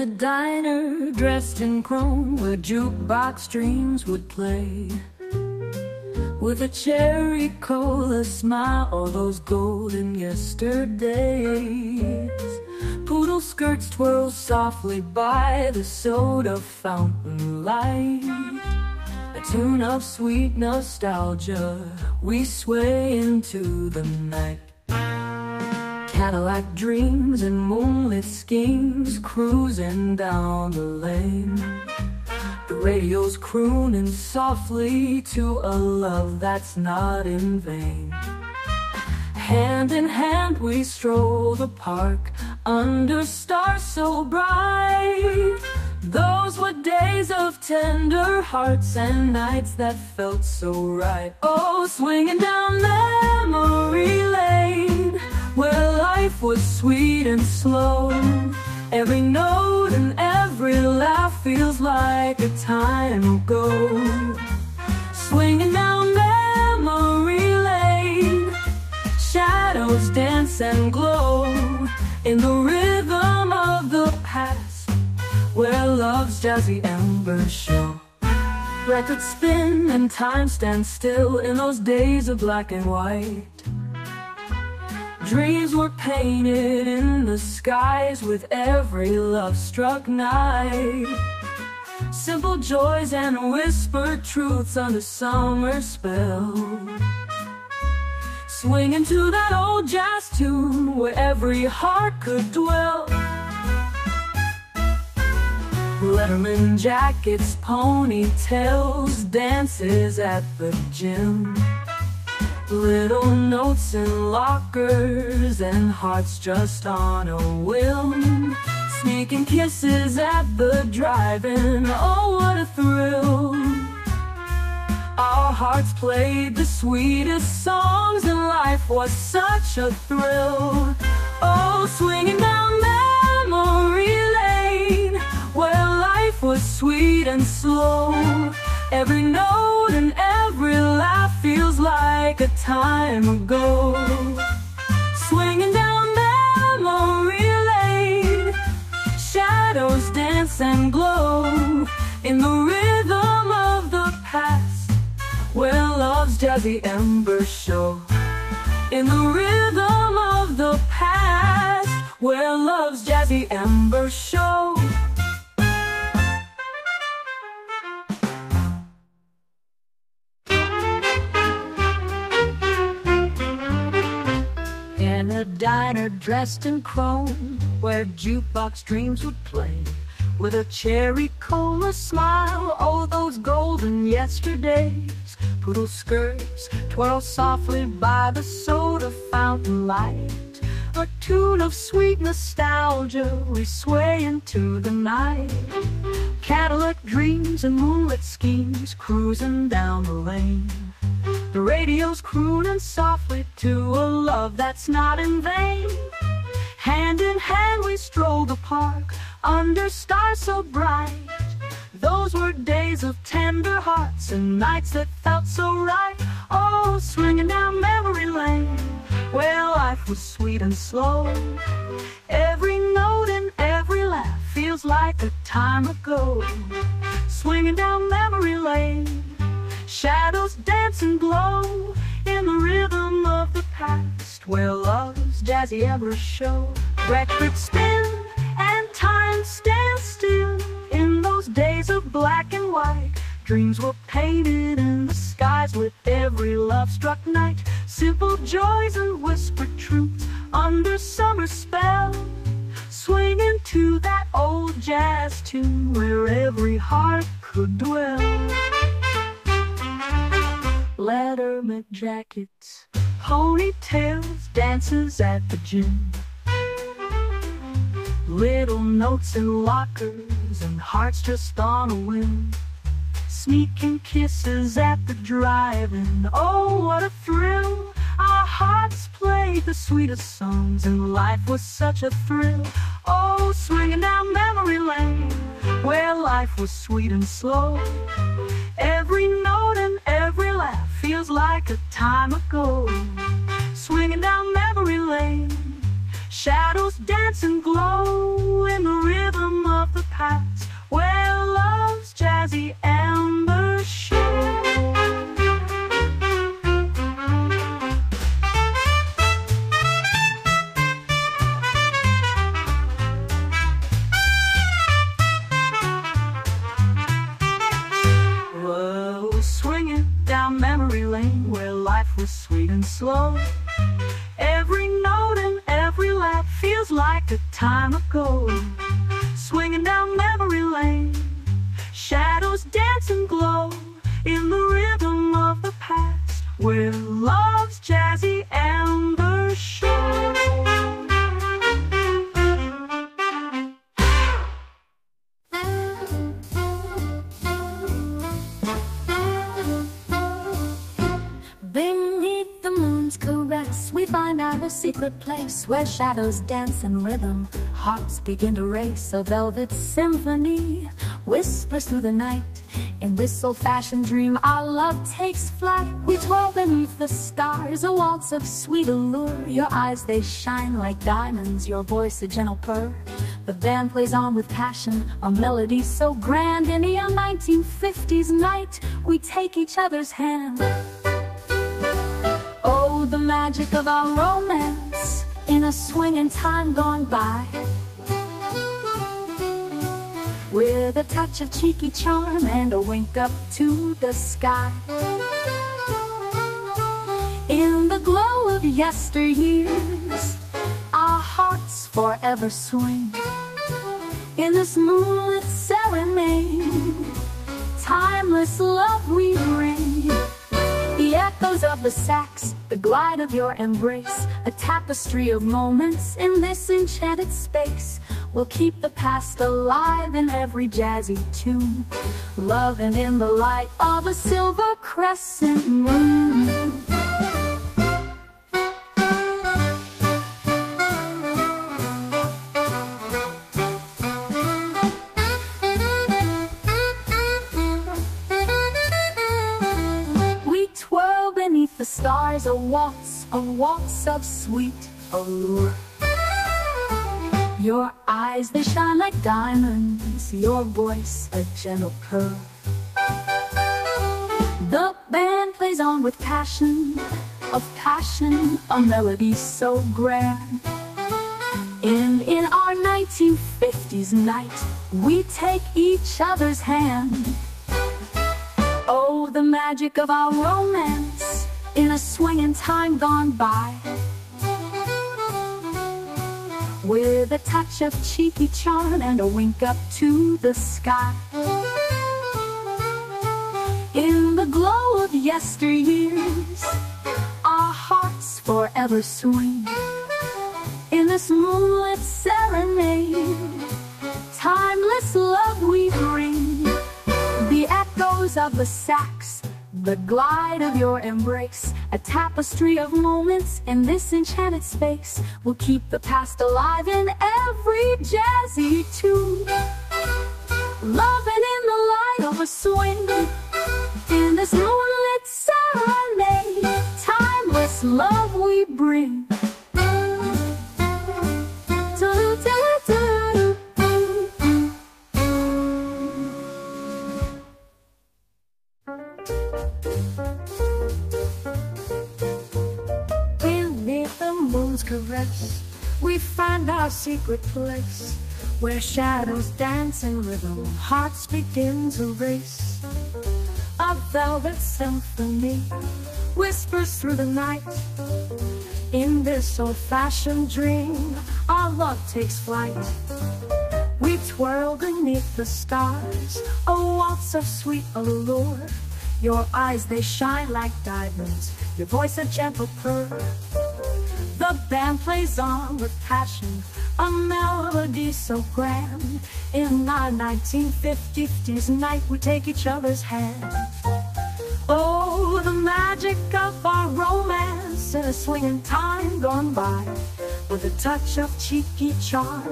a diner dressed in chrome where jukebox dreams would play. With a cherry cola smile, all those golden yesterdays. Poodle skirts twirl softly by the soda fountain light. A tune of sweet nostalgia, we sway into the night. Cadillac dreams and moonlit schemes cruising down the lane. The radio's crooning softly to a love that's not in vain. Hand in hand we stroll the park under stars so bright. Those were days of tender hearts and nights that felt so right. Oh, swinging down memory lane where life was sweet and slow. Every note and every laugh feels like a time ago. Swinging down memory lane, shadows dance and glow in the rhythm of the past, where love's jazzy embers show. Records spin and time stands still in those days of black and white. Dreams were painted in the skies with every love struck night. Simple joys and whispered truths under summer spell. Swinging to that old jazz tune where every heart could dwell. Letterman jackets, ponytails, dances at the gym. Little notes in lockers and hearts just on a whim. Sneaking kisses at the drive-in, oh what a thrill. Our hearts played the sweetest songs and life was such a thrill. Oh, swinging down memory lane where life was sweet and slow. Every note and every laugh feels like a time ago. Swinging down memory lane, shadows dance and glow in the rhythm of the past, where love's jazzy embers show. In the rhythm of the past, where love's jazzy embers show. Diner dressed in chrome, where jukebox dreams would play. With a cherry cola smile, oh those golden yesterdays. Poodle skirts twirl softly by the soda fountain light. A tune of sweet nostalgia, we sway into the night. Cadillac dreams and moonlit schemes cruising down the lane. The radio's crooning softly to a love that's not in vain. Hand in hand we stroll the park under stars so bright. Those were days of tender hearts and nights that felt so right. Oh, swinging down memory lane where life was sweet and slow. Every note and every laugh feels like a time ago. Swinging down memory lane. Shadows dance and glow in the rhythm of the past where love's jazzy embers show. Records spin and time stands still in those days of black and white. Dreams were painted in the skies with every love struck night. Simple joys and whispered truths under summer spell. Swinging to that old jazz tune where every heart could dwell. Letterman jackets, ponytails, dances at the gym. Little notes in lockers and hearts just on a whim. Sneaking kisses at the drive-in, oh what a thrill! Our hearts played the sweetest songs and life was such a thrill. Oh, swinging down memory lane where life was sweet and slow. Every note feels like a time ago. Swinging down memory lane, Shadows dance and glow in the rhythm of the past, where love's jazzy amber show. Sweet and slow. Every note and every laugh feels like a time ago. Swinging down memory lane, shadows dance and glow in the rhythm of the past where love's jazzy amber show. A place where shadows dance in rhythm. Hearts begin to race, a velvet symphony whispers through the night. In this old fashioned dream, our love takes flight. We twirl beneath the stars, a waltz of sweet allure. Your eyes, they shine like diamonds, your voice, a gentle purr. The band plays on with passion, a melody so grand. In a 1950s night, we take each other's hand. Oh, the magic of our romance in a swinging time gone by. With a touch of cheeky charm and a wink up to the sky. In the glow of yesteryears, our hearts forever swing. In this moonlit serenade, timeless love we bring. The echoes of the sax, the glide of your embrace, a tapestry of moments in this enchanted space will keep the past alive in every jazzy tune. Loving in the light of a silver crescent moon. Waltz, a waltz of sweet allure. Your eyes, they shine like diamonds, your voice, a gentle purr. The band plays on with passion, of passion, a melody so grand. In, in our 1950s night, we take each other's hand. Oh, the magic of our romance in a swinging time gone by. With a touch of cheeky charm and a wink up to the sky. In the glow of yesteryears, our hearts forever swing. In this moonlit serenade, timeless love we bring. The echoes of the sax, the glide of your embrace, a tapestry of moments in this enchanted space will keep the past alive in every jazzy tune. Loving in the light of a swing, in this moonlit serenade, timeless love we bring. Caress, we find our secret place where shadows dance in rhythm, hearts begin to race. A velvet symphony whispers through the night. In this old-fashioned dream, our love takes flight. We twirl beneath the stars, a waltz of sweet allure. Your eyes, they shine like diamonds, your voice a gentle purr. The band plays on with passion, a melody so grand. In our 1950s night, we take each other's hand. Oh, the magic of our romance in a swinging time gone by, with a touch of cheeky charm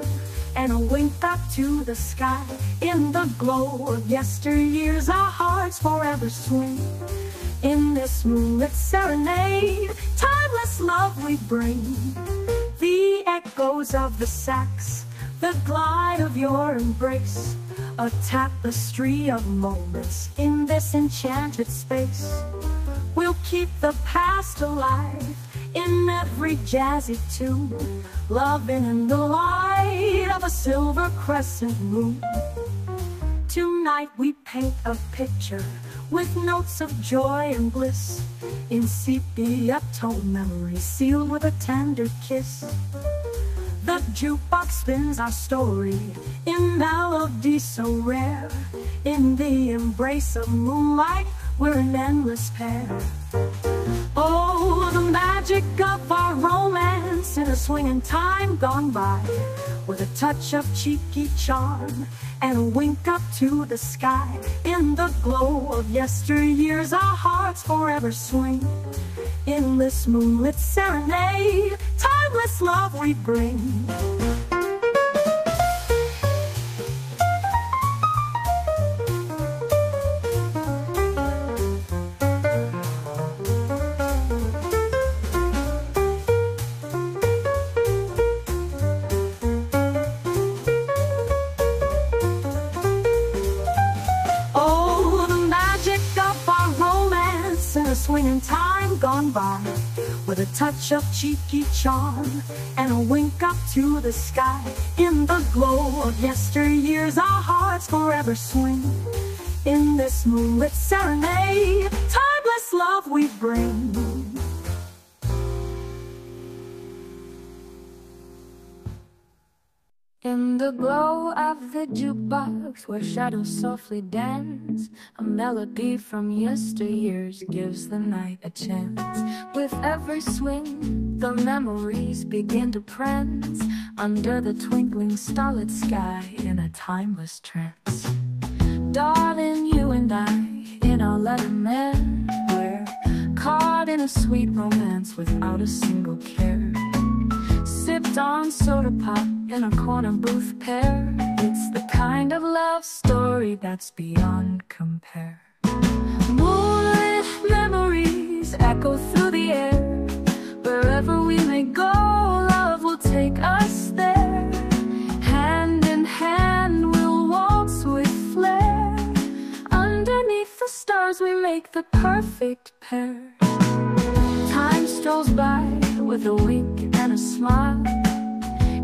and a wink up to the sky. In the glow of yesteryears, our hearts forever swing. In this moonlit serenade, timeless love we bring. The echoes of the sax, the glide of your embrace, a tapestry of moments in this enchanted space. We'll keep the past alive in every jazzy tune, loving in the light of a silver crescent moon. Tonight we paint a picture with notes of joy and bliss in sepia tone memory sealed with a tender kiss. The jukebox spins our story in melody so rare. In the embrace of moonlight, we're an endless pair. Oh, the magic of our romance in a swinging time gone by, with a touch of cheeky charm and a wink up to the sky. In the glow of yesteryears, our hearts forever swing. In this moonlit serenade, timeless love we bring. Swinging time gone by with a touch of cheeky charm and a wink up to the sky. In the glow of yesteryears, our hearts forever swing. In this moonlit serenade, timeless love we bring. In the glow of the jukebox where shadows softly dance, a melody from yesteryears gives the night a chance. With every swing, the memories begin to prance under the twinkling starlit sky in a timeless trance. Darling, you and I, in our letterman, we're caught in a sweet romance without a single care on soda pop in a corner booth pair. It's the kind of love story that's beyond compare. Moonlit memories echo through the air. Wherever we may go, love will take us there. Hand in hand, we'll waltz with flair. Underneath the stars, we make the perfect pair. Time strolls by with a wink smile.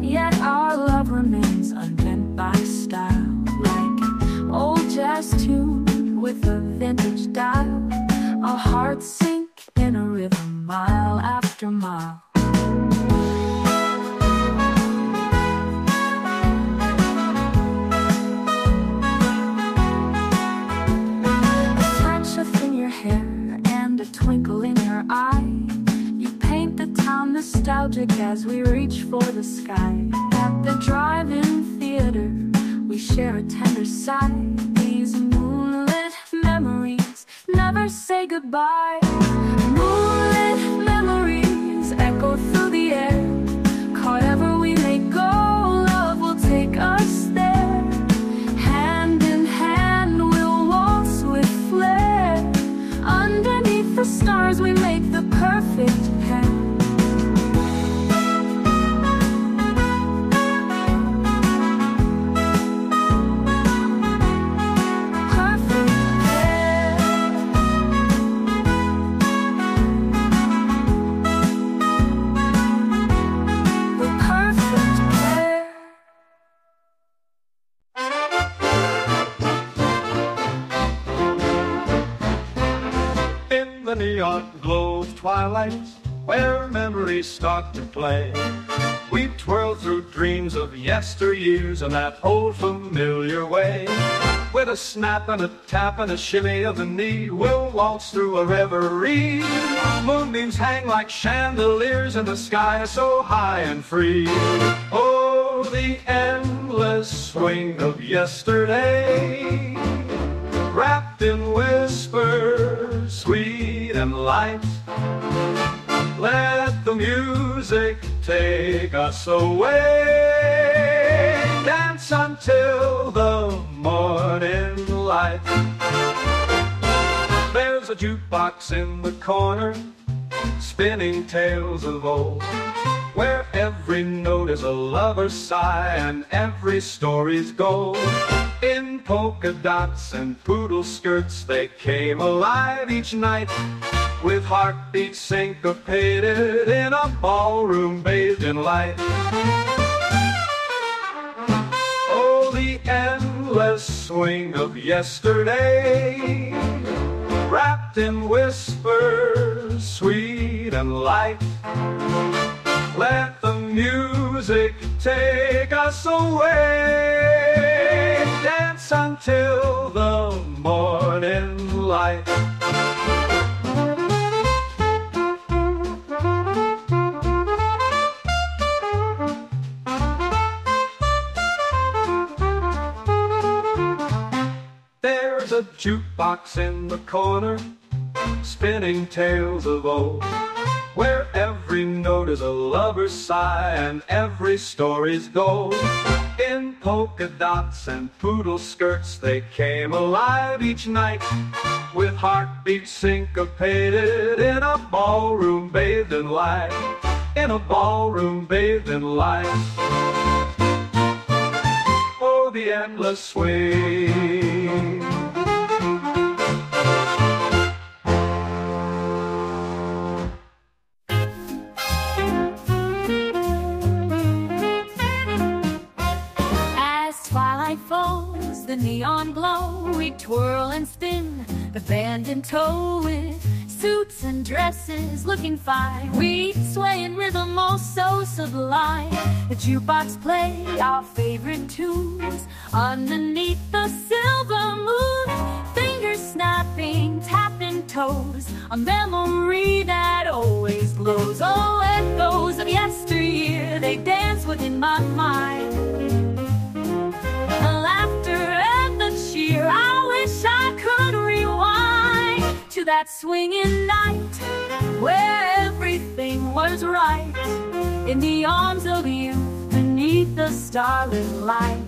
Yet our love remains unbent by style, like old jazz tune with a vintage dial. Our hearts sink in a rhythm mile after mile. A friendship in your hair and a twinkle in your eye nostalgic as we reach for the sky. At the drive-in theater, we share a tender sigh. These moonlit memories never say goodbye. Moonlit memories echo through the air. Caught ever we may go, love will take us there. Hand in hand, we'll waltz with flair. Underneath the stars, we neon glow of twilight where memories start to play. We twirl through dreams of yesteryears in that old familiar way. With a snap and a tap and a shimmy of the knee, we'll waltz through a reverie. Moonbeams hang like chandeliers in the sky so high and free. Oh, the endless swing of yesterday, wrapped in whispers sweet and light. Let the music take us away. Dance until the morning light. There's a jukebox in the corner, spinning tales of old. Wherever every note is a lover's sigh, and every story's gold. In polka dots and poodle skirts, they came alive each night, with heartbeats syncopated in a ballroom bathed in light. Oh, the endless swing of yesterday, wrapped in whispers sweet and light. Let the music take us away. Dance until the morning light. There's a jukebox in the corner, spinning tales of old. Where every note is a lover's sigh and every story's gold. In polka dots and poodle skirts, they came alive each night. With heartbeats syncopated in a ballroom bathed in light. In a ballroom bathed in light. Oh, the endless swing. The neon glow, we twirl and spin, the band in tow with suits and dresses looking fine. We sway in rhythm, oh so sublime. The jukebox play our favorite tunes underneath the silver moon. Fingers snapping, tapping toes, a memory that always glows. Oh, echoes of yesteryear, they dance within my mind cheer. I wish I could rewind to that swinging night where everything was right in the arms of you beneath the starlit light.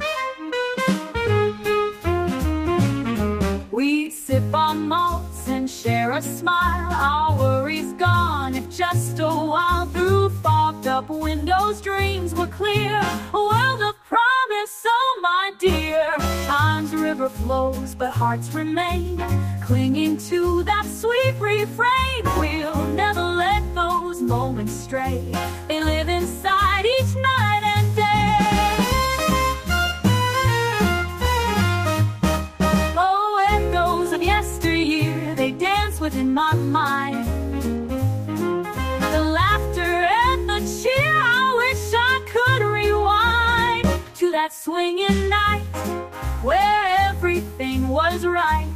We sip on malts and share a smile. Our worries gone, if just a while. Through fogged up windows, dreams were clear. A world of promise, oh my dear. Time's river flows, but hearts remain. Clinging to that sweet refrain. We'll never let those moments stray. They live inside each night and day. Oh, echoes of yesteryear, they dance within my mind. That swinging night where everything was right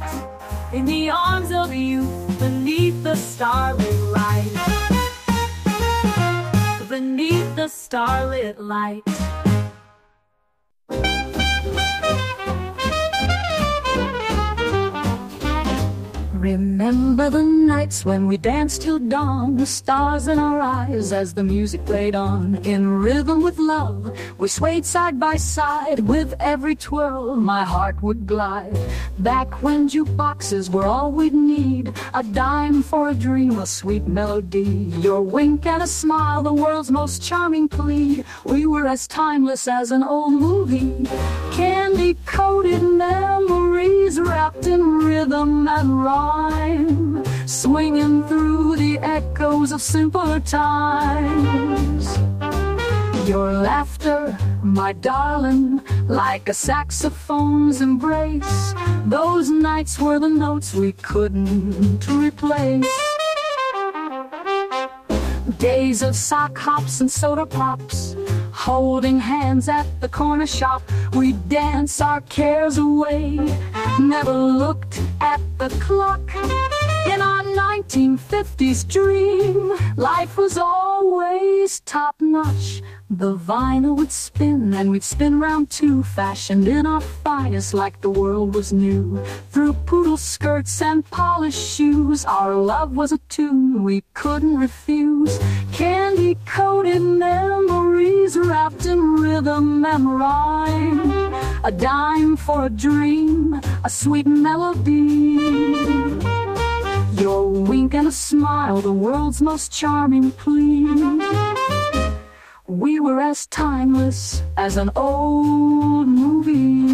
in the arms of youth beneath the starlit light. Beneath the starlit light. Remember the nights when we danced till dawn, the stars in our eyes as the music played on. In rhythm with love, we swayed side by side. With every twirl, my heart would glide. Back when jukeboxes were all we'd need, a dime for a dream, a sweet melody. Your wink and a smile, the world's most charming plea. We were as timeless as an old movie. Candy coated memories wrapped in rhythm and rhyme, swinging through the echoes of simpler times. Your laughter, my darling, like a saxophone's embrace. Those nights were the notes we couldn't replace. Days of sock hops and soda pops, holding hands at the corner shop. We dance our cares away, never looked at the clock. In our 1950s dream, life was always top notch. The vinyl would spin and we'd spin round too, fashioned in our finest like the world was new. Through poodle skirts and polished shoes, our love was a tune we couldn't refuse. Candy coated memories wrapped in rhythm and rhyme. A dime for a dream, a sweet melody. Your wink and a smile, the world's most charming plea. We were as timeless as an old movie.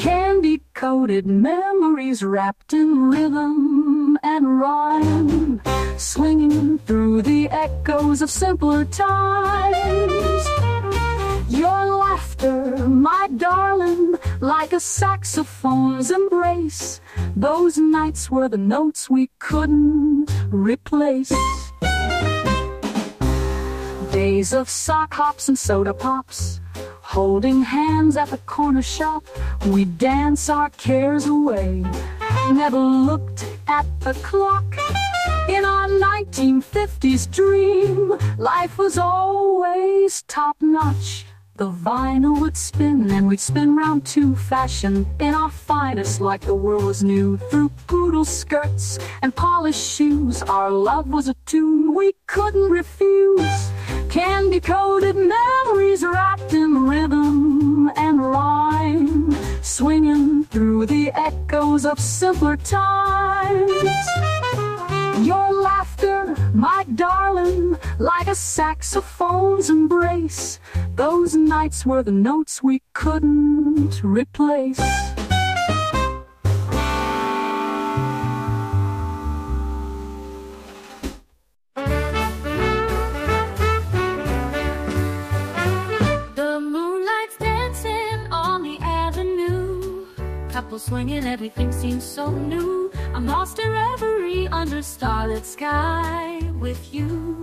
Candy coated memories wrapped in rhythm and rhyme, swinging through the echoes of simpler times. Your laughter, my darling, like a saxophone's embrace. Those nights were the notes we couldn't replace. Days of sock hops and soda pops, holding hands at the corner shop. We dance our cares away, never looked at the clock. In our 1950s dream, life was always top notch. The vinyl would spin and we'd spin round to fashion in our finest like the world was new. Through poodle skirts and polished shoes, our love was a tune we couldn't refuse. Candy coated memories wrapped in rhythm and rhyme, swinging through the echoes of simpler times. Your laughter, my darling, like a saxophone's embrace. Those nights were the notes we couldn't replace. Swinging, everything seems so new. I'm lost in reverie under starlit sky with you.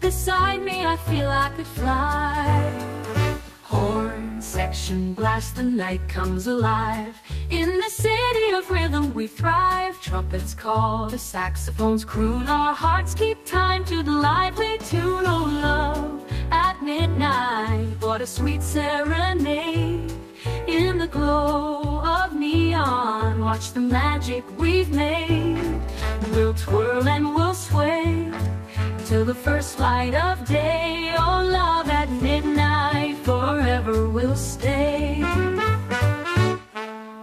Beside me, I feel I could fly. Horn section blast, the night comes alive. In the city of rhythm, we thrive. Trumpets call, the saxophones croon. Our hearts keep time to the lively tune. Oh, love at midnight. What a sweet serenade. In the glow of neon, watch the magic we've made. We'll twirl and we'll sway till the first light of day. Oh, love at midnight, forever will stay.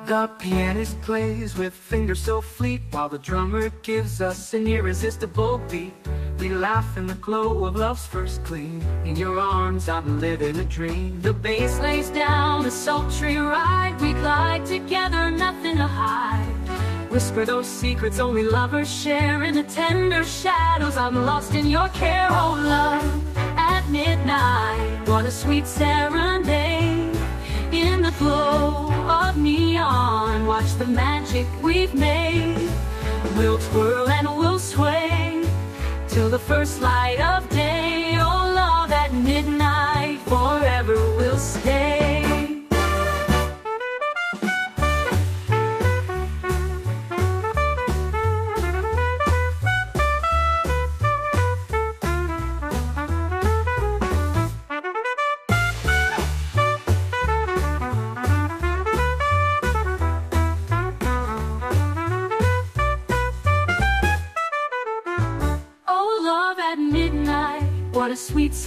The pianist plays with fingers so fleet while the drummer gives us an irresistible beat. We laugh in the glow of love's first gleam. In your arms, I'm living a dream. The bass lays down a sultry ride. We glide together, nothing to hide. Whisper those secrets only lovers share in the tender shadows. I'm lost in your care, oh love. At midnight, what a sweet serenade. In the glow watch the magic we've made. We'll twirl and we'll sway till the first light of day. Oh love, at midnight,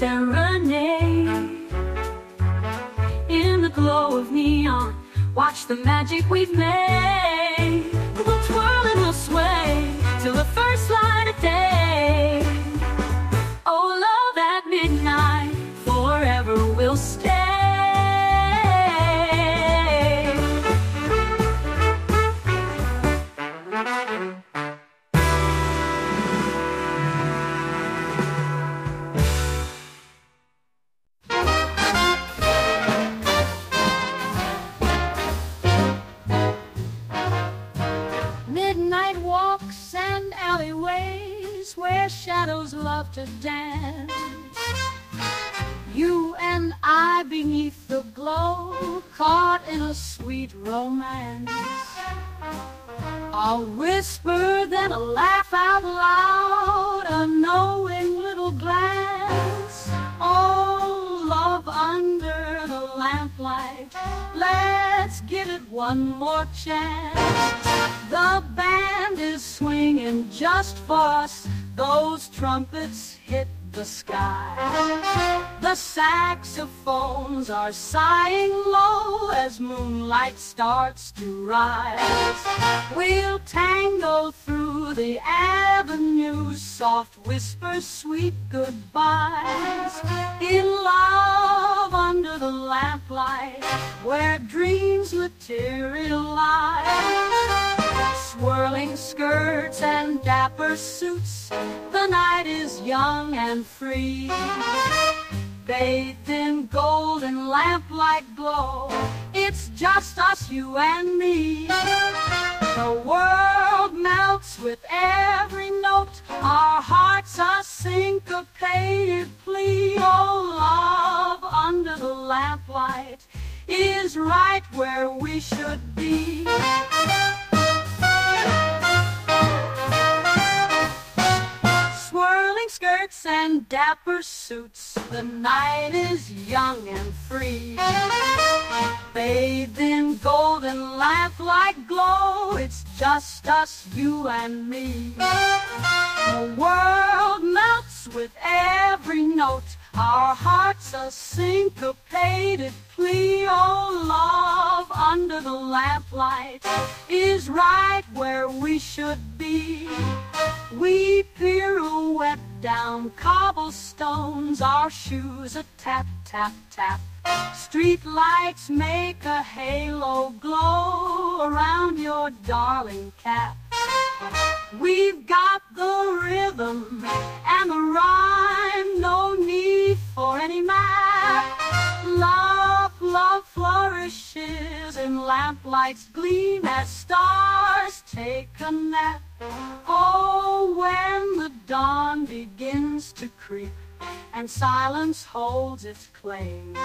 a saxophones are sighing low as moonlight starts to rise. We'll tango through the avenues, soft whispers, sweet goodbyes. In love under the lamplight, where dreams materialize. Swirling skirts and dapper suits, the night is young and free bathed in golden lamplight glow. It's just us, you and me. The world melts with every note. Our hearts are syncopated plea. Oh, love under the lamplight is right where we should be. Skirts and dapper suits. The night is young and free. Bathed in golden lamplight glow, it's just us, you and me. The world melts with every note. Our hearts are syncopated plea. Oh, love under the lamplight is right where we should be. We pirouette down cobblestones, our shoes a tap, tap, tap. Street lights make a halo glow around your darling cap. We've got the rhythm and the rhyme, no need for any map. Love, love flourishes in lamplights gleam as stars take a nap. Oh, when the dawn begins to creep and silence holds its claim,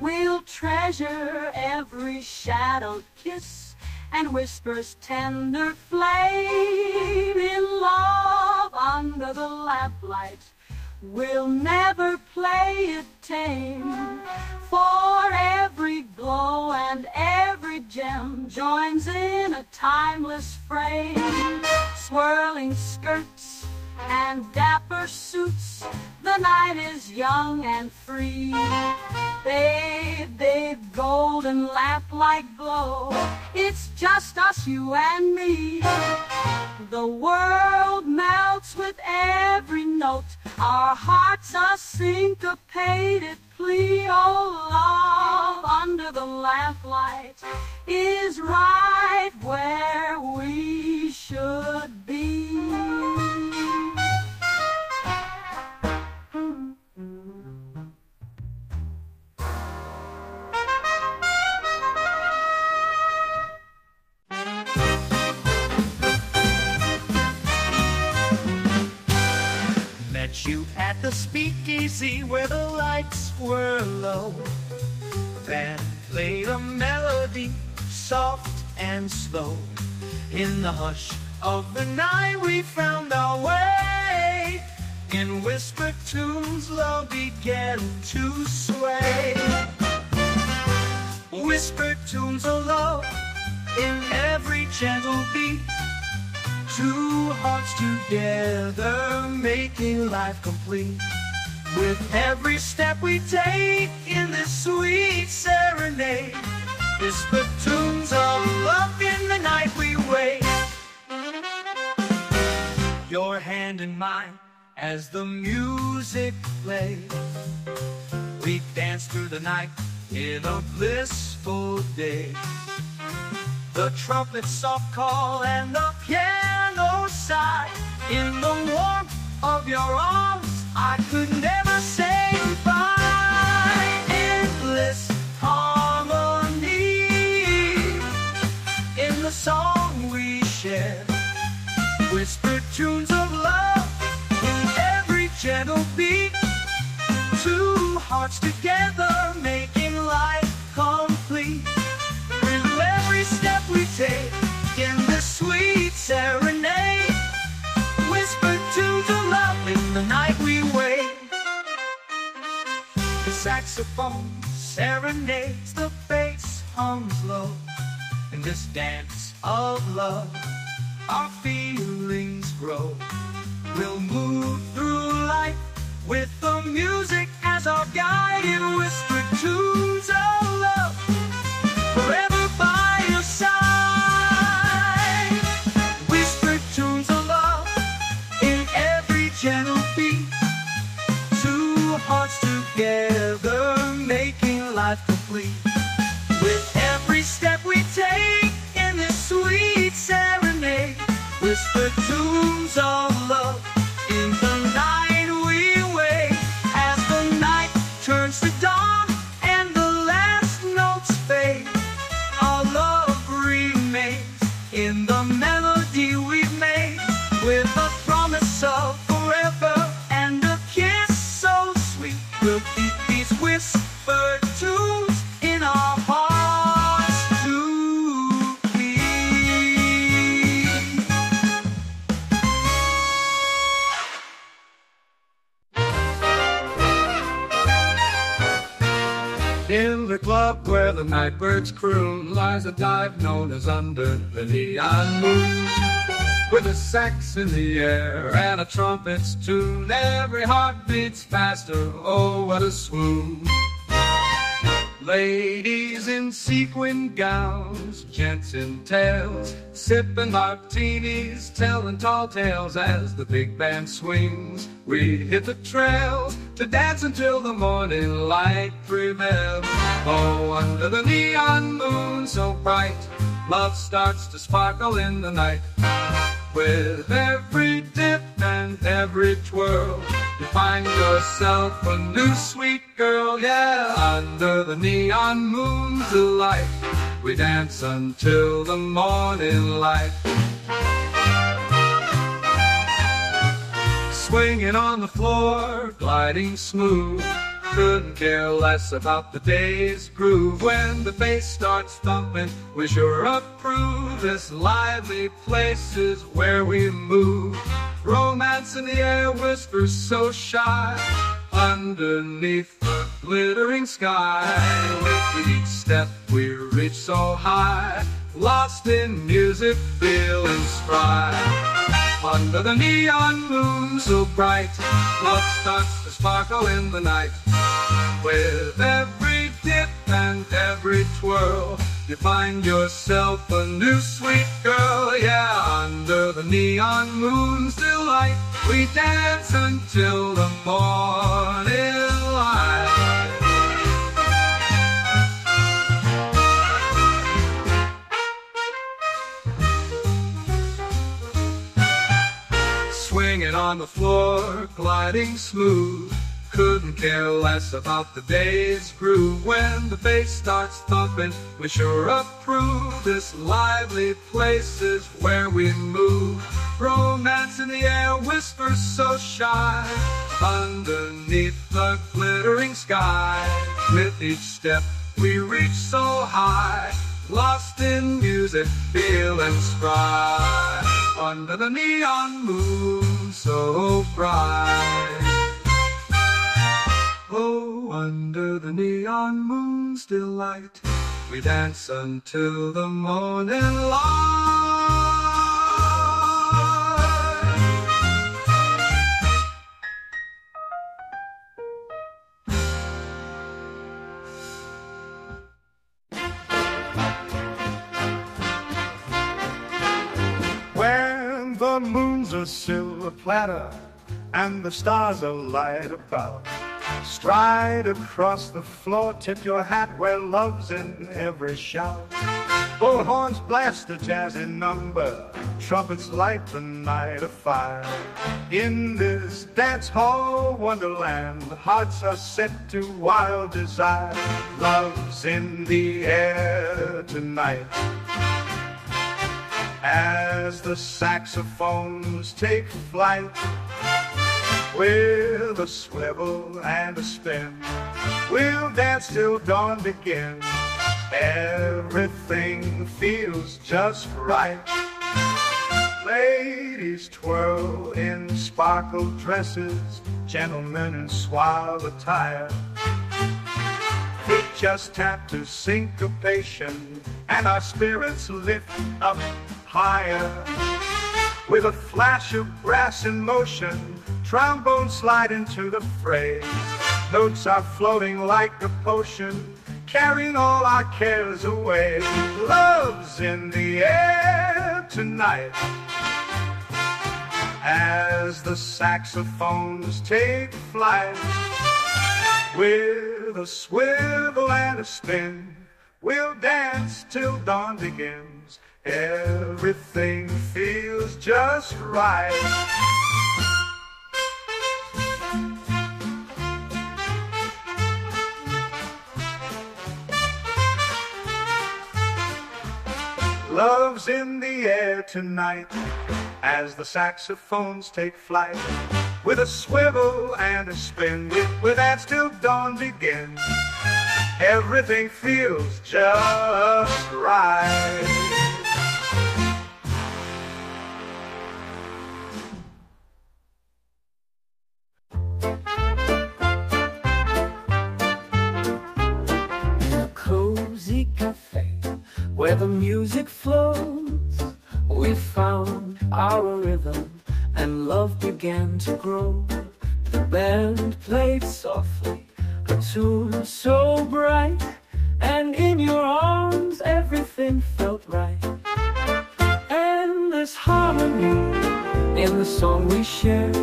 we'll treasure every shadowed kiss and whispers tender flame in love under the lamplight. We'll never play it tame, for every glow and every gem joins in a timeless frame. Swirling skirts and dapper suits, the night is young and free. They, they golden lamplight glow, it's just us, you and me. The world melts with every note, our hearts are syncopated. Plea, oh love, under the lamplight is right where we should be. You at the speakeasy where the lights were low. Band played a melody, soft and slow. In the hush of the night, we found our way. In whispered tunes, love began to sway. Whispered tunes of love in every gentle beat. Two hearts together making life complete. With every step we take in this sweet serenade, the tunes of love in the night we wait. Your hand in mine as the music played, We danced through the night in a blissful day. The trumpet's soft call and the piano sigh. In the warmth of your arms, I could never say goodbye. Endless harmony in the song we share. Whispered tunes of love gentle beat. Two hearts together making life complete. With every step we take in this sweet serenade. Whispered tunes aloud in the night we wake. The saxophone serenades, the bass hums low. In this dance of love, our feelings grow. We'll move through life with the music as our guide in whispered tunes of love. Forever by your side. Whispered tunes of love in every gentle beat. Two hearts together making life complete. Whisper tunes of love where the nightbirds croon lies a dive known as under the neon moon. With a sax in the air and a trumpet's tune, every heart beats faster. Oh, what a swoon! Ladies in sequin gowns, gents in tails, sipping martinis, telling tall tales as the big band swings. We hit the trails to dance until the morning light prevails. Oh, under the neon moon so bright, love starts to sparkle in the night. With every dip and every twirl, you find yourself a new sweet girl, yeah. Under the neon moon's delight, we dance until the morning light. Swinging on the floor, gliding smooth. Couldn't care less about the day's groove. When the bass starts thumping, we sure approve. This lively place is where we move. Romance in the air whispers so shy. Underneath the glittering sky, with each step we reach so high. Lost in music, feeling spry. Under the neon moon so bright, love starts to sparkle in the night. With every dip and every twirl, you find yourself a new sweet girl. Yeah, under the neon moon's delight, we dance until the morning light. Swinging on the floor, gliding smooth. Couldn't care less about the day's groove. When the bass starts thumping, we sure approve. This lively place is where we move. Romance in the air whispers so shy. Underneath the glittering sky. With each step we reach so high. Lost in music, feeling spry. Under the neon moon so bright. Oh, under the neon moon's delight, we dance until the morning light. When the moon's a silver platter and the stars are light about, stride across the floor, tip your hat where love's in every shout. Bullhorns blast a jazzy number, trumpets light the night afire. In this dance hall wonderland, hearts are set to wild desire. Love's in the air tonight as the saxophones take flight with a swivel and a spin. We'll dance till dawn begins. Everything feels just right. Ladies twirl in sparkle dresses, gentlemen in suave attire. Feet just tap to syncopation, and our spirits lift up higher. With a flash of brass in motion, trombones slide into the fray. Notes are floating like a potion, carrying all our cares away. Love's in the air tonight. As the saxophones take flight, With a swivel and a spin, we'll dance till dawn begins. Everything feels just right. Love's in the air tonight as the saxophones take flight. With a swivel and a spin, with that till dawn begins. Everything feels just right. Where the music flows. We found our rhythm and love began to grow. The band played softly, a tune so bright, and in your arms everything felt right. And this harmony in the song we share.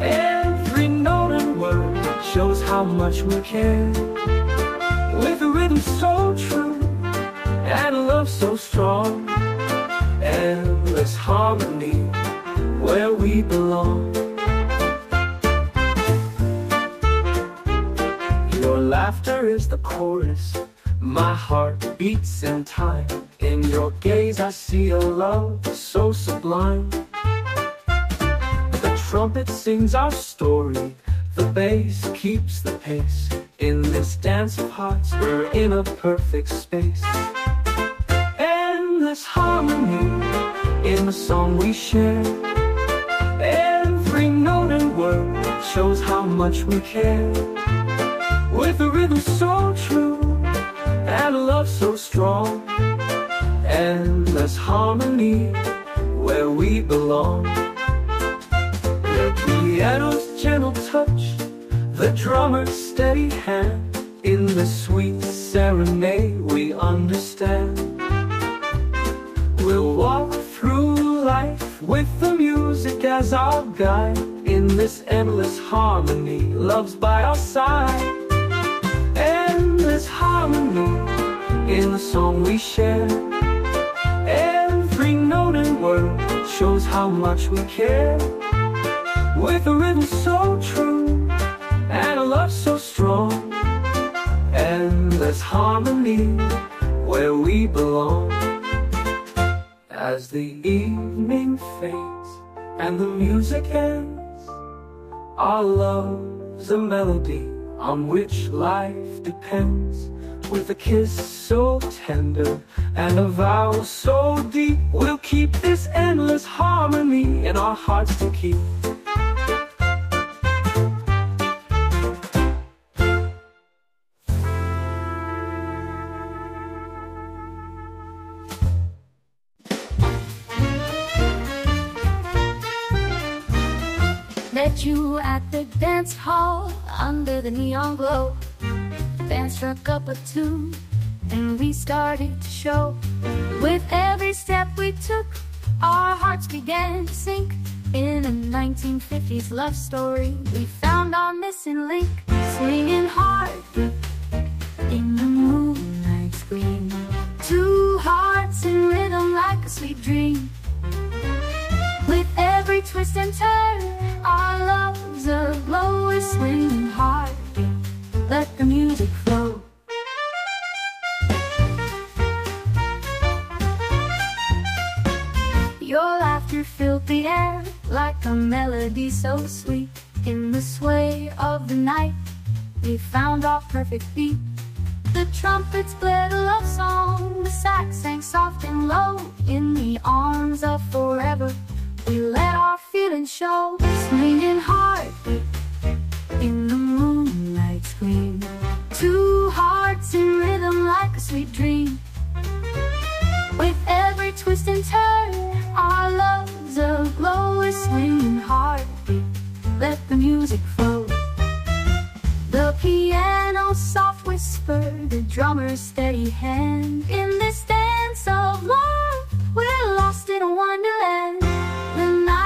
Every note and word shows how much we care. With a rhythm so true and love so strong, endless harmony where we belong. Your laughter is the chorus, my heart beats in time. In your gaze, I see a love so sublime. The trumpet sings our story, the bass keeps the pace. In this dance of hearts, we're in a perfect space endless harmony in the song we share. Every note and word shows how much we care. With a rhythm so true and a love so strong, endless harmony where we belong. The piano's gentle touch, the drummer's steady hand. In the sweet serenade we understand. We'll walk through life with the music as our guide. In this endless harmony, love's by our side. Endless harmony in the song we share. Every note and word shows how much we care. With a rhythm so true and a love so strong. Endless harmony where we belong. As the evening fades and the music ends, our love's a melody on which life depends. With a kiss so tender and a vow so deep, we'll keep this endless harmony in our hearts to keep. Met you at the dance hall under the neon glow. Band struck up a tune and we started to show. With every step we took, our hearts began to sink. In a 1950s love story, we found our missing link. Swinging hard in the moonlight's gleam. Two hearts in rhythm like a sweet dream. With every twist and turn, our love's aglow. We're swinging hard. Let the music flow. Your laughter filled the air like a melody so sweet. In the sway of the night, we found our perfect beat. The trumpets played a love song, the sax sang soft and low. In the arms of forever, we let our feelings show. Swinging hard in the moonlight's gleam. Two hearts in rhythm like a sweet dream. With every twist and turn, our love's aglow. We're swinging hard. Let the music flow. The piano soft whisper, the drummer's steady hand. In this dance of love, we're lost in a wonderland. The night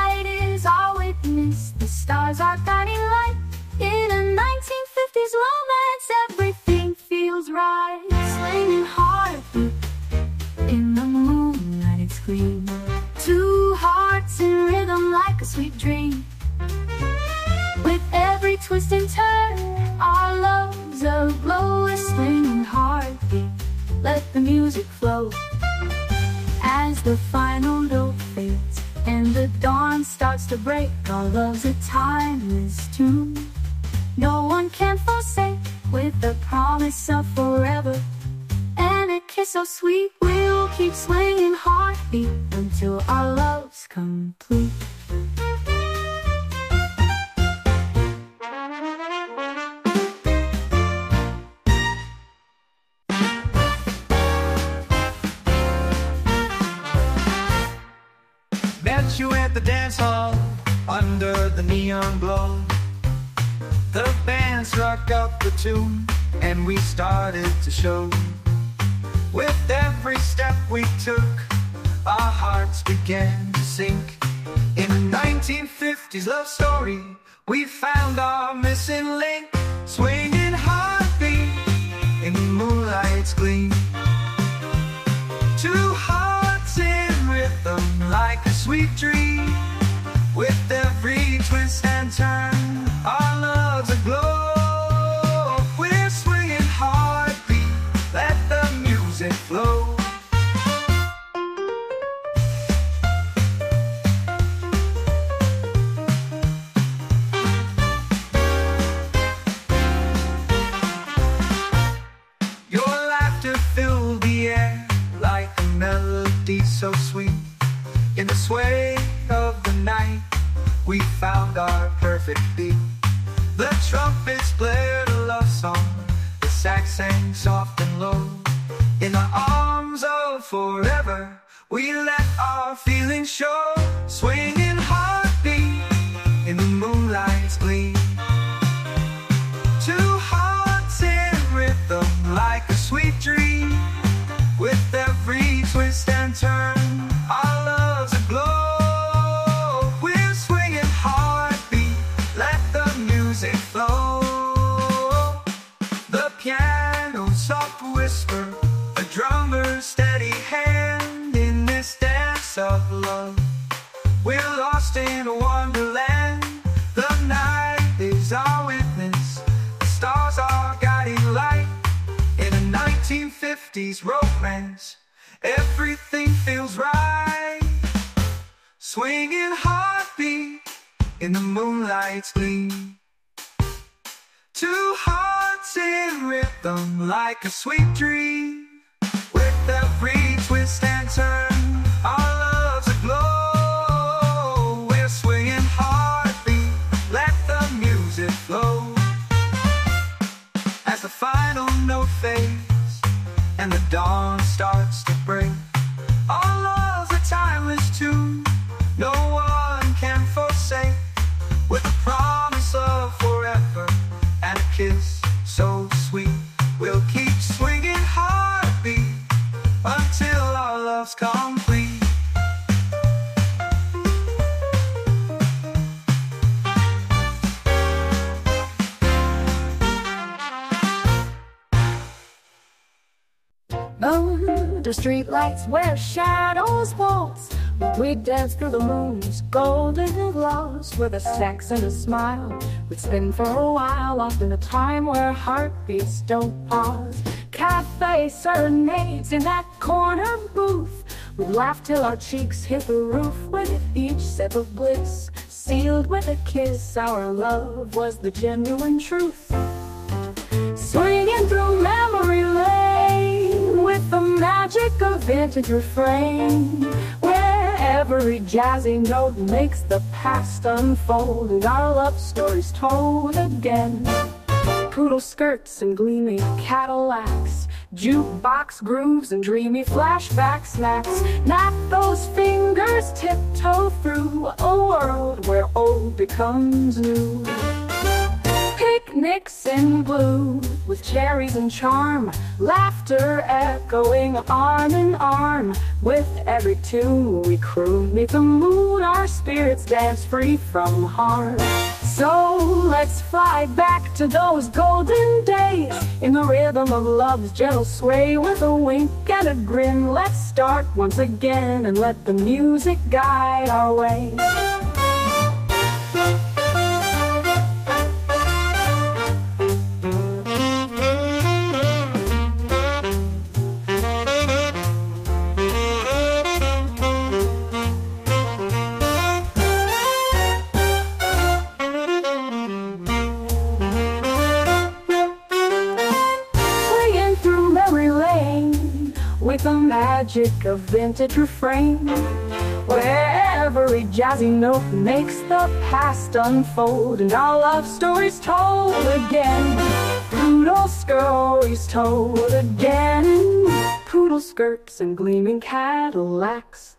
dance through the moon's golden gloss with a sex and a smile. We'd spin for a while, off in a time where heartbeats don't pause. Cafe serenades in that corner booth. We'd laugh till our cheeks hit the roof with each sip of bliss. Sealed with a kiss, our love was the genuine truth. Swinging through memory lane with the magic of vintage refrain, every jazzy note makes the past unfold and our love stories told again. Poodle skirts and gleaming Cadillacs, jukebox grooves and dreamy flashback snacks. Not those fingers tiptoe through a world where old becomes new. Picnics in blue with cherries and charm, laughter echoing arm in arm. With every tune we croon neath the moon, our spirits dance free from harm. So let's fly back to those golden days in the rhythm of love's gentle sway. With a wink and a grin, let's start once again and let the music guide our way. Magic of vintage refrain. Where every jazzy note makes the past unfold And our love stories told again. Poodle stories told again. Poodle skirts and gleaming Cadillacs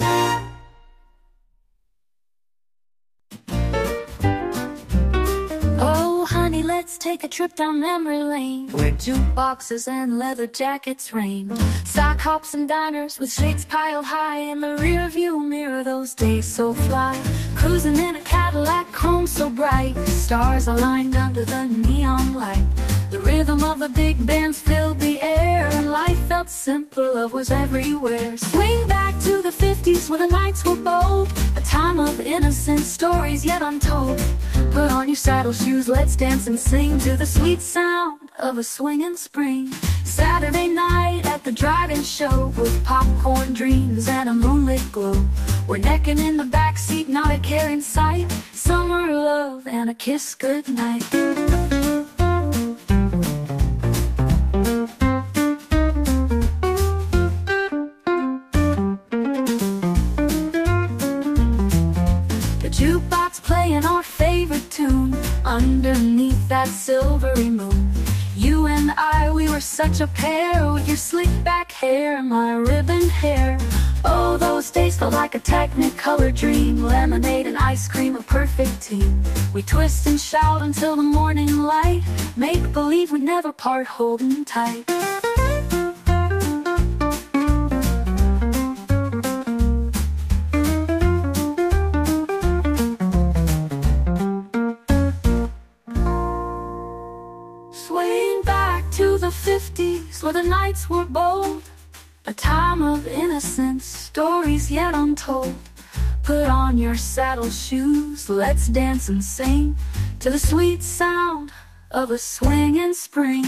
Let's take a trip down memory lane. Where jukeboxes and leather jackets reign Sock hops and diners with shades piled high In the rear view mirror those days so fly. Cruising in a Cadillac chrome so bright. Stars aligned under the neon light rhythm of the big bands filled the air And life felt simple, love was everywhere Swing back to the 50s where the nights were bold A time of innocent stories yet untold Put on your saddle shoes, let's dance and sing to the sweet sound of a swinging spring. Saturday night at the drive-in show with popcorn dreams and a moonlit glow. We're necking in the backseat, not a care in sight. Summer love and a kiss goodnight. Underneath that silvery moon. You and I, we were such a pair with your slick back hair, my ribbon hair. Oh, those days felt like a technicolor dream. Lemonade and ice cream, a perfect team. We twist and shout until the morning light. Make believe we never part, holding tight. For the nights were bold, a time of innocence, stories yet untold. Put on your saddle shoes, let's dance and sing to the sweet sound of a swinging spring.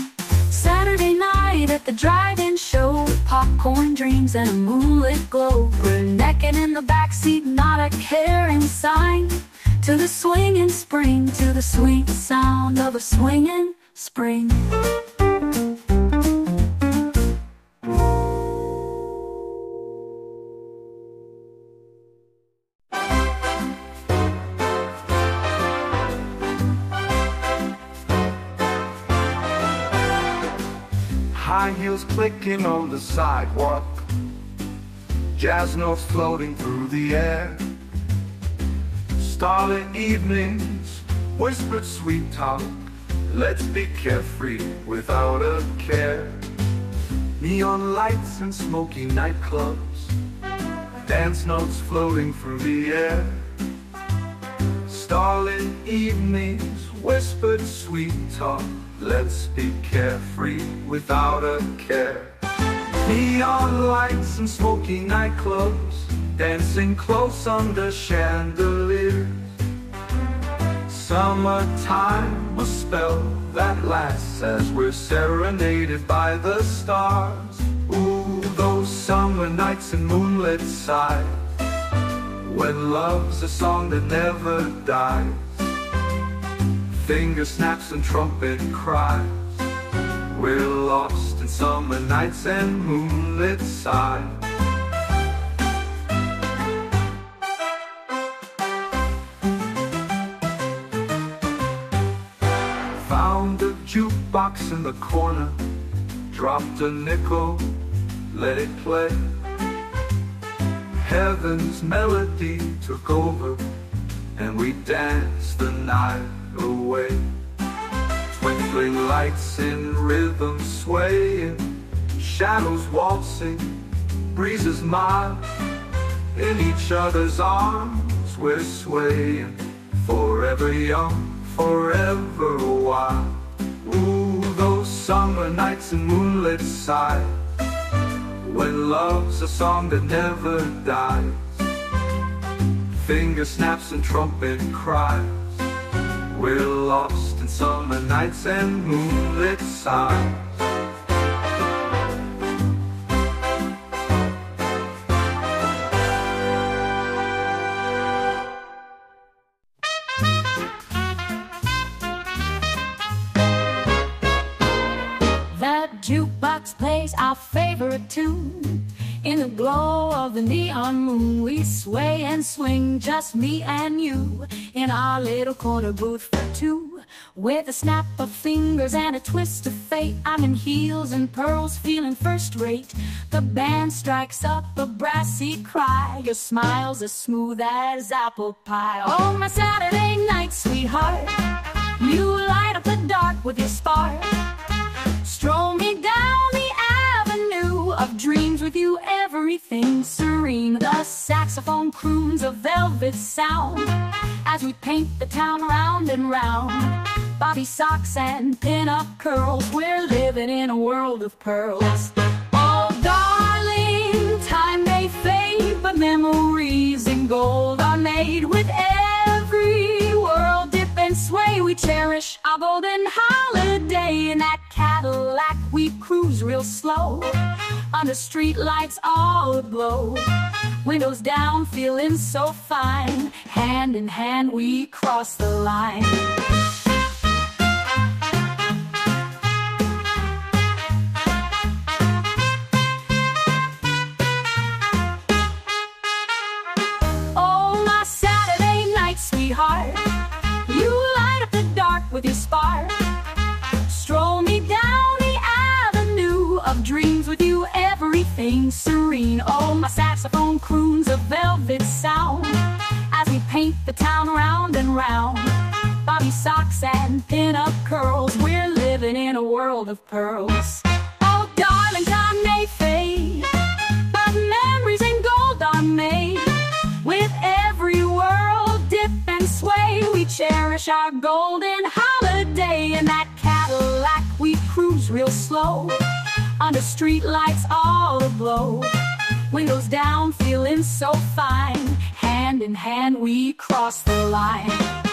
Saturday night at the drive-in show popcorn dreams and a moonlit glow. We're necking in the backseat, not a care in sight. To the swinging spring, to the sweet sound of a swinging spring. Clicking on the sidewalk. Jazz notes floating through the air. Starlit evenings, whispered sweet talk. Let's be carefree without a care. Neon lights and smoky nightclubs. Dance notes floating through the air. Starlit evenings, whispered sweet talk Let's be carefree without a care. Neon lights and smoky nightclubs, dancing close under chandeliers. Summertime, a spell that lasts as we're serenaded by the stars. Ooh, those summer nights and moonlit sighs, when love's a song that never dies finger snaps and trumpet cries. We're lost in summer nights and moonlit sighs. Found a jukebox in the corner, dropped a nickel, let it play. Heaven's melody took over, and we danced the night away. Twinkling lights in rhythm swaying, shadows waltzing, breezes mild. In each other's arms we're swaying, forever young, forever wild. Ooh, those summer nights and moonlit sighs, when love's a song that never dies. Finger snaps and trumpet cries. We're lost in summer nights and moonlit sighs. That jukebox plays our favorite tune In the glow of the neon moon, we sway and swing, just me and you, in our little corner booth for two. With a snap of fingers and a twist of fate, I'm in heels and pearls, feeling first rate. The band strikes up a brassy cry, your smile's as smooth as apple pie. Oh, my Saturday night, sweetheart, you light up the dark with your spark. Stroll me down of dreams with you, everything serene. The saxophone croons a velvet sound as we paint the town round and round. Bobby socks and pin-up curls, we're living in a world of pearls. Oh, darling, time may fade, but memories in gold are made with every world dip and sway. We cherish our golden holiday in that Cadillac. We cruise real slow under street lights all aglow. Windows down, feeling so fine. Hand in hand, we cross the line. Everything. Oh, my saxophone croons a velvet sound as we paint the town round and round. Bobby socks and pin-up curls, we're living in a world of pearls. Oh, darling, time may fade, but memories in gold are made. With every world dip and sway, we cherish our golden holiday in that Cadillac. We cruise real slow under street lights all aglow. Windows down, feeling so fine. Hand in hand, we cross the line.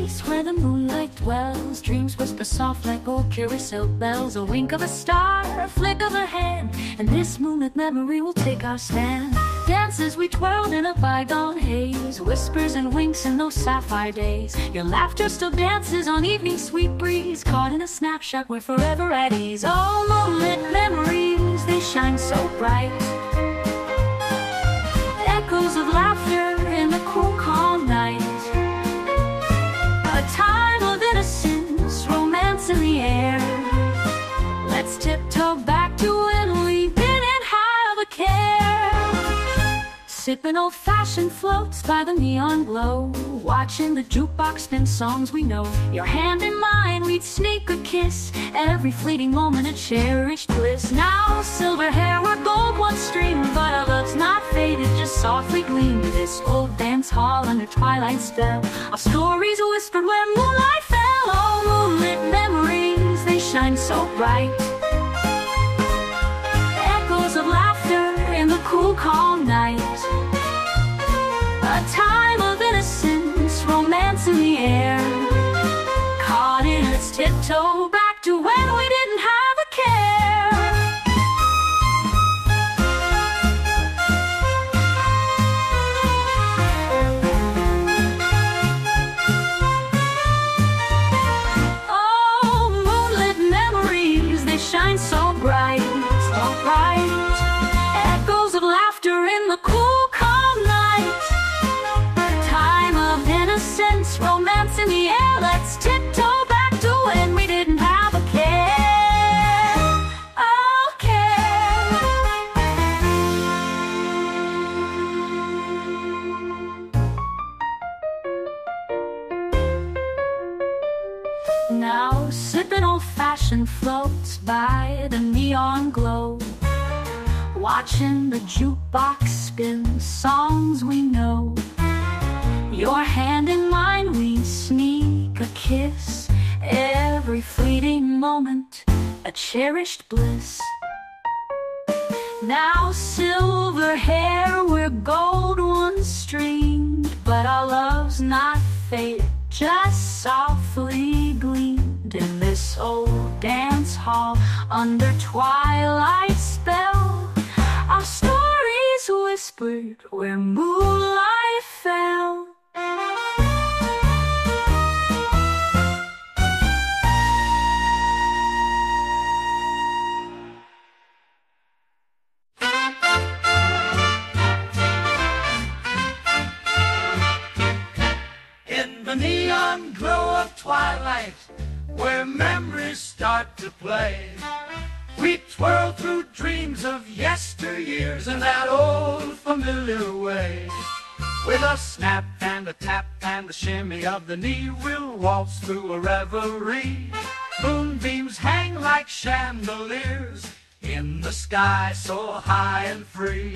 Embrace where the moonlight dwells. Dreams whisper soft like old carousel bells. A wink of a star, a flick of a hand. And this moonlit memory will take our stand. Dances we twirled in a bygone haze. Whispers and winks in those sapphire days. Your laughter still dances on evening sweet breeze. Caught in a snapshot, we're forever at ease. Oh, moonlit memories, they shine so bright. Echoes of laughter Sipping old fashioned floats by the neon glow. Watching the jukebox spin songs we know. Your hand in mine, we'd sneak a kiss. Every fleeting moment a cherished bliss. Now silver hair, we're gold one stream. But our love's not faded, just softly gleamed. This old dance hall under twilight spell. Our stories whispered when moonlight fell. Oh, moonlit memories, they shine so bright. Echoes of laughter in the cool, calm night. Time of innocence, romance in the air. Caught in its tiptoe back to when we didn't fashioned floats by the neon glow. Watching the jukebox spin songs we know. Your hand in mine, we sneak a kiss. Every fleeting moment, a cherished bliss. Now silver hair, we're gold one stringed, but our love's not faded, just softly gleamed. In this old dance hall under twilight spell. Our stories whispered where moonlight fell. In the neon glow of twilight, where memories start to play. We twirl through dreams of yesteryears in that old familiar way. With a snap and a tap and the shimmy of the knee, we'll waltz through a reverie. Moonbeams hang like chandeliers in the sky so high and free.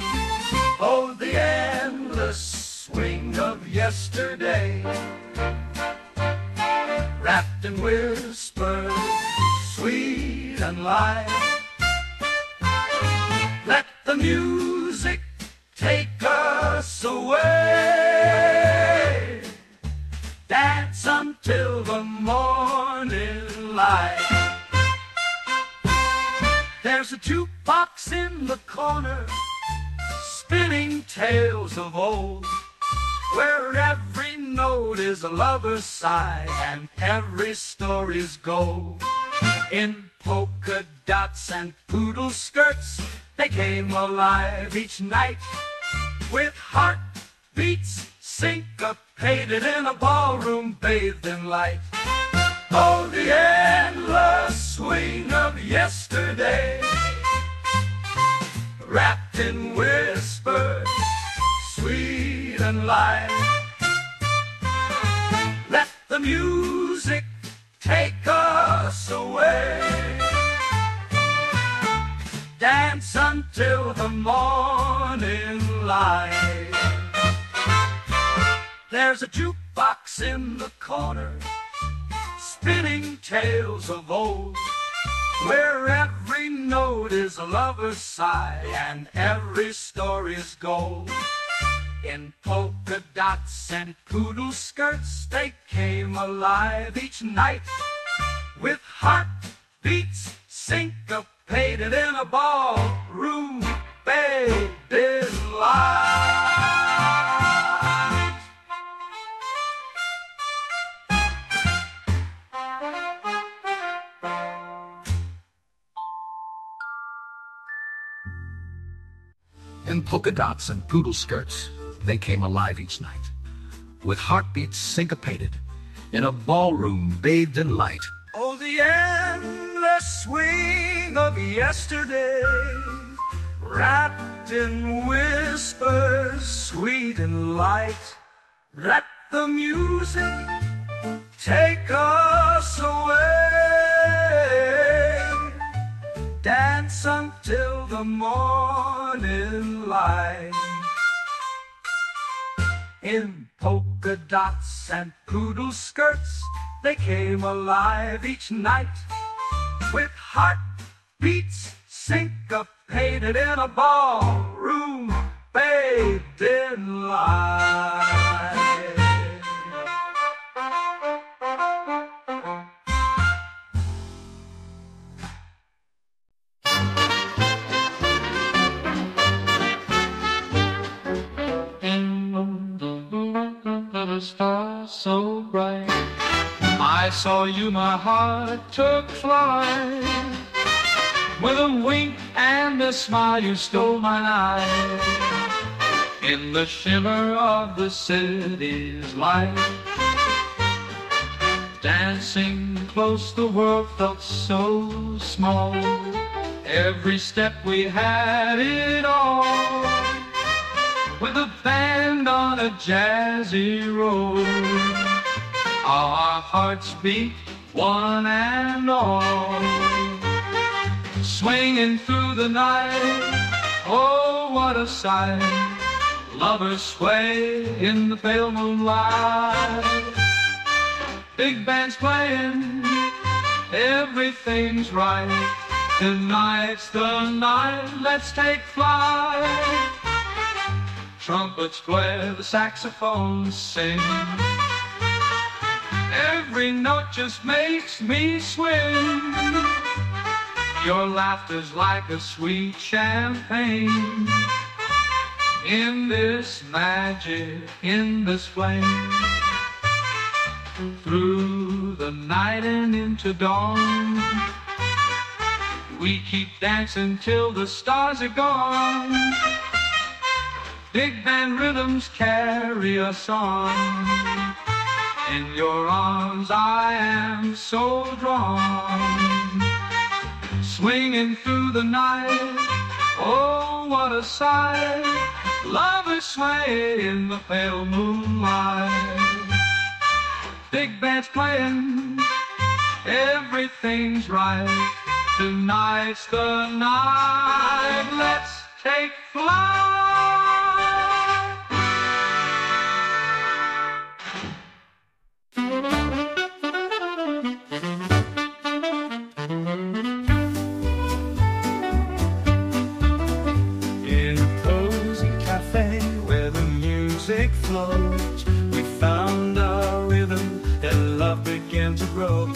Oh, the endless swing of yesterday, wrapped in whispers, sweet and light. Let the music take us away. Dance until the morning light. There's a jukebox in the corner, spinning tales of old where every note is a lover's sigh and every story's gold. In polka dots and poodle skirts, they came alive each night with heartbeats syncopated in a ballroom bathed in light. Oh, the endless swing of yesterday, wrapped in whispers, sweet Let the music take us away. Dance until the morning light. There's a jukebox in the corner, spinning tales of old where every note is a lover's sigh and every story's gold. In polka dots and poodle skirts, they came alive each night with heartbeats syncopated in a ballroom in light. In polka dots and poodle skirts, they came alive each night, with heartbeats syncopated, in a ballroom bathed in light. Oh, the endless swing of yesterday, wrapped in whispers sweet and light. Let the music take us away. Dance until the morning light in polka dots and poodle skirts. They came alive each night with heartbeats syncopated in a ballroom bathed in light. Star so bright. I saw you, my heart took flight. With a wink and a smile, you stole my eye. In the shimmer of the city's light. Dancing close, the world felt so small. Every step we had it all with a band on a jazzy road. Our hearts beat one and all, swinging through the night. Oh, what a sight! Lovers sway in the pale moonlight. Big band's playing, everything's right. Tonight's the night, let's take flight. Trumpets play, the saxophones sing. Every note just makes me swing. Your laughter's like a sweet champagne. In this magic, in this flame. Through the night and into dawn. We keep dancing till the stars are gone. Big band rhythms carry us on. In your arms I am so drawn. Swinging through the night, oh what a sight. Love is sway in the pale moonlight. Big band's playing, everything's right. Tonight's the night, let's take flight. We found our rhythm and love began to grow.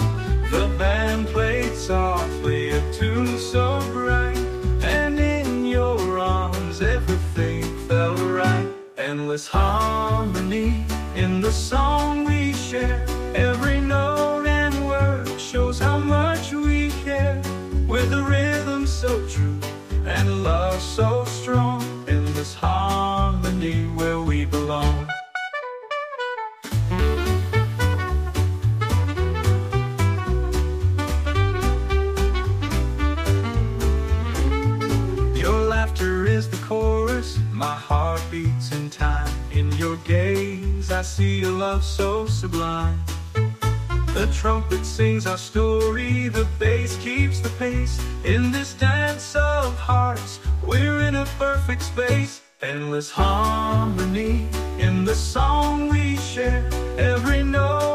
The band played softly, a tune so bright, and in your arms everything felt right. Endless harmony in the song we share. Every note and word shows how much we care. With the rhythm so true and love so strong in this harmony where we belong. I see a love so sublime. The trumpet sings our story, the bass keeps the pace. In this dance of hearts, we're in a perfect space. Endless harmony in the song we share. Every note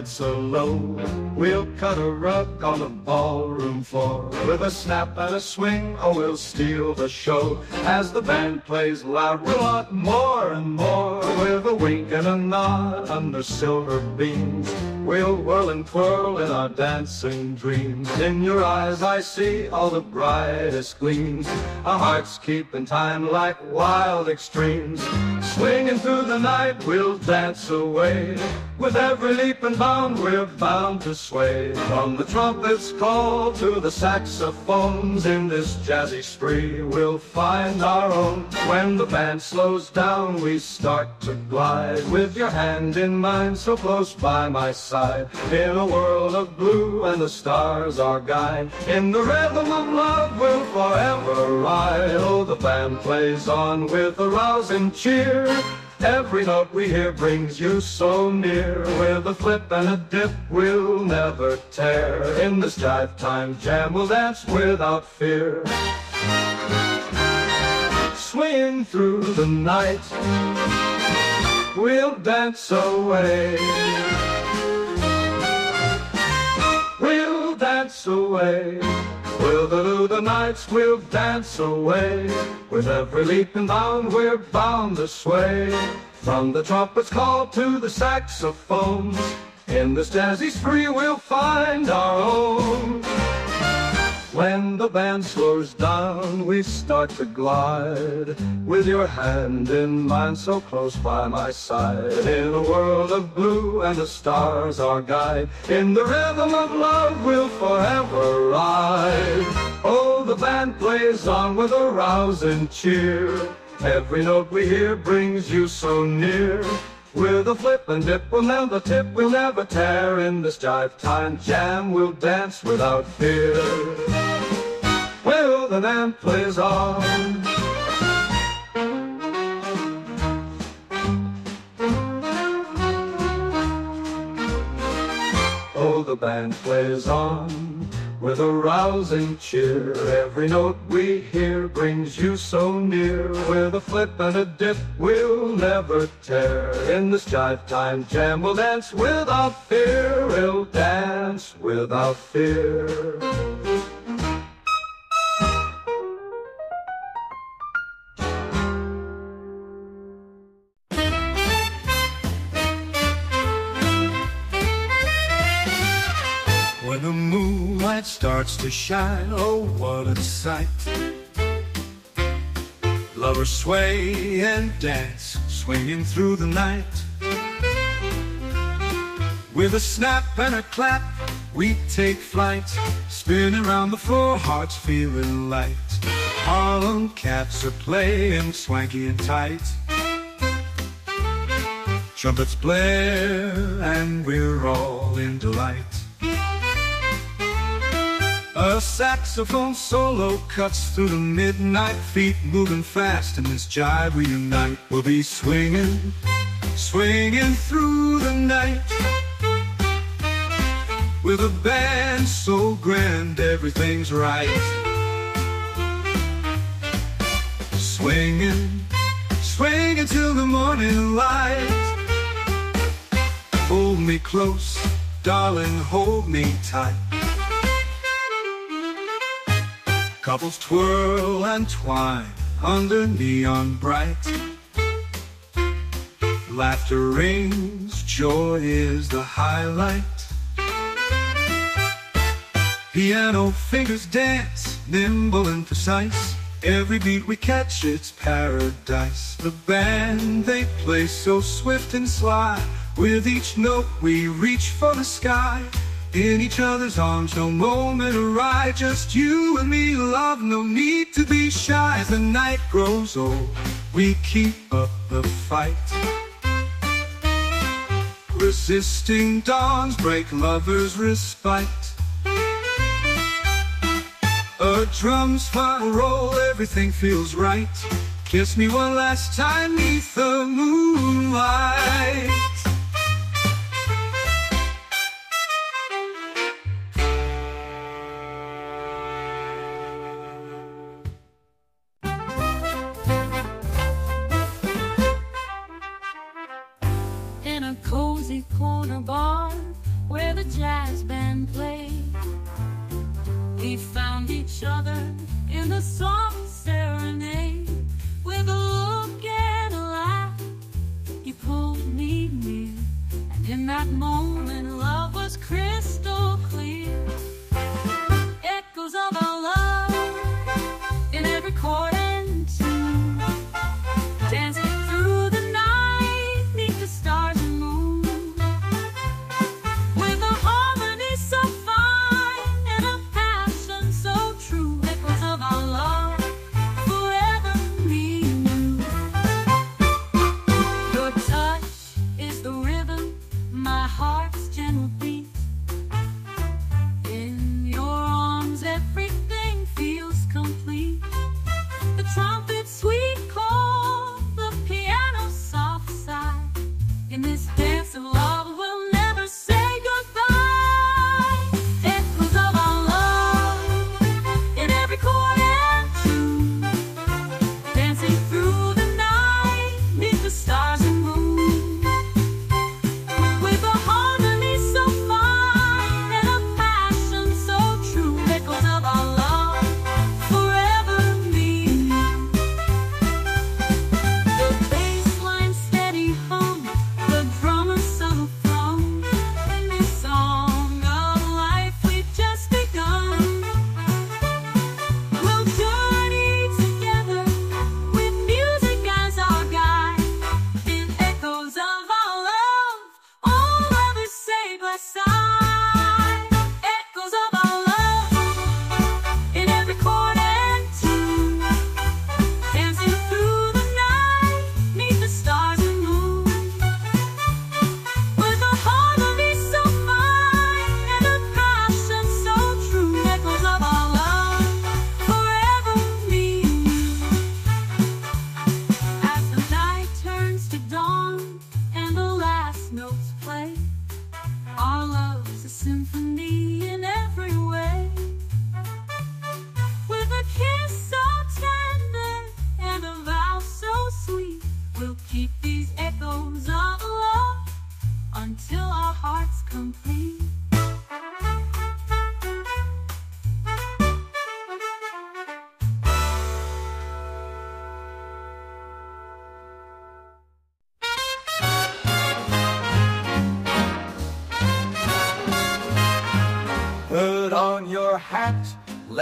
are low, we'll cut a rug on the ballroom floor. With a snap and a swing, oh, we'll steal the show. As the band plays loud, we'll want more and more. With a wink and a nod under silver beams, we'll whirl and twirl in our dancing dreams. In your eyes, I see all the brightest gleams. Our hearts keep in time like wild extremes. Swinging through the night, we'll dance away. With every leap and bound, we're bound to sway. From the trumpet's call to the saxophones, in this jazzy spree, we'll find our own. When the band slows down, we start to glide. With your hand in mine, so close by my side. In a world of blue, and the stars our guide. In the rhythm of love, we'll forever ride. Oh, the band plays on with a rousing cheer. Every note we hear brings you so near. With a flip and a dip, we'll never tear. In this jive time jam, we'll dance without fear. Swinging through the night, we'll dance away. Dance away. We'll do the nights, we'll dance away. With every leap and bound, we're bound to sway. From the trumpet's call to the saxophones, in this jazzy spree we'll find our own. When the band slows down, we start to glide. With your hand in mine so close by my side. In a world of blue and the stars our guide. In the rhythm of love we'll forever ride. Oh, the band plays on with a rousing cheer. Every note we hear brings you so near with a flip and dip, we'll never tip, we'll never tear. In this jive time jam, we'll dance without fear. Well, the band plays on. Oh, the band plays on with a rousing cheer. Every note we hear brings you so near. With a flip and a dip, we'll never tear. In this jive time jam, we'll dance without fear. We'll dance without fear. Starts to shine, oh what a sight. Lovers sway and dance, swinging through the night. With a snap and a clap, we take flight, spinning around the floor, hearts feeling light. Harlem cats are playing swanky and tight. Trumpets blare and we're all in delight. A saxophone solo cuts through the midnight, feet moving fast in this jive we unite. We'll be swinging, swinging through the night. With a band so grand, everything's right. Swinging, swinging till the morning light. Hold me close, darling, hold me tight. Couples twirl and twine under neon bright. Laughter rings, joy is the highlight. Piano fingers dance, nimble and precise. Every beat we catch, it's paradise. The band, they play so swift and sly. With each note, we reach for the sky. In each other's arms, no moment awry. Just you and me, love, no need to be shy. As the night grows old, we keep up the fight. Resisting dawns break lovers' respite. A drum's final roll, everything feels right. Kiss me one last time neath the moonlight.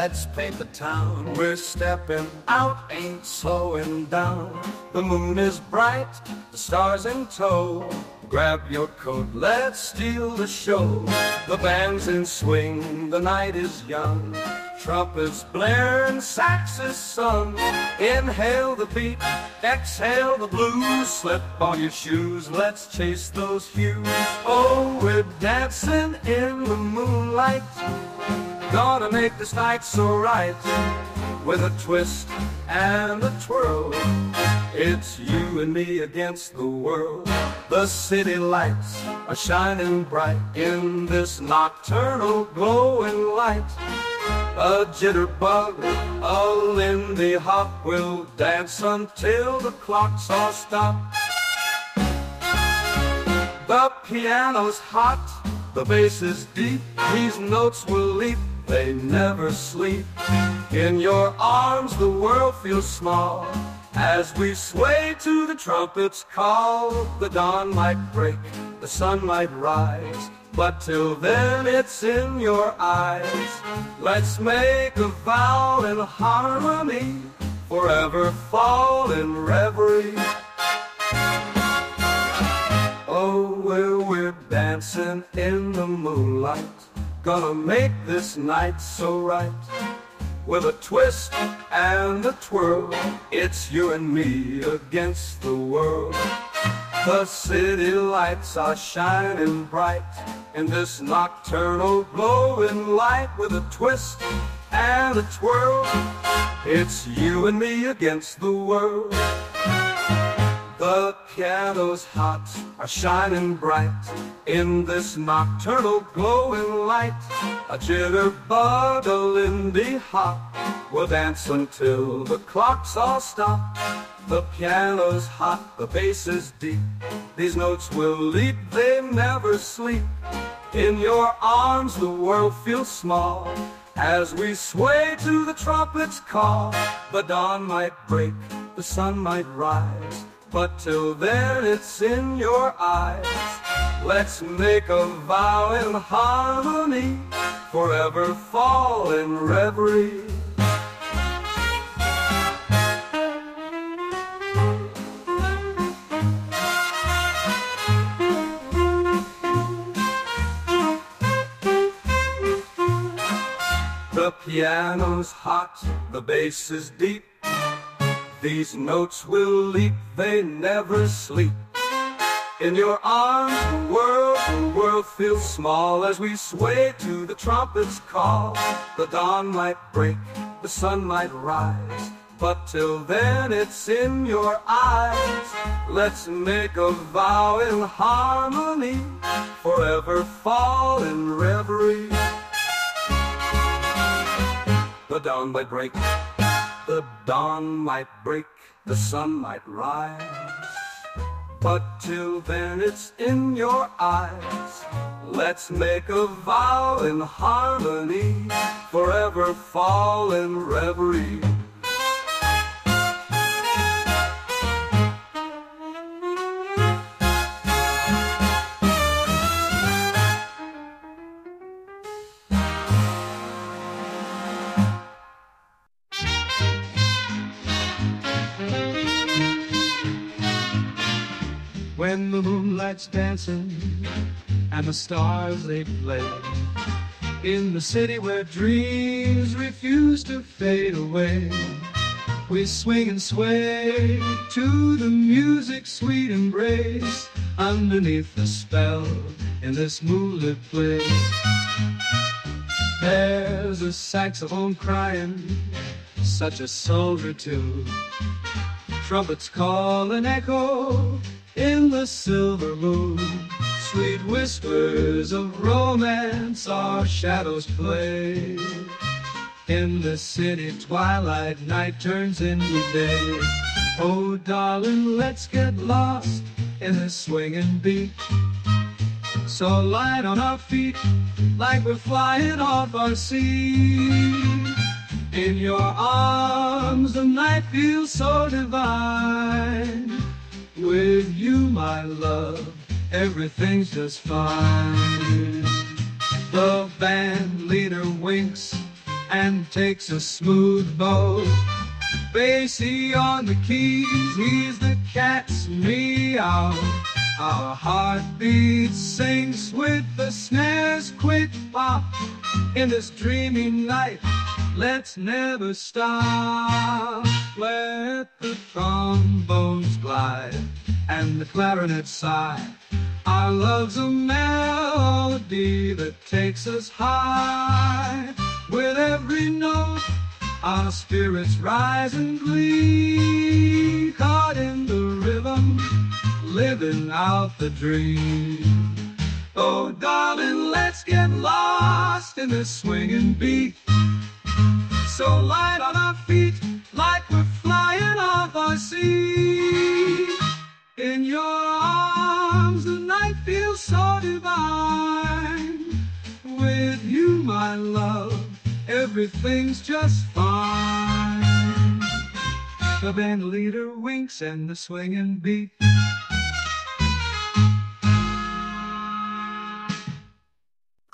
Let's paint the town. We're stepping out, ain't slowing down. The moon is bright, the stars in tow. Grab your coat, let's steal the show. The band's in swing, the night is young. Trumpets blare and sax is sung. Inhale the beat, exhale the blues. Slip on your shoes, let's chase those hues. Oh, we're dancing in the moonlight. Gonna make this night so right with a twist and a twirl. It's you and me against the world. The city lights are shining bright in this nocturnal glowing light. A jitterbug, a Lindy Hop will dance until the clocks all stop. The piano's hot, the bass is deep, these notes will leap, they never sleep. In your arms the world feels small, as we sway to the trumpet's call. The dawn might break, the sun might rise, but till then it's in your eyes. Let's make a vow in harmony forever fall in reverie. Oh, where we're dancing in the moonlight, gonna make this night so right. With a twist and a twirl, it's you and me against the world. The city lights are shining bright in this nocturnal glowing light with a twist and a twirl. It's you and me against the world. The piano's hot are shining bright in this nocturnal glowing light. A jitterbug, a Lindy Hop will dance until the clocks all stop. The piano's hot, the bass is deep. These notes will leap, they never sleep. In your arms the world feels small as we sway to the trumpet's call. The dawn might break, the sun might rise, but till then it's in your eyes. Let's make a vow in harmony, forever fall in reverie. The piano's hot, the bass is deep. These notes will leap, they never sleep. In your arms, the world, the world feels small as we sway to the trumpet's call. The dawn might break, the sun might rise, but till then it's in your eyes. Let's make a vow in harmony, forever fall in reverie. The dawn might break, the dawn might break, the sun might rise. But till then it's in your eyes. Let's make a vow in harmony, forever fall in reverie. Dancing and the stars they play in the city where dreams refuse to fade away. We swing and sway to the music's sweet embrace underneath the spell in this moonlit place. There's a saxophone crying, such a soldier too. Trumpets call and echo in the silver moon. Sweet whispers of romance our shadows play. In the city twilight, night turns into day. Oh, darling, let's get lost in this swinging beat. So light on our feet, like we're flying off our seat. In your arms, the night feels so divine. With you, my love, everything's just fine. The band leader winks and takes a smooth bow. Basie on the keys, he's the cat's meow. Our heartbeat sings with the snares quick pop. In this dreamy night, let's never stop. Let the trombones glide and the clarinet sigh. Our love's a melody that takes us high. With every note, our spirits rise and glee. Caught in the rhythm, living out the dream. Oh, darling, let's get lost in this swinging beat. So light on our feet, like we're flying off our seat. In your arms, the night feels so divine. With you, my love, everything's just fine. The band leader winks and the swinging beat.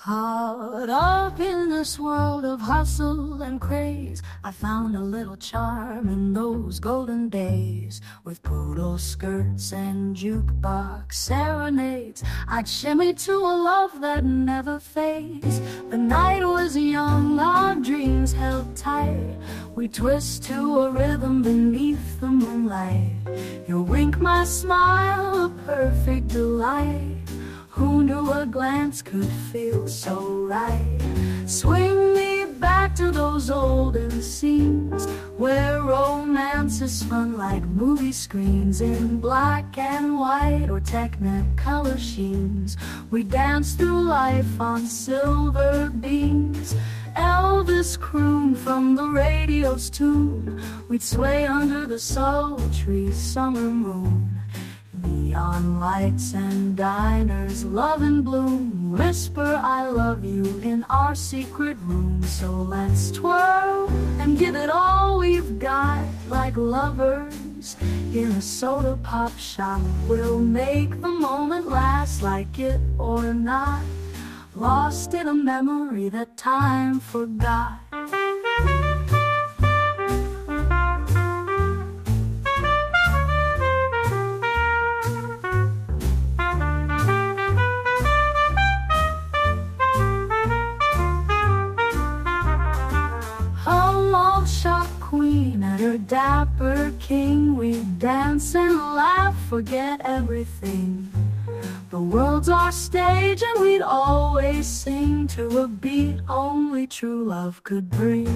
Caught up in this world of hustle and craze, I found a little charm in those golden days. With poodle skirts and jukebox serenades, I'd shimmy to a love that never fades. The night was young, our dreams held tight. We twist to a rhythm beneath the moonlight. You wink my smile, a perfect delight. Who knew a glance could feel so right? Swing me back to those olden scenes where romance is spun like movie screens in black and white or technicolor sheens. We dance through life on silver beams. Elvis croon from the radio's tune. We'd sway under the sultry summer moon. Neon lights and diners, love and bloom. Whisper, I love you in our secret room. So let's twirl and give it all we've got, like lovers in a soda pop shop. We'll make the moment last, like it or not. Lost in a memory that time forgot. Dapper king. We dance and laugh, forget everything. The world's our stage, and we'd always sing to a beat only true love could bring.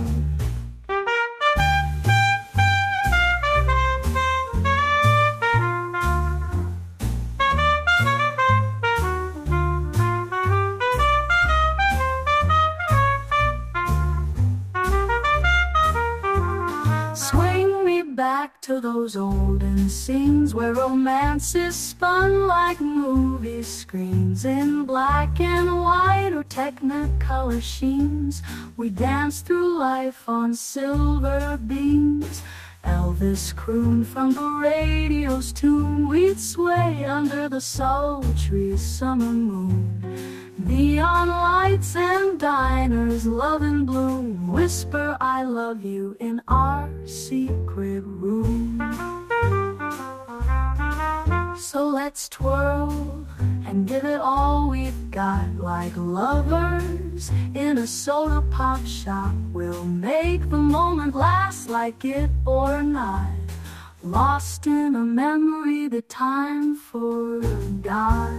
To those olden scenes where romance is spun like movie screens in black and white or technicolor sheens. We dance through life on silver beams. Elvis crooned from the radio's tune. We'd sway under the sultry summer moon. Neon lights and diners, love and bloom. Whisper, I love you in our secret room. So let's twirl and give it all we've got, like lovers in a soda pop shop. We'll make the moment last like it or not. Lost in a memory the time forgot.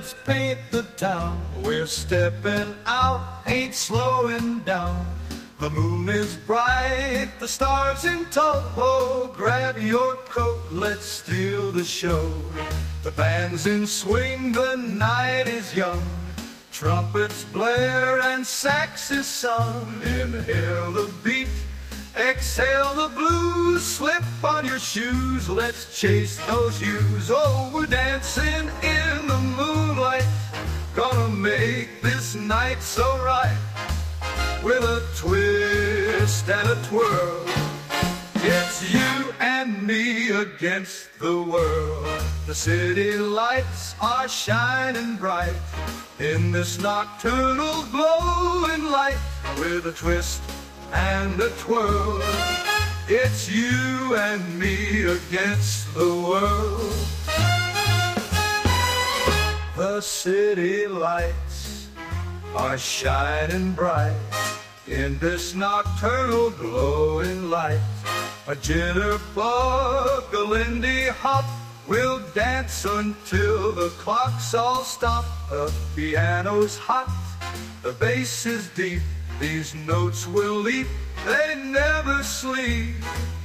Let's paint the town. We're stepping out, ain't slowing down. The moon is bright, the stars in tow. Oh, grab your coat, let's steal the show. The band's in swing, the night is young. Trumpets blare and sax is sung. Inhale the beat Exhale the blues, slip on your shoes, let's chase those hues. Oh, we're dancing in the moonlight, gonna make this night so right. With a twist and a twirl, it's you and me against the world. The city lights are shining bright in this nocturnal glowing light with a twist and a twirl. It's you and me against the world. The city lights are shining bright in this nocturnal glowing light. A jitterbug, a Lindy hop, we'll dance until the clocks all stop. The piano's hot, the bass is deep. These notes will leap, they never sleep.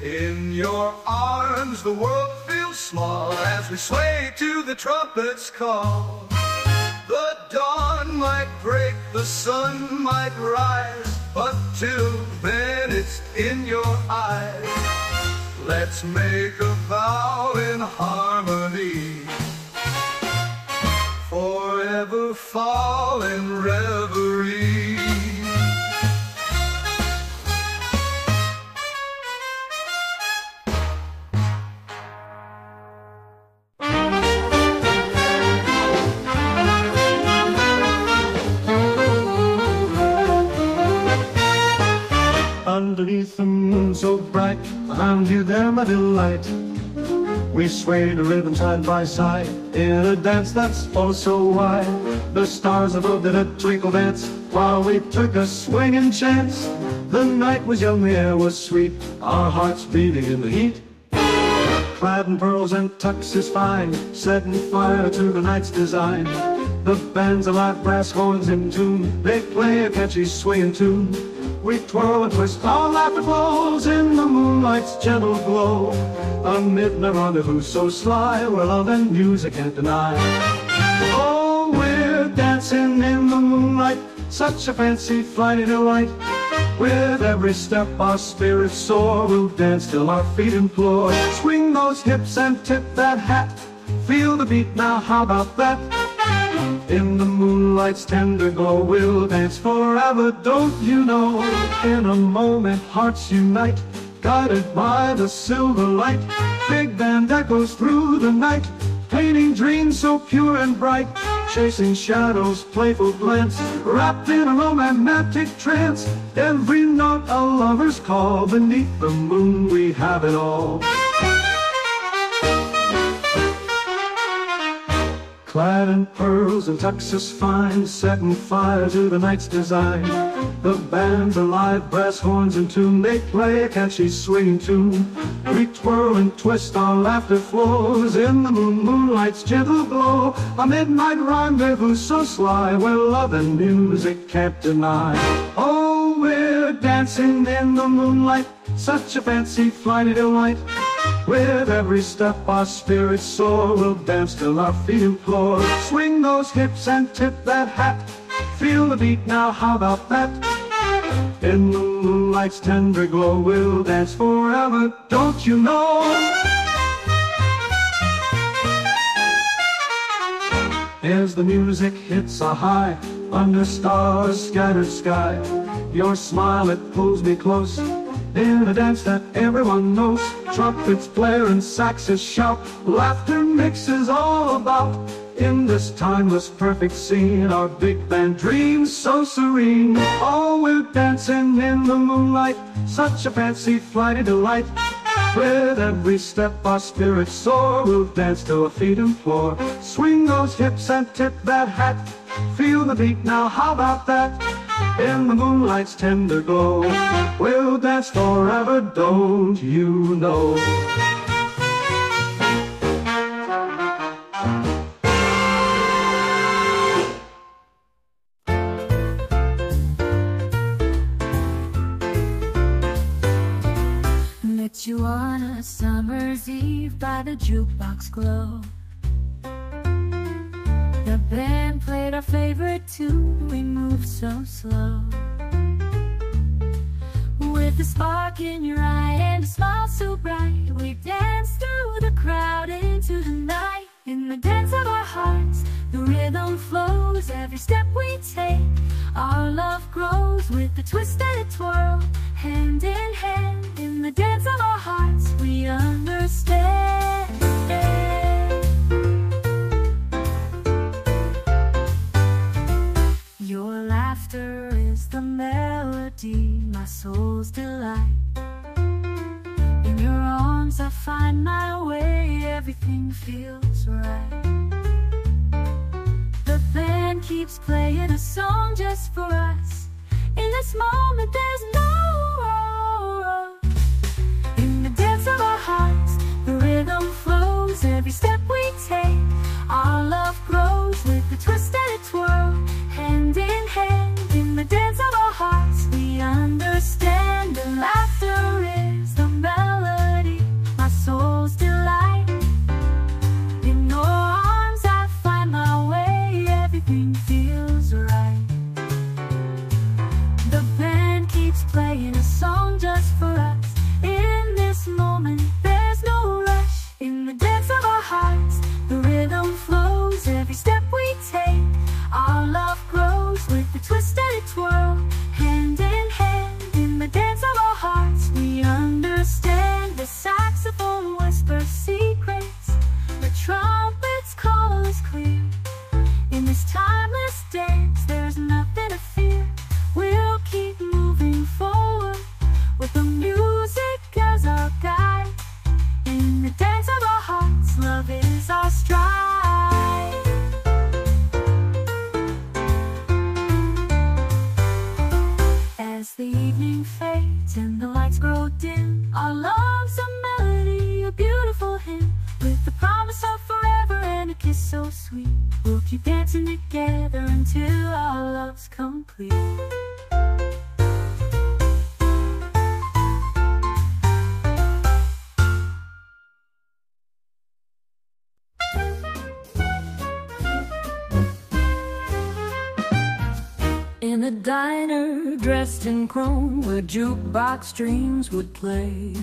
In your arms, the world feels small as we sway to the trumpet's call. The dawn might break, the sun might rise, but till then it's in your eyes. Let's make a vow in harmony. Forever fall in reverie. Found you there, my delight. We swayed a rhythm side by side in a dance that's oh so wide. The stars above did a twinkle dance while we took a swinging chance. The night was young, the air was sweet, our hearts beating in the heat. Clad in pearls and tuxes fine, setting fire to the night's design. The band's alive, brass horns in tune, they play a catchy swinging tune. We twirl and twist, our laughter flows in the moonlight's gentle glow. Amid the rendezvous so sly, where love and music can't deny. Oh, we're dancing in the moonlight, such a fancy flighty delight. With every step our spirits soar, we'll dance till our feet implore. Swing those hips and tip that hat, feel the beat now, how about that? In the moonlight's tender glow, we'll dance forever, don't you know? In a moment, hearts unite, guided by the silver light. Big band echoes through the night, painting dreams so pure and bright. Chasing shadows, playful glance, wrapped in a romantic trance. Every note a lover's call, beneath the moon we have it all. Clad in pearls and tuxes fine, setting fire to the night's design. The band's alive, brass horns in tune, they play a catchy swinging tune. We twirl and twist, our laughter flows in the moon, moonlight's gentle glow. A midnight rendezvous so sly, where love and music can't deny. Oh, we're dancing in the moonlight, such a fancy flighty delight. With every step our spirits soar, we'll dance till our feet implore. Swing those hips and tip that hat. Feel the beat now, how about that? In the moonlight's tender glow, we'll dance forever, don't you know? As the music hits a high, under stars scattered sky, your smile it pulls me close. In a dance that everyone knows, trumpets blare and saxes shout, laughter mixes all about. In this timeless perfect scene, our big band dreams so serene. Oh, we're dancing in the moonlight, such a fancy flighty delight. With every step our spirits soar, we'll dance till our feet implore. Swing those hips and tip that hat. Feel the beat now, how about that? In the moonlight's tender glow, we'll dance forever, don't you know? Met you on a summer's eve by the jukebox glow. The band played our favorite tune, we moved so slow. With a spark in your eye and a smile so bright, we danced through the crowd into the night. In the dance of our hearts, the rhythm flows every step we take. Our love grows with a twist and a twirl, hand in hand. In the dance of our hearts, we understand. Your laughter is the melody, my soul's delight. In your arms, I find my way, everything feels right. The band keeps playing a song just for us. In this moment, there's no rush. In the dance of our hearts, the rhythm flows every step we take. Our love grows with a twist and a twirl, hand in hand. In the dance of our hearts, we understand the laughter is a twist and twirl, hand in hand in the dance of our hearts. We understand the saxophone whispers secrets, the trumpet's call is clear. In this timeless dance, there's nothing to fear. We'll keep moving forward with the music as our guide. In the dance of our hearts, love is our stride. And the lights grow dim, our love's a melody, a beautiful hymn, with the promise of forever and a kiss so sweet. We'll keep dancing together until our love's complete. A diner dressed in chrome where jukebox dreams would play.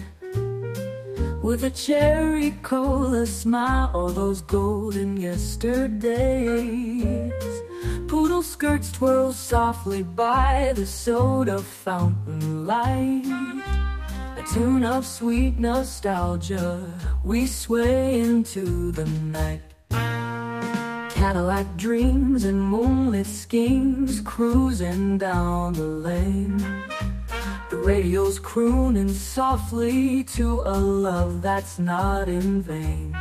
With a cherry cola smile all those golden yesterdays. Poodle skirts twirl softly by the soda fountain light. A tune of sweet nostalgia we sway into the night Cadillac dreams and moonlit schemes cruising down the lane. The radio's crooning softly to a love that's not in vain.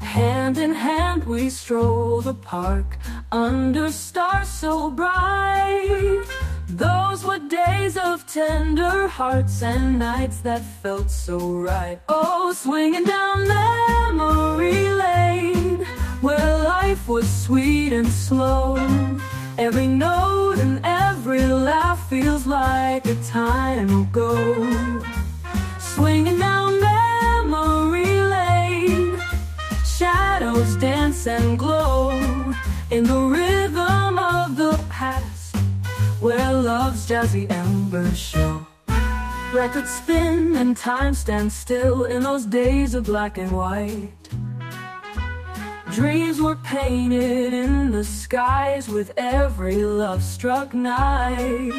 Hand in hand we stroll the park under stars so bright. Those were days of tender hearts and nights that felt so right. Oh, swinging down memory lane where life was sweet and slow. Every note and every laugh feels like a time ago. Swinging down memory lane, shadows dance and glow in the rhythm of the past, where love's jazzy embers show. Records spin and time stands still in those days of black and white. Dreams were painted in the skies with every love struck night.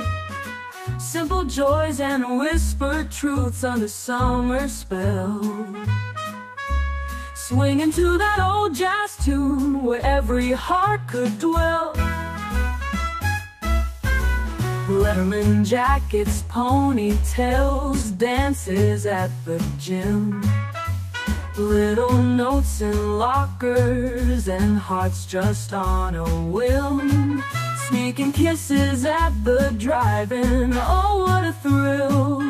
Simple joys and whispered truths under summer spell. Swinging to that old jazz tune where every heart could dwell. Letterman jackets, ponytails, dances at the gym. Little notes in lockers and hearts just on a whim. Sneaking kisses at the drive-in, oh what a thrill.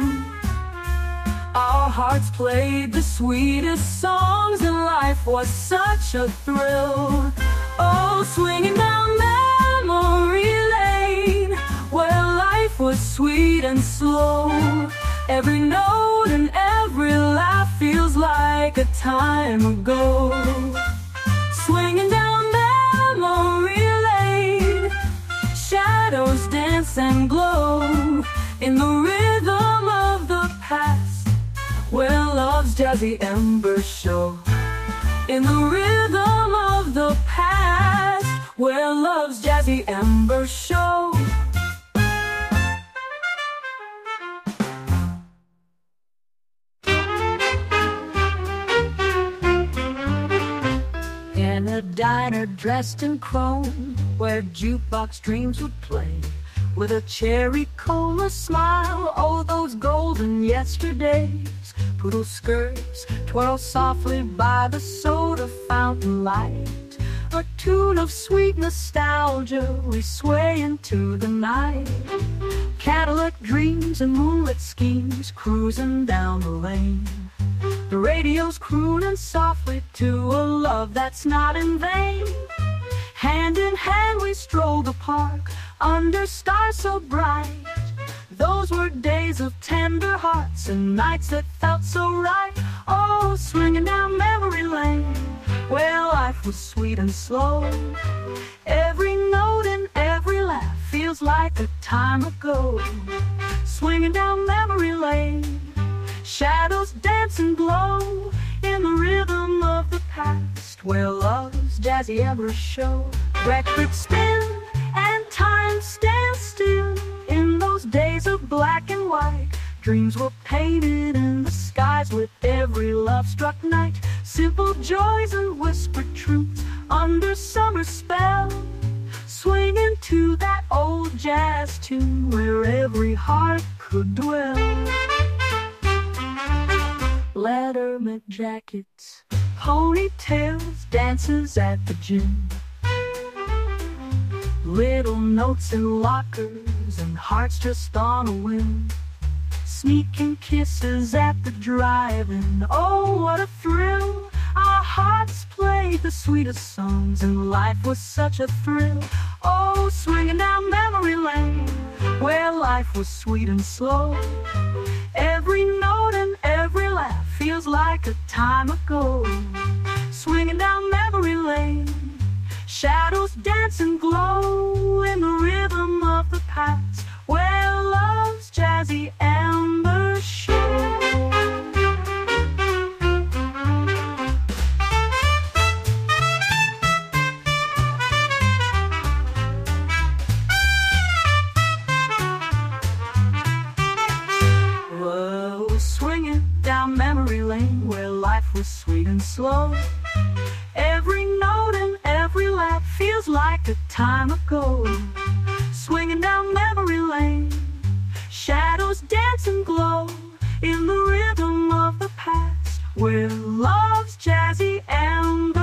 Our hearts played the sweetest songs and life was such a thrill. Oh, swinging down memory lane where life was sweet and slow. Every note and every laugh feels like a time ago. Swinging down memory lane, shadows dance and glow in the rhythm of the past, where love's jazzy embers show. In the rhythm of the past, where love's jazzy embers show. Diner dressed in chrome Where jukebox dreams would play With a cherry cola smile. Oh, those golden yesterdays Poodle skirts twirl softly by the soda fountain light. A tune of sweet nostalgia We sway into the night. Cadillac dreams and moonlit schemes Cruising down the lane the radio's crooning softly to a love that's not in vain. Hand in hand we stroll the park under stars so bright. Those were days of tender hearts and nights that felt so right. Oh, swinging down memory lane where life was sweet and slow. Every note and every laugh feels like a time ago. Swinging down memory lane. Shadows dance and glow in the rhythm of the past, where love's jazzy embers show. Records spin and time stands still in those days of black and white. Dreams were painted in the skies with every love-struck night. Simple joys and whispered truths under summer spell. Swinging to that old jazz tune where every heart could dwell. Letterman jackets, ponytails, dances at the gym. Little notes in lockers and hearts just on a whim. Sneaking kisses at the drive-in, oh what a thrill! Our hearts played the sweetest songs and life was such a thrill. Oh, swinging down memory lane, where life was sweet and slow. Every note and every laugh feels like a time ago. Swinging down memory lane, shadows dance and glow in the rhythm of the past, where love's jazzy amber show. Was sweet and slow. Every note and every laugh feels like a time ago. Swinging down memory lane, shadows dance and glow in the rhythm of the past where love's jazzy amber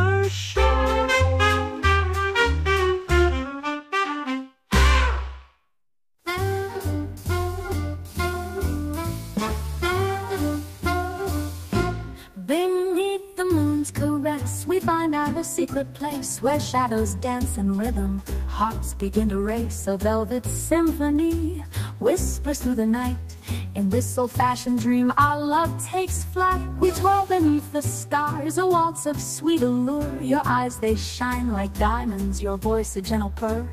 secret place where shadows dance in rhythm. Hearts begin to race, a velvet symphony whispers through the night. In this old fashioned dream, our love takes flight. We twirl beneath the stars, a waltz of sweet allure. Your eyes, they shine like diamonds, your voice, a gentle purr.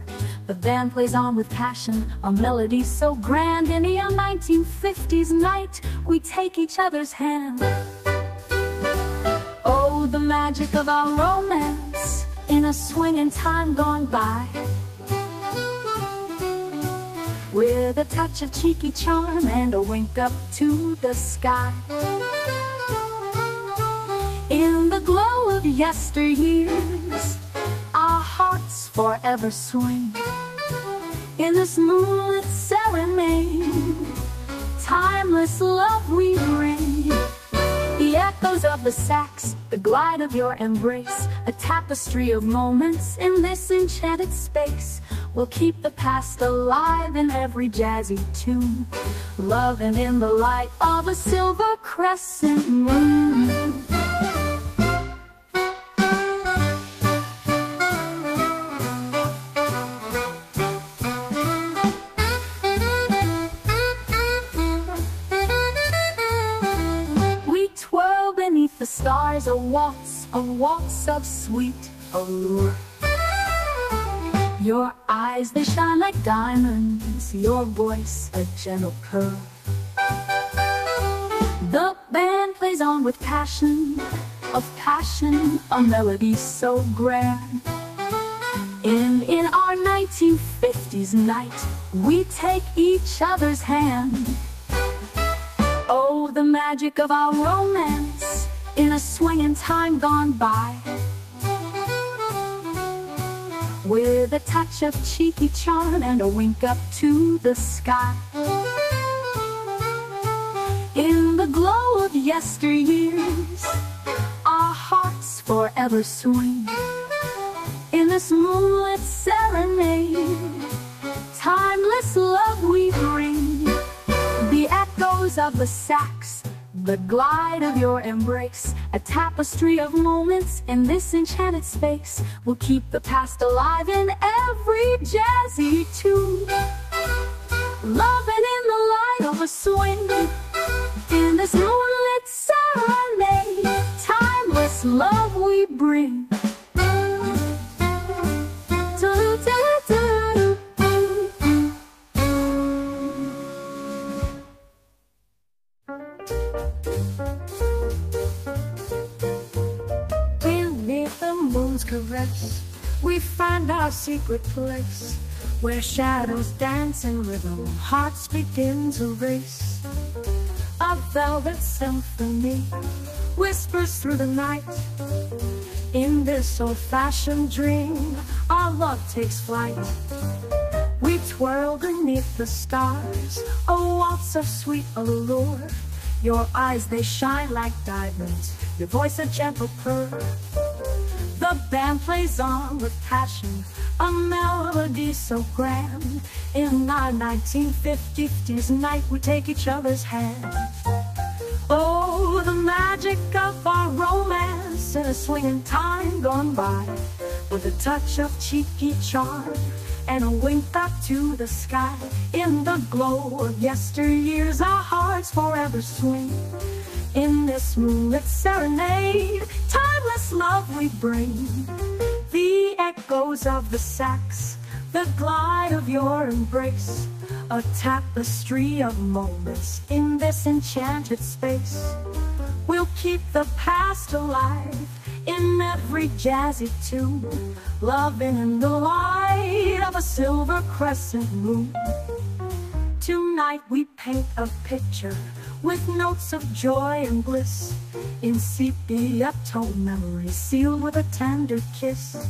The band plays on with passion, a melody so grand. In a 1950s night, we take each other's hand. Oh, the magic of our romance in a swinging time gone by. With a touch of cheeky charm and a wink up to the sky. In the glow of yesteryears, our hearts forever swing. In this moonlit serenade, timeless love we bring. The echoes of the sax, the glide of your embrace, a tapestry of moments in this enchanted space We'll keep the past alive in every jazzy tune. Loving in the light of a silver crescent moon. Waltz, a waltz of sweet allure. Your eyes, they shine like diamonds, your voice, a gentle purr. The band plays on with passion, of passion, a melody so grand. In, in our 1950s night, we take each other's hand. Oh, the magic of our romance in a swinging time gone by. With a touch of cheeky charm and a wink up to the sky. In the glow of yesteryears, our hearts forever swing. In this moonlit serenade, timeless love we bring. The echoes of the sax, the glide of your embrace, a tapestry of moments in this enchanted space will keep the past alive in every jazzy tune. Loving in the light of a swing, in this moonlit serenade, timeless love we bring. Caress, we find our secret place where shadows dance in rhythm, hearts begin to race. A velvet symphony whispers through the night. In this old-fashioned dream, our love takes flight. We twirl beneath the stars, a waltz of sweet allure. Your eyes, they shine like diamonds, your voice a gentle purr. The band plays on with passion, a melody so grand. In our 1950s night, we take each other's hand. Oh, the magic of our romance in a swinging time gone by, with a touch of cheeky charm and a wink up to the sky. In the glow of yesteryears, our hearts forever swing. In this moonlit serenade, timeless love we bring. The echoes of the sax, the glide of your embrace, a tapestry of moments in this enchanted space. We'll keep the past alive in every jazzy tune, loving in the light of a silver crescent moon. Tonight we paint a picture with notes of joy and bliss in sepia tone memories sealed with a tender kiss.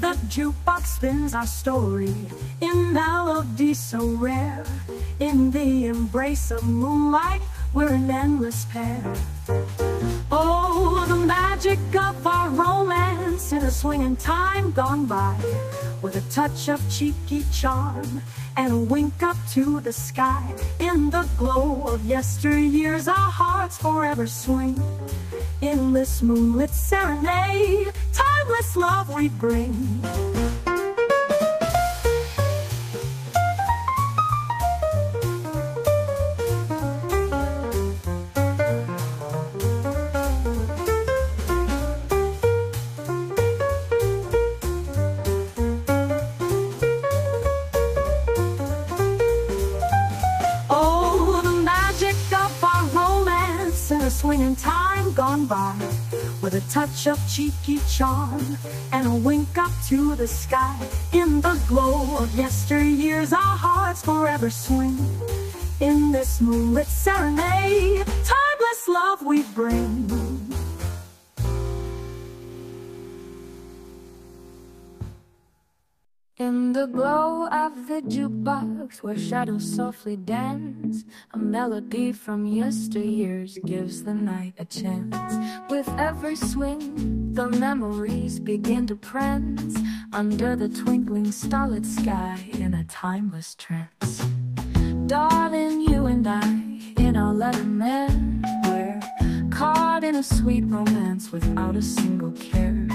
The jukebox spins our story in melody so rare. In the embrace of moonlight, we're an endless pair. Oh, the magic of our romance in a swinging time gone by, with a touch of cheeky charm and a wink up to the sky. In the glow of yesteryears, our hearts forever swing. In this moonlit serenade, timeless love we bring. Swinging time gone by with a touch of cheeky charm and a wink up to the sky. In the glow of yesteryears, our hearts forever swing. In this moonlit serenade, timeless love we bring. In the glow of the jukebox where shadows softly dance, a melody from yesteryears gives the night a chance. With every swing, the memories begin to prance under the twinkling starlit sky in a timeless trance. Darling, you and I, in our letterman, we're caught in a sweet romance without a single care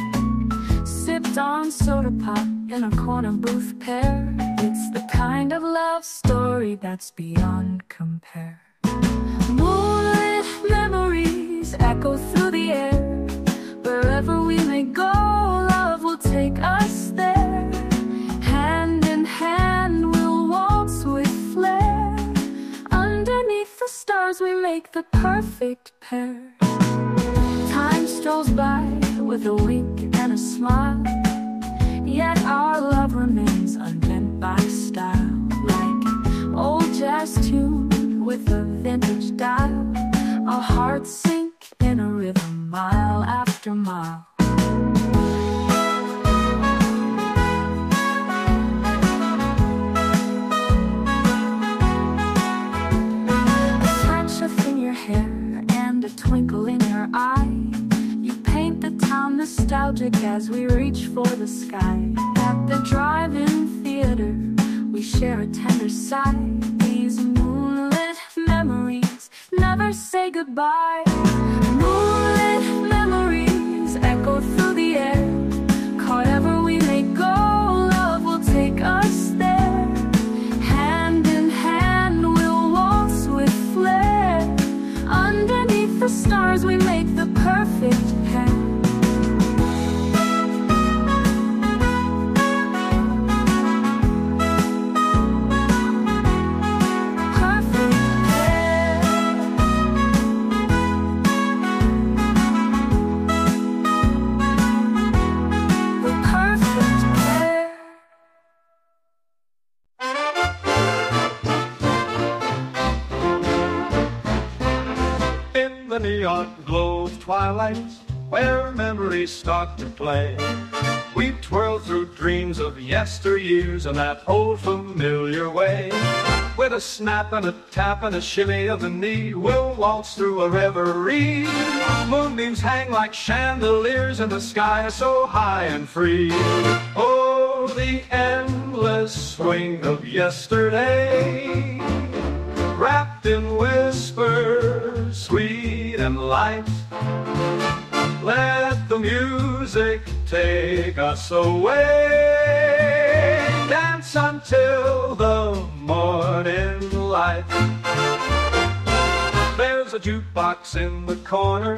on soda pop in a corner booth pair. It's the kind of love story that's beyond compare. Moonlit memories echo through the air. Wherever we may go, love will take us there. Hand in hand, we'll waltz with flair. Underneath the stars, we make the perfect pair. Time strolls by with a wink smile. Yet our love remains unbent by style, like old jazz tune with a vintage dial. Our hearts sink in a rhythm mile after mile. A friendship in your hair and a twinkle in your eye nostalgic as we reach for the sky. At the drive-in theater, we share a tender sigh. These moonlit memories never say goodbye. Moonlit memories echo through the air. Caught ever we may go, love will take us there. Hand in hand, we'll waltz with flair. Underneath the stars, we make the perfect neon glow of twilights where memories start to play. We twirl through dreams of yesteryears in that old familiar way. With a snap and a tap and a shimmy of the knee, we'll waltz through a reverie. Moonbeams hang like chandeliers and the sky is so high and free. Oh, the endless swing of yesterday, wrapped in whispers sweet and light. Let the music take us away. Dance until the morning light. There's a jukebox in the corner,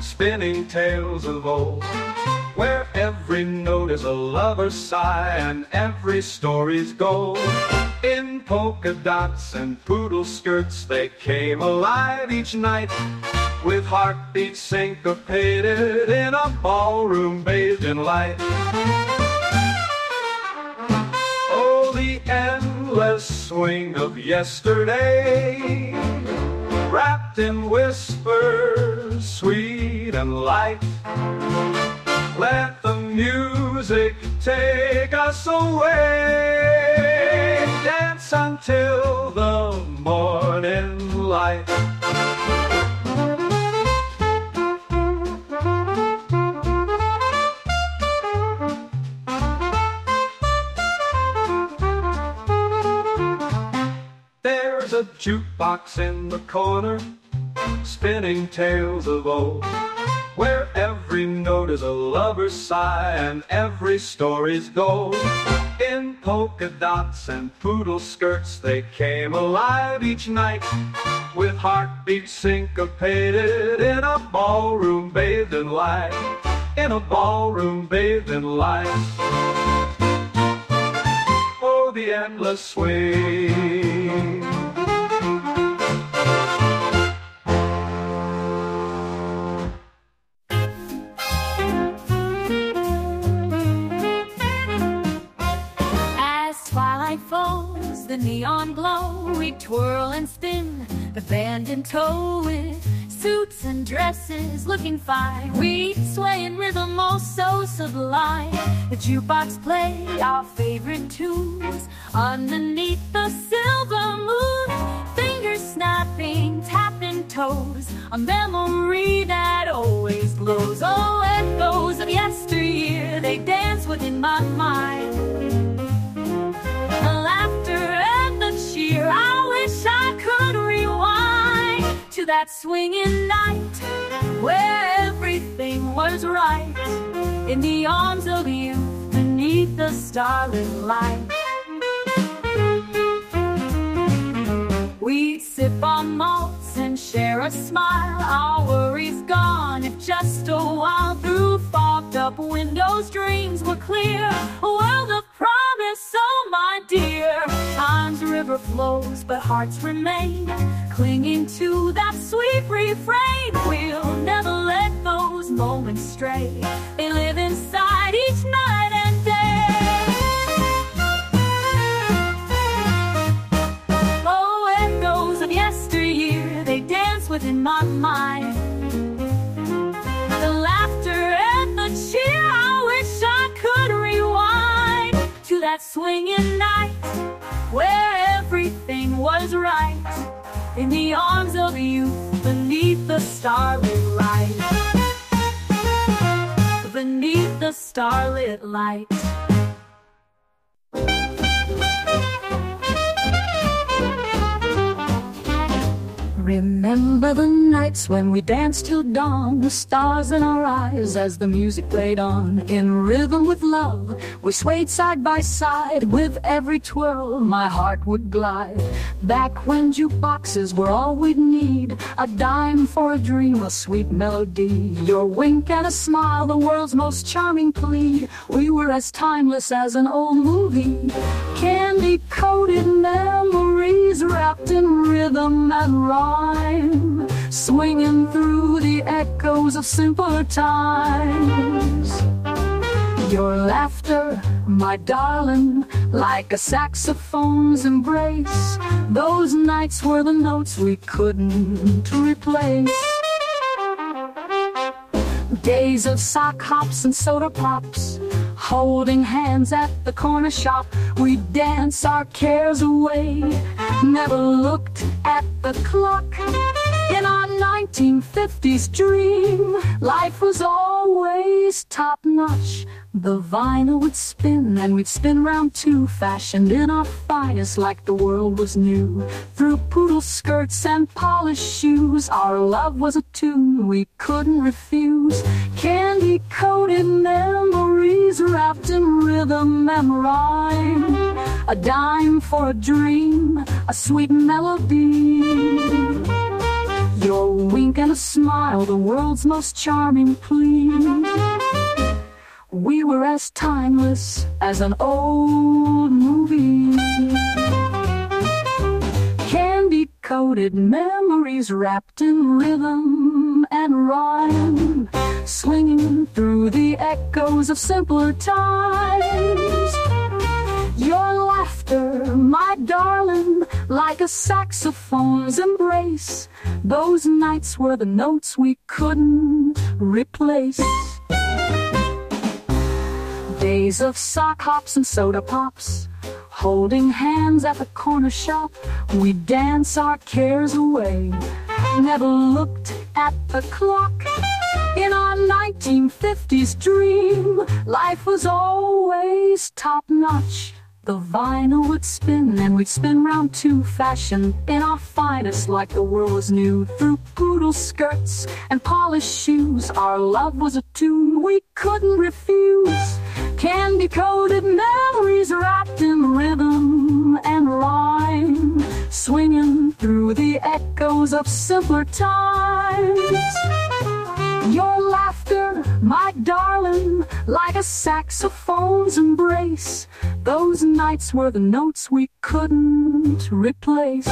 spinning tales of old. Where every note is a lover's sigh and every story's gold. In polka dots and poodle skirts, they came alive each night with heartbeats syncopated in a ballroom bathed in light. Oh, the endless swing of yesterday, wrapped in whispers sweet and light. Let the music take us away, dance until the morning light. There's a jukebox in the corner, spinning tales of old, where every note is a lover's sigh and every story's gold. In polka dots and poodle skirts, they came alive each night, with heartbeats syncopated in a ballroom bathed in light. In a ballroom bathed in light. Oh, the endless swing. The neon glow, we twirl and spin, the band in tow with suits and dresses looking fine. We sway in rhythm, oh so sublime. The jukebox play our favorite tunes underneath the silver moon. Fingers snapping, tapping toes, a memory that always glows. Oh, echoes of yesteryear, they dance within my mind cheer. I wish I could rewind to that swinging night where everything was right in the arms of you beneath the starlit light. We sip on malts and share a smile. Our worries gone, if just a while. Through fogged up windows, dreams were clear. A world of promise, oh my dear. Time's river flows, but hearts remain. Clinging to that sweet refrain. We'll never let those moments stray. They live inside each night and day. Oh, echoes of yesteryear, they dance within my mind. That swinging night where everything was right in the arms of youth beneath the starlit light. Beneath the starlit light. Remember the nights when we danced till dawn, the stars in our eyes as the music played on. In rhythm with love, we swayed side by side. With every twirl, my heart would glide. Back when jukeboxes were all we'd need, a dime for a dream, a sweet melody. Your wink and a smile, the world's most charming plea. We were as timeless as an old movie. Candy coated memories wrapped in rhythm and rhyme, swinging through the echoes of simpler times. Your laughter, my darling, like a saxophone's embrace. Those nights were the notes we couldn't replace. Days of sock hops and soda pops, Holding hands at the corner shop, we dance our cares away. Never looked at the clock. In our 1950s dream, life was always top notch. The vinyl would spin and we'd spin round too, fashioned in our finest like the world was new. Through poodle skirts and polished shoes, our love was a tune we couldn't refuse. Candy coated memories wrapped in rhythm and rhyme. A dime for a dream, a sweet melody. Your wink and a smile, the world's most charming plea. We were as timeless as an old movie. Candy coated memories wrapped in rhythm and rhyme, swinging through the echoes of simpler times. Your laughter, my darling, like a saxophone's embrace. Those nights were the notes we couldn't replace. Days of sock hops and soda pops, holding hands at the corner shop. We dance our cares away. Never looked at the clock. In our 1950s dream, life was always top notch. The vinyl would spin and we'd spin round to fashion in our finest like the world was new. Through poodle skirts and polished shoes, our love was a tune we couldn't refuse. Candy coated memories wrapped in rhythm and rhyme, swinging through the echoes of simpler times. Your laughter, my darling, like a saxophone's embrace. Those nights were the notes we couldn't replace.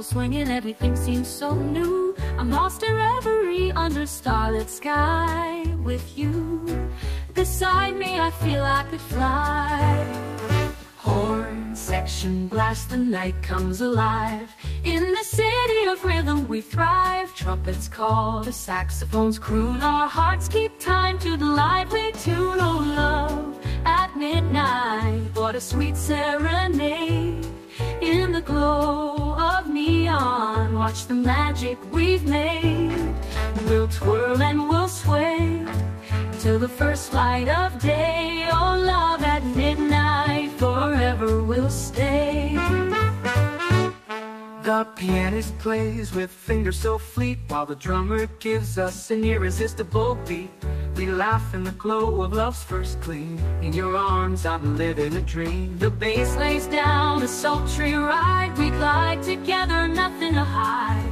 Swinging, everything seems so new. I'm lost in reverie under starlit sky with you. Beside me, I feel like I could fly. Horn section blast, the night comes alive. In the city of rhythm, we thrive. Trumpets call, the saxophones croon. Our hearts keep time to the lively tune. Oh, love at midnight. What a sweet serenade. In the glow of neon, watch the magic we've made. We'll twirl and we'll sway till the first light of day. Oh, love at midnight, forever will stay. The pianist plays with fingers so fleet while the drummer gives us an irresistible beat. We laugh in the glow of love's first gleam. In your arms, I'm living a dream. The bass lays down a sultry ride. We glide together, nothing to hide.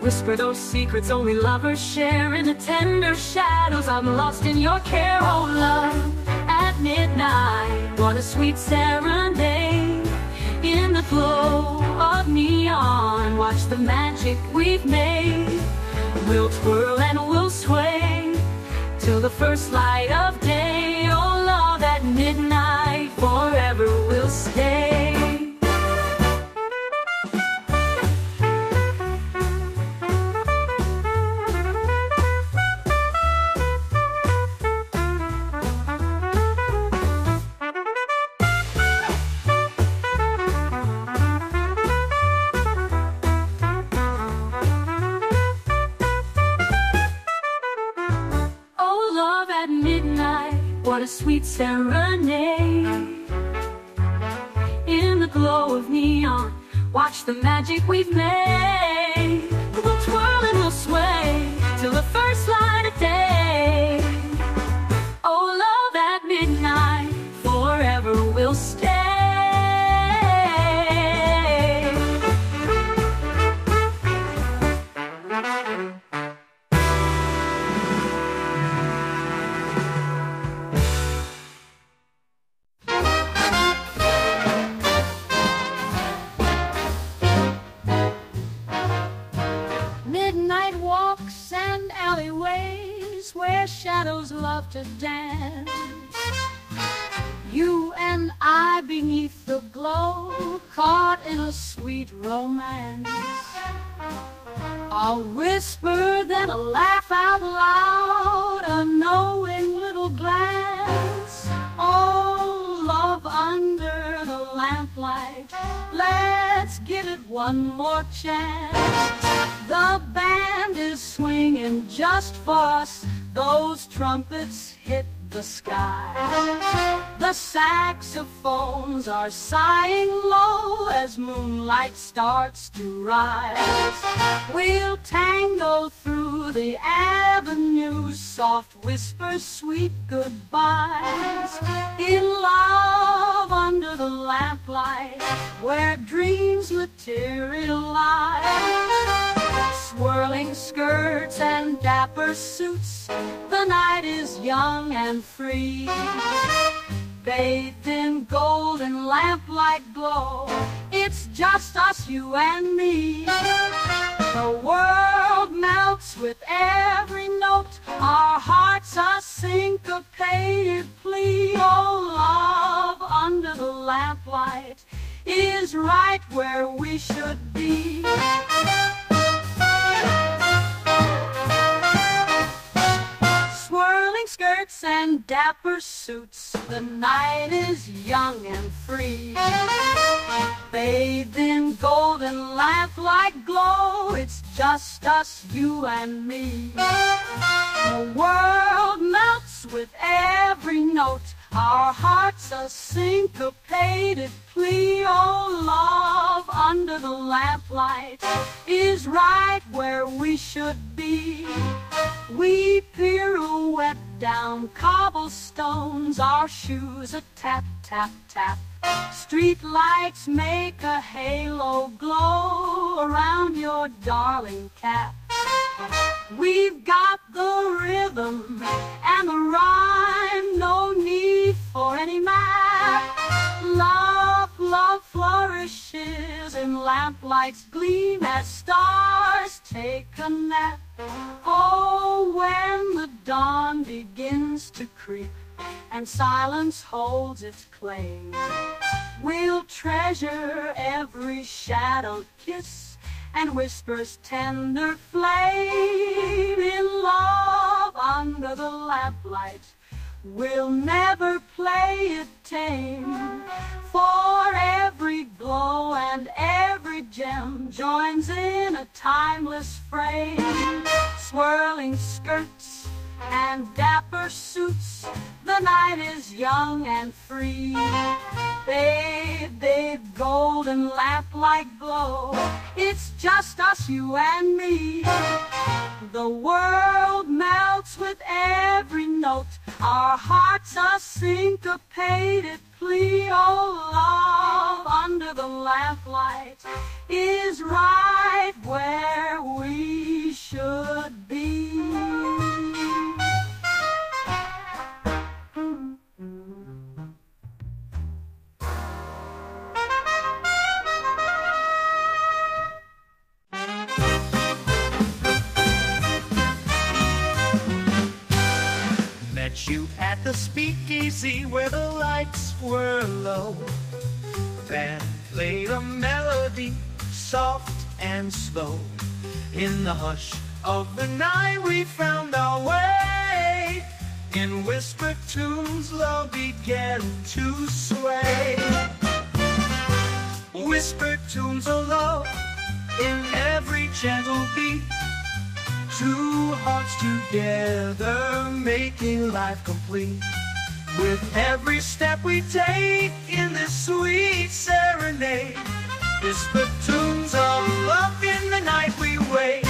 Whisper those secrets only lovers share in the tender shadows. I'm lost in your care, oh love. At midnight, what a sweet serenade. In the glow of neon, watch the magic we've made. We'll twirl and we'll sway till the first light of saxophones are sighing low as moonlight starts to rise. We'll tango through the avenues, soft whispers, sweet goodbyes. In love under the lamplight, where dreams materialize swirling skirts and dapper suits. The night is young and free. Bathed in golden lamplight glow, it's just us, you and me. The world melts with every note, our hearts are syncopated plea. Oh, love under the lamplight is right where we should be. Skirts and dapper suits. The night is young and free. Bathed in golden lamplight glow, it's just us, you and me. The world melts with every note. Our hearts a syncopated plea. Oh, love under the lamplight is right where we should be. We pirouette down cobblestones, our shoes a tap, tap, tap. Street lights make a halo glow around your darling cap. We've got the rhythm and the rhyme, no need for any map. Love, love flourishes in lamplights gleam as stars take a nap. Oh, when the dawn begins to creep and silence holds its claim, we'll treasure every shadowed kiss and whispers tender flame in love under the lamplight. We'll never play it tame, for every glow and every gem joins in a timeless frame. Swirling skirts and dapper suits, the night is young and free. Bathe, bathe, golden lamplight glow, it's just us, you and me. The world melts with every note, our hearts are syncopated plea, oh love, under the lamplight is right where we should be. Met you at the speakeasy where the lights were low. Band played a melody, soft and slow. In the hush of the night, we found our way. In whispered tunes, love began to sway. Whispered tunes of love in every gentle beat. Two hearts together making life complete. With every step we take in this sweet serenade, whispered tunes of love in the night we wait.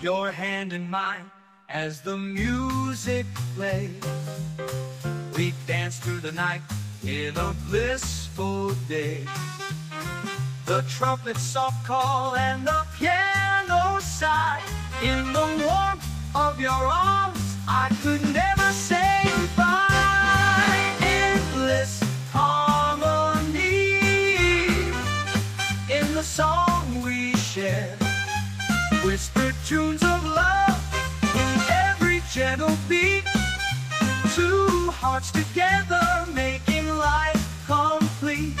Your hand in mine as the music plays. We dance through the night in a blissful day. The trumpet's soft call and the piano sigh. In the warmth of your arms, I could never say goodbye. Endless harmony in the song we share. Whispered tunes of love Two hearts together, making life complete.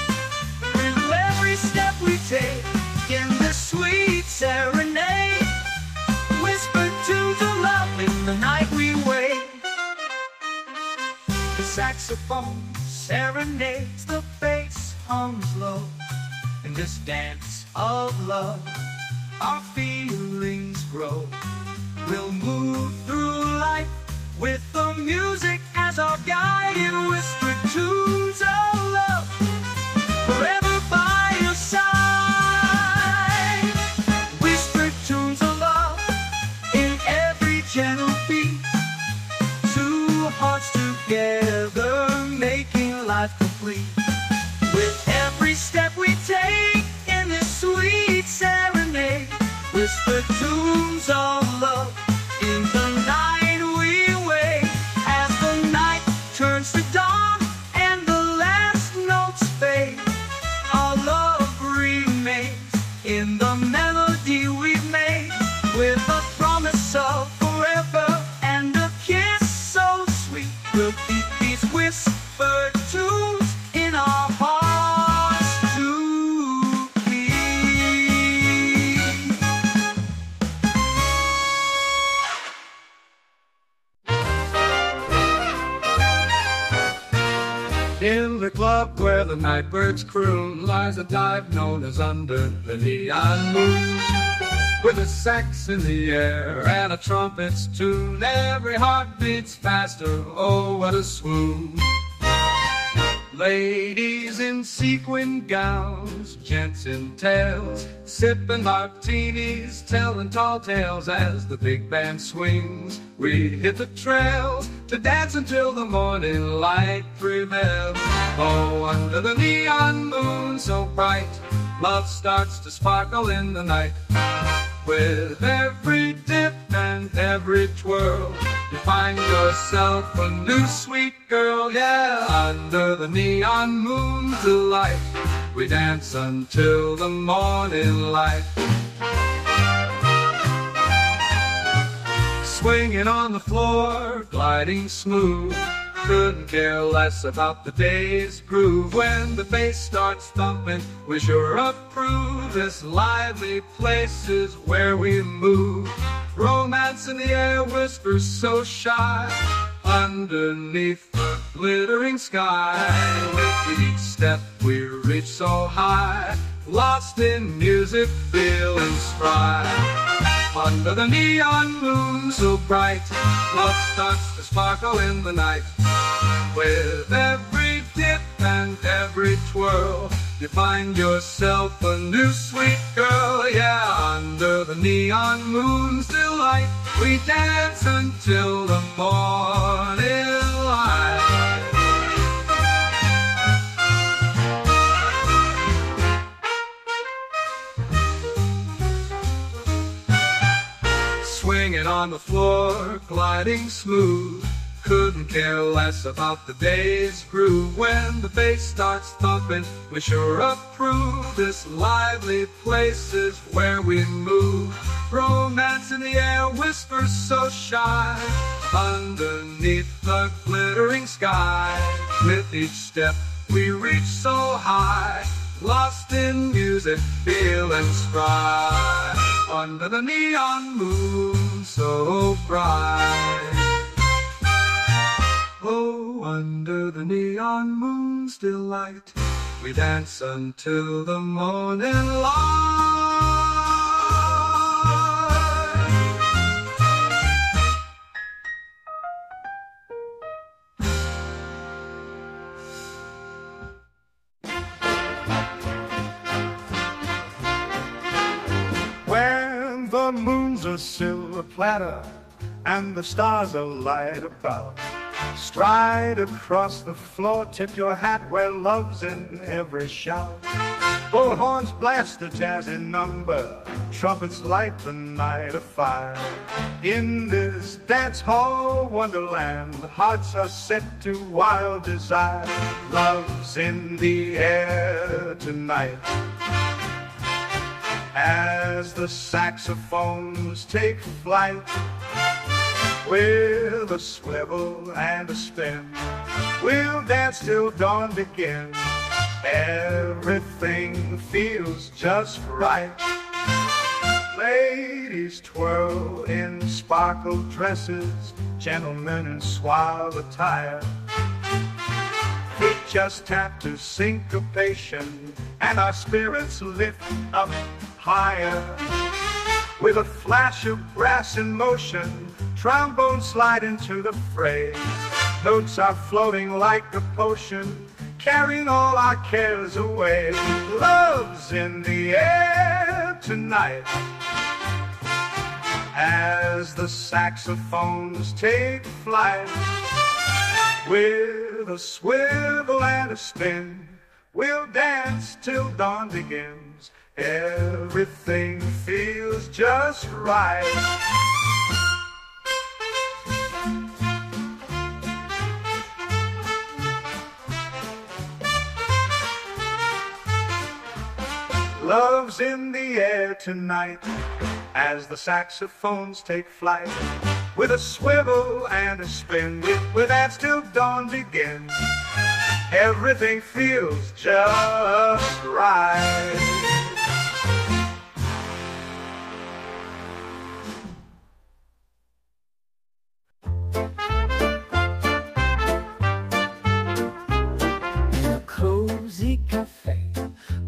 With every step we take in this sweet serenade, whisper tunes of love in the night we wait. The saxophone serenades, the bass hums low. In this dance of love, our feelings grow. We'll move through life with the music as our guide in whispered tunes of love. Forever by your side. Whispered tunes of love in every gentle beat. Two hearts together making life complete. With every step we take in this sweet serenade, whisper tunes of love where the nightbirds croon lies a dive known as under the neon moon. With a sax in the air and a trumpet's tune, every heart beats faster. Oh, what a swoon! Ladies in sequin gowns, gents in tails, sipping martinis, telling tall tales as the big band swings. We hit the trails to dance until the morning light prevails. Oh, under the neon moon so bright, love starts to sparkle in the night. With every dip and every twirl, you find yourself a new sweet girl, yeah. Under the neon moon's delight, we dance until the morning light. Swinging on the floor, gliding smooth. Couldn't care less about the day's groove. When the bass starts thumping, we sure approve. This lively place is where we move. Romance in the air whispers so shy. Underneath the glittering sky, with each step we reach so high. Lost in music, feeling spry. Under the neon moon so bright, love starts to sparkle in the night. With every dip and every twirl, you find yourself a new sweet girl. Yeah, under the neon moon's delight, we dance until the morning light. Swinging on the floor, gliding smooth. Couldn't care less about the day's groove. When the bass starts thumping, we sure approve. This lively place is where we move. Romance in the air whispers so shy. Underneath the glittering sky. With each step we reach so high. Lost in music, feeling spry. Under the neon moon so bright. Oh, under the neon moon's delight, we dance until the morning light. When the moon's a silver platter and the stars are light about, stride across the floor, tip your hat where love's in every shout. Bullhorns blast a jazzy number, trumpets light the night afire. In this dance hall wonderland, hearts are set to wild desire. Love's in the air tonight. As the saxophones take flight with a swivel and a spin, We'll dance till dawn begins. Everything feels just right. Ladies twirl in sparkle dresses, gentlemen in suave attire. We just tap to syncopation, and our spirits lift up higher. With a flash of brass in motion, trombones slide into the fray. Notes are floating like a potion, carrying all our cares away. Love's in the air tonight as the saxophones take flight. With a swivel and a spin, we'll dance till dawn begins. Everything feels just right. Love's in the air tonight as the saxophones take flight. With a swivel and a spin, with that till dawn begins. Everything feels just right.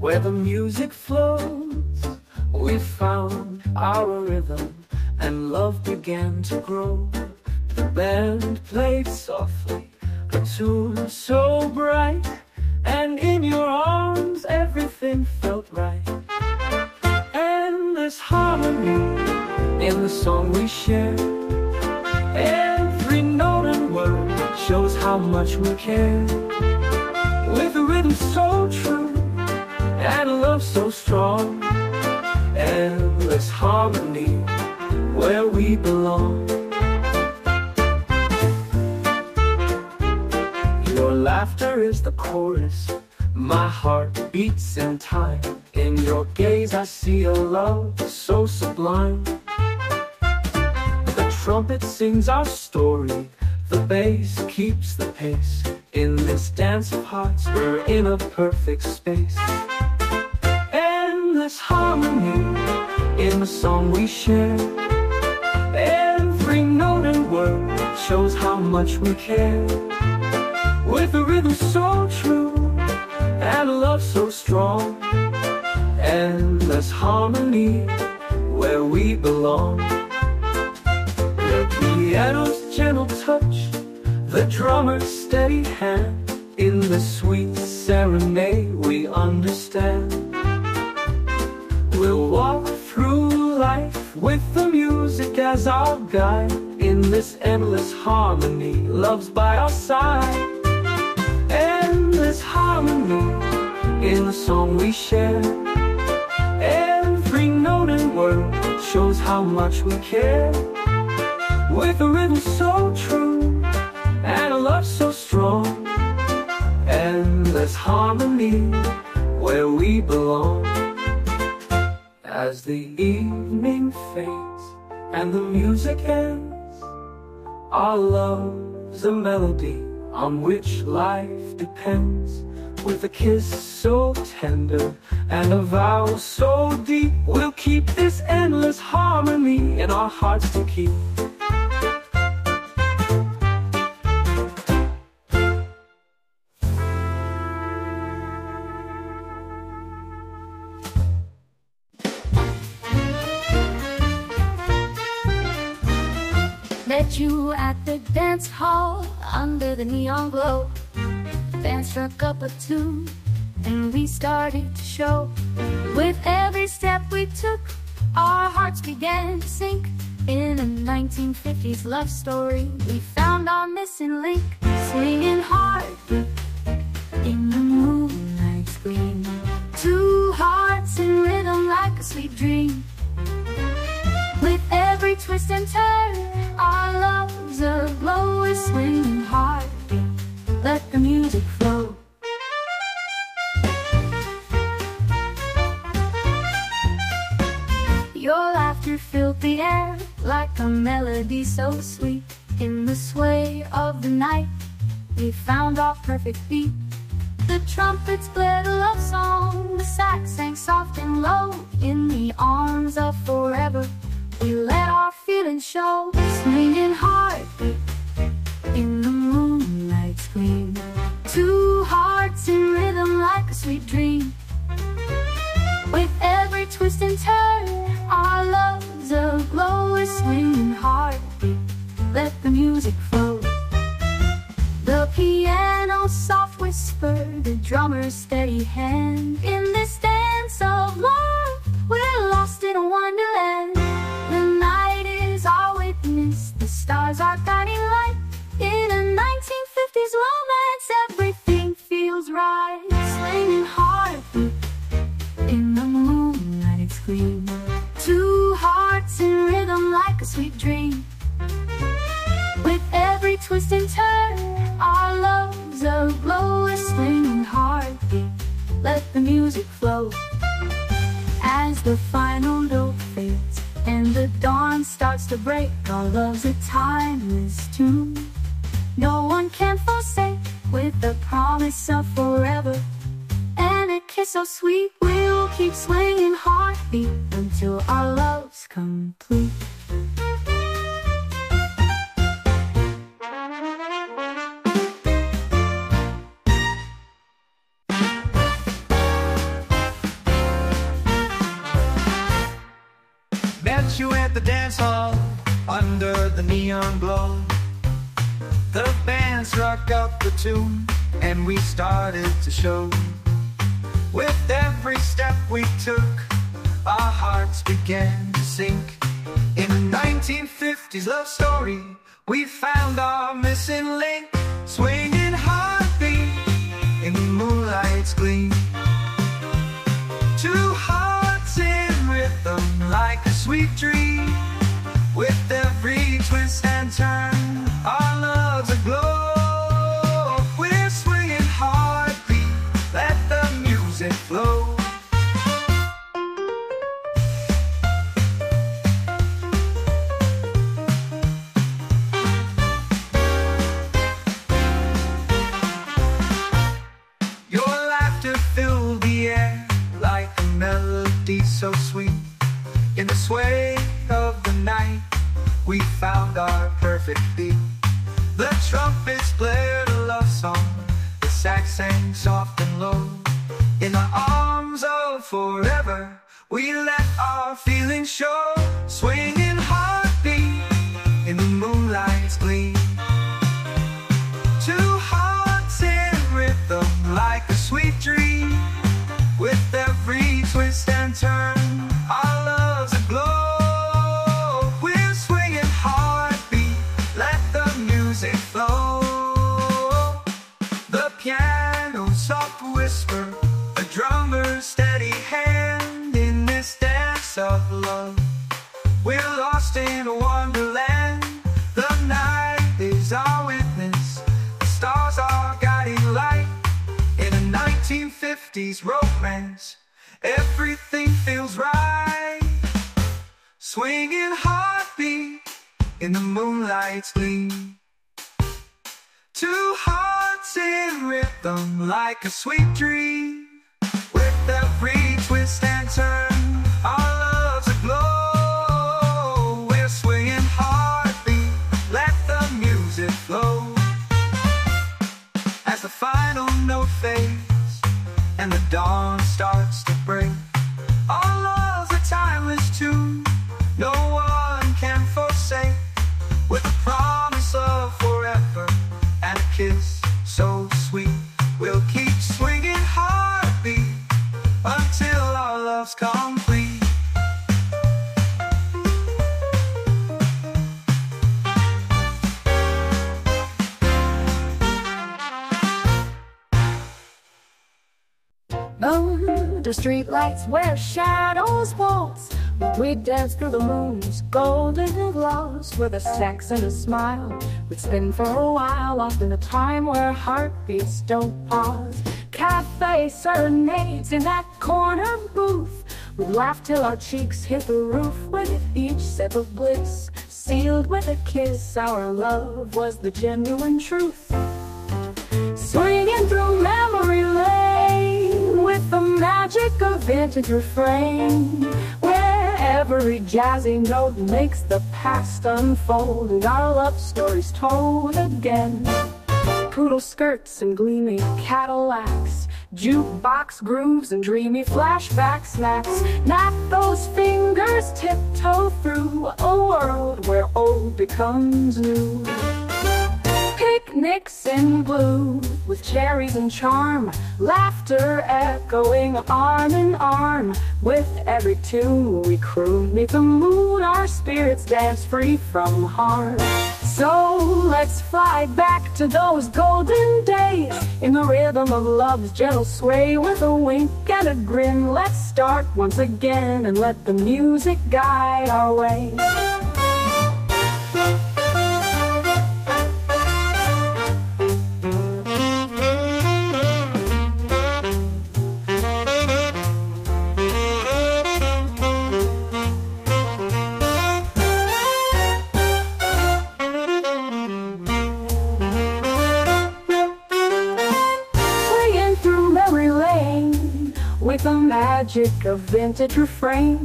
Where the music flows. We found our rhythm and love began to grow. The band played softly, a tune so bright, and in your arms everything felt right. Endless harmony in the song we share. Every note and word shows how much we care. With a rhythm so true and love so strong. Endless harmony where we belong. Your laughter is the chorus, my heart beats in time. In your gaze, I see a love so sublime. The trumpet sings our story, the bass keeps the pace. In this dance of hearts, we're in a perfect space endless harmony in the song we share. Every note and word shows how much we care. With a rhythm so true and a love so strong. Endless harmony where we belong. The piano's gentle touch, the drummer's steady hand. In the sweet serenade we understand. We'll walk through life with the music as our guide In this endless harmony, love's by our side Endless harmony in the song we share Every note and word shows how much we care With a rhythm so true and a love so strong Endless harmony where we belong as the evening fades and the music ends, our love's a melody on which life depends. With a kiss so tender and a vow so deep, we'll keep this endless harmony in our hearts to keep. You at the dance hall under the neon glow. The band struck up a tune and we started to show. With every step we took, our hearts began to sink. In a 1950s love story, we found our missing link, swinging hard in the moonlight's gleam. Two hearts in rhythm like a sweet dream. With every twist and turn, our love's aglow is swinging. Let the music flow. Your laughter filled the air like a melody so sweet. In the sway of the night, we found our perfect beat. The trumpets played a love song, the sax sang soft and low in the arms of forever. We let our feelings show, swinging hard in the moonlight's gleam. Two hearts in rhythm like a sweet dream. With every twist and turn, our love's a glow, a swinging hard. Let the music flow. The piano soft whisper, the drummer's steady hand. In this dance of love, we're lost in a wonderland the night through the moon's golden glow, with a sex and a smile. We'd spin for a while, lost in a time where heartbeats don't pause. Cafe serenades in that corner booth. We'd laugh till our cheeks hit the roof with each sip of bliss. Sealed with a kiss, our love was the genuine truth. Swinging through memory lane with the magic of vintage refrain every jazzy note makes the past unfold And our love stories told again. Poodle skirts and gleaming Cadillacs Jukebox grooves and dreamy flashback snacks. Snap those fingers tiptoe through A world where old becomes new Picnics in blue with cherries and charm. Laughter echoing arm in arm. With every tune we croon. Neath the moon our spirits dance free from harm. So let's fly back to those golden days. In the rhythm of love's gentle sway With a wink and a grin Let's start once again And let the music guide our way magic of vintage refrain.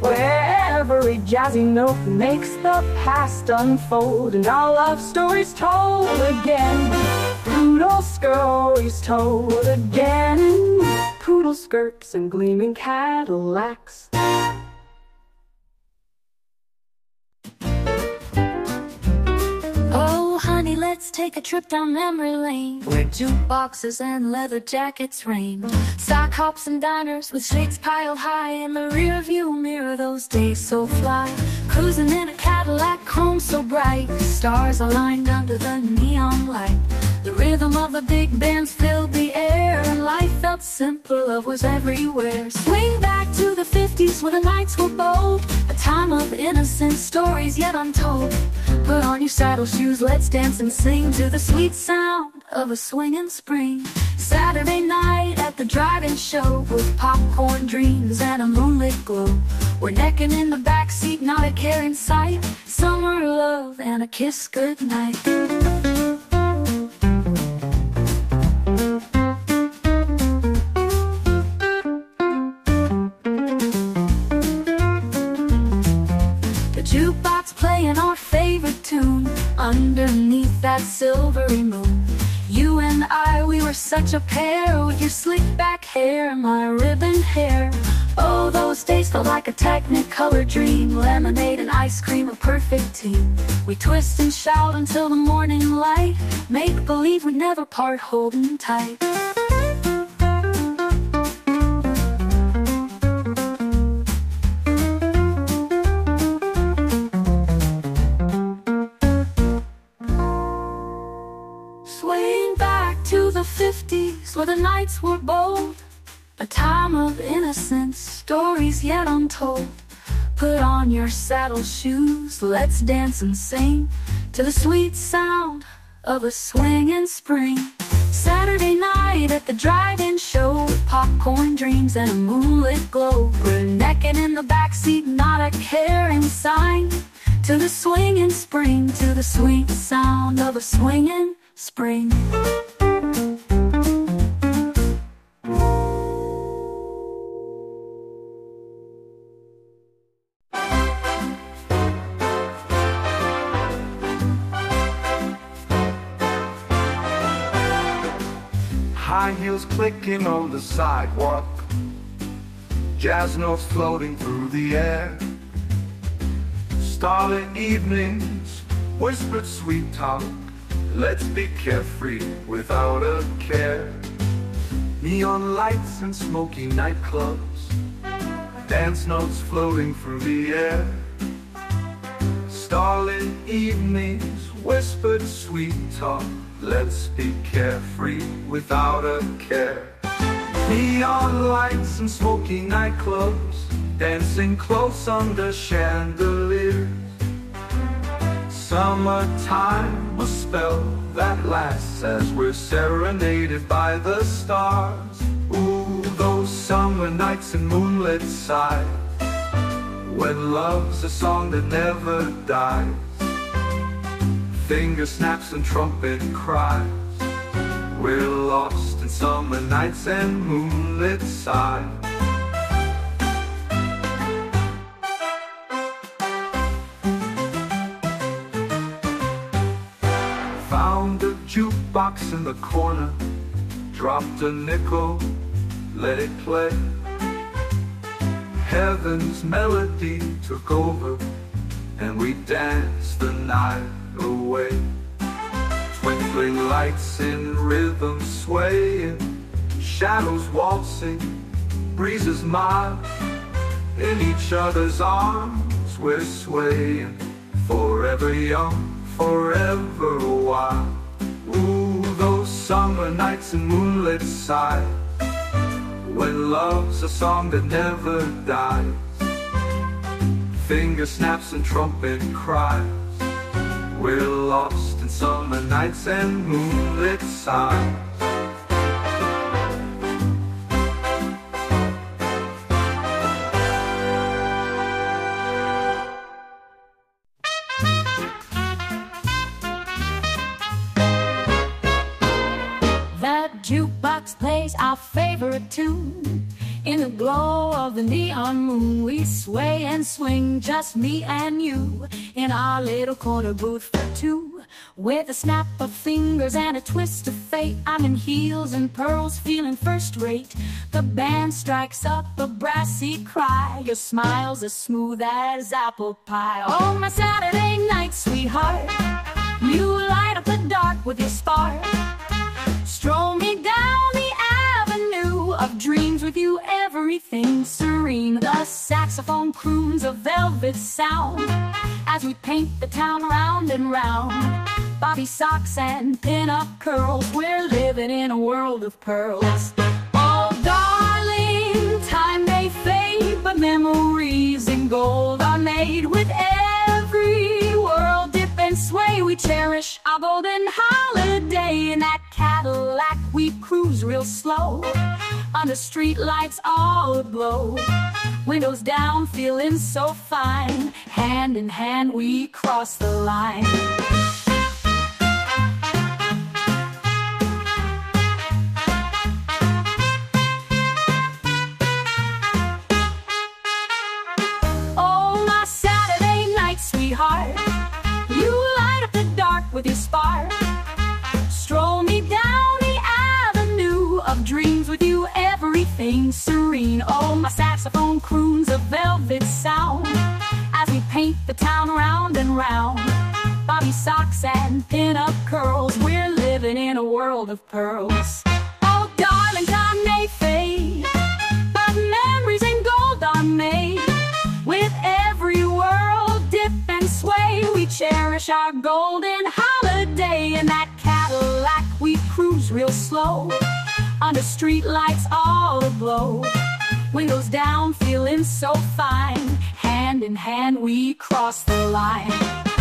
Where every jazzy note makes the past unfold And our love stories told again. Poodle stories told again. Poodle skirts and gleaming Cadillacs Let's take a trip down memory lane Where jukeboxes and leather jackets reign Sock hops and diners with shakes piled high In the rear view mirror those days so fly. Cruising in a Cadillac chrome so bright. Stars aligned under the neon light rhythm of the big bands filled the air. And life felt simple, love was everywhere. Swing back to the 50s where the nights were bold. A time of innocent stories yet untold. Put on your saddle shoes, let's dance and sing To the sweet sound of a swinging spring. Saturday night at the drive-in show With popcorn dreams and a moonlit glow. We're necking in the backseat, not a care in sight. Summer love and a kiss goodnight underneath that silvery moon. You and I, we were such a pair with your slick back hair, my ribbon hair. Oh, those days felt like a technicolor dream. Lemonade and ice cream, a perfect team. We twist and shout until the morning light. Make believe we never part, holding tight. Where the nights were bold. A time of innocence, stories yet untold. Put on your saddle shoes, let's dance and sing To the sweet sound of a swinging spring. Saturday night at the drive-in show popcorn dreams and a moonlit glow. We're necking in the backseat, not a care in sight To the swinging spring, to the sweet sound of a swinging spring clicking on the sidewalk. Jazz notes floating through the air. Starlit evenings, whispered sweet talk. Let's be carefree without a care. Neon lights and smoky nightclubs. Dance notes floating through the air. Starlit evenings, whispered sweet talk Let's be carefree without a care. Neon lights and smoky nightclubs, dancing close under chandeliers. Summertime, a spell that lasts as we're serenaded by the stars. Ooh, those summer nights and moonlit sighs, when love's a song that never dies finger snaps and trumpet cries We're lost in summer nights and moonlit sighs. Found a jukebox in the corner, dropped a nickel, let it play. Heaven's melody took over, and we danced the night away. Twinkling lights in rhythm swaying, shadows waltzing, breezes mild. In each other's arms we're swaying, forever young, forever wild. Ooh, those summer nights and moonlit sighs, when love's a song that never dies. Finger snaps and trumpet cries. We're lost in summer nights and moonlit sighs. That jukebox plays our favorite tune. In the glow of the neon moon, we sway and swing, just me and you, in our little corner booth for two. With a snap of fingers and a twist of fate, I'm in heels and pearls, feeling first rate. The band strikes up a brassy cry. Your smile's as smooth as apple pie. Oh, my Saturday night, sweetheart, you light up the dark with your spark. Stroll me down of dreams with you, everything serene. The saxophone croons a velvet sound as we paint the town round and round. Bobby socks and pin-up curls, we're living in a world of pearls. Oh, darling, time may fade, but memories in gold are made with every world dip and sway. We cherish our golden holiday in that Cadillac. We cruise real slow under street lights all aglow. Windows down, feeling so fine. Hand in hand, we cross the line. Serene. Oh, my saxophone croons a velvet sound as we paint the town round and round. Bobby socks and pin-up curls, we're living in a world of pearls. Oh, darling, time may fade, but memories in gold are made. With every world dip and sway, we cherish our golden holiday in that Cadillac. We cruise real slow under street lights all aglow. Windows down, feeling so fine. Hand in hand, we cross the line.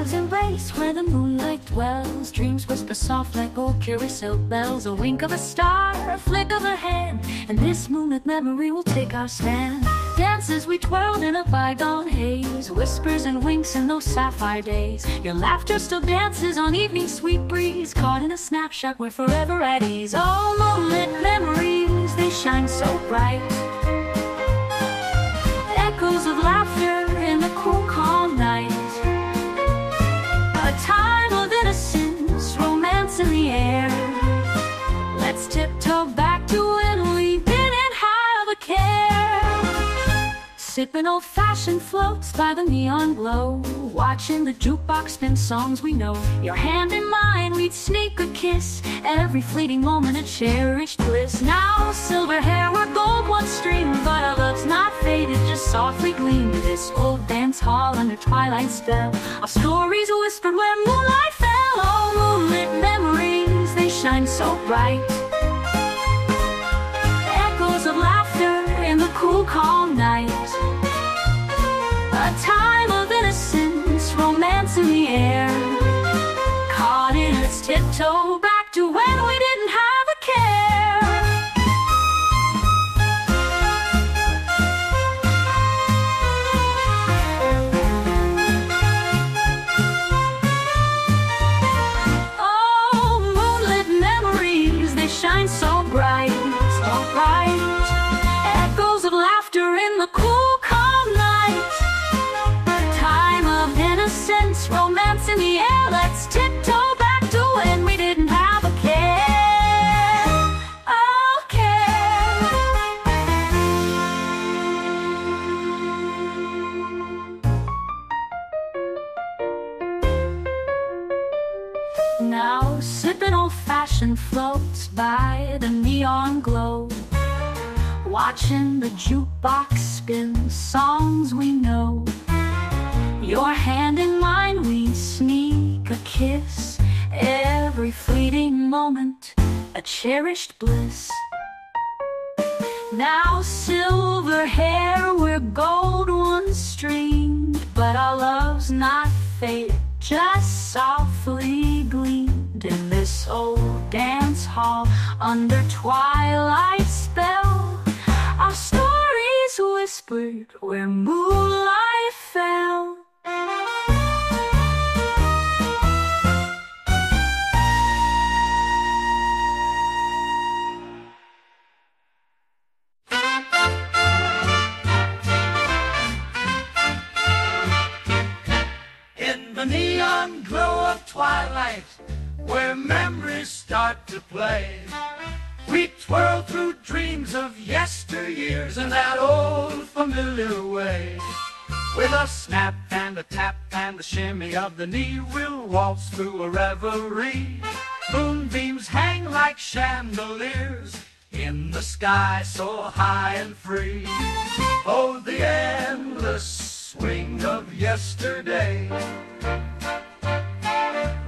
Shadows embrace where the moonlight dwells. Dreams whisper soft like old carousel bells. A wink of a star, a flick of a hand. And this moonlit memory will take our stand. Dances we twirled in a bygone haze. Whispers and winks in those sapphire days. Your laughter still dances on evening sweet breeze. Caught in a snapshot, we're forever at ease. Oh, moonlit memories, they shine so bright. Echoes of laughter Sipping old fashioned floats by the neon glow. Watching the jukebox spin songs we know. Your hand in mine, we'd sneak a kiss. Every fleeting moment a cherished bliss. Now silver hair, we're gold one string. But our love's not faded, just softly gleamed. This old dance hall under twilight spell. Our stories whispered where moonlight fell. Oh, moonlit memories, they shine so bright. Echoes of laughter in the cool, calm night. in the air, caught in its tiptoe back to when we did. Old-fashioned floats by the neon glow Watching the jukebox spin songs we know. Your hand in mine we sneak a kiss. Every fleeting moment a cherished bliss. Now silver hair we're gold one streamed But our love's not faded just softly in this old dance hall under twilight spell. Our stories whispered where moonlight fell. In the neon glow of twilight, where memories start to play, we twirl through dreams of yesteryears in that old familiar way. With a snap and a tap and the shimmy of the knee, we'll waltz through a reverie. Moonbeams hang like chandeliers in the sky so high and free. Oh, the endless swing of yesterday,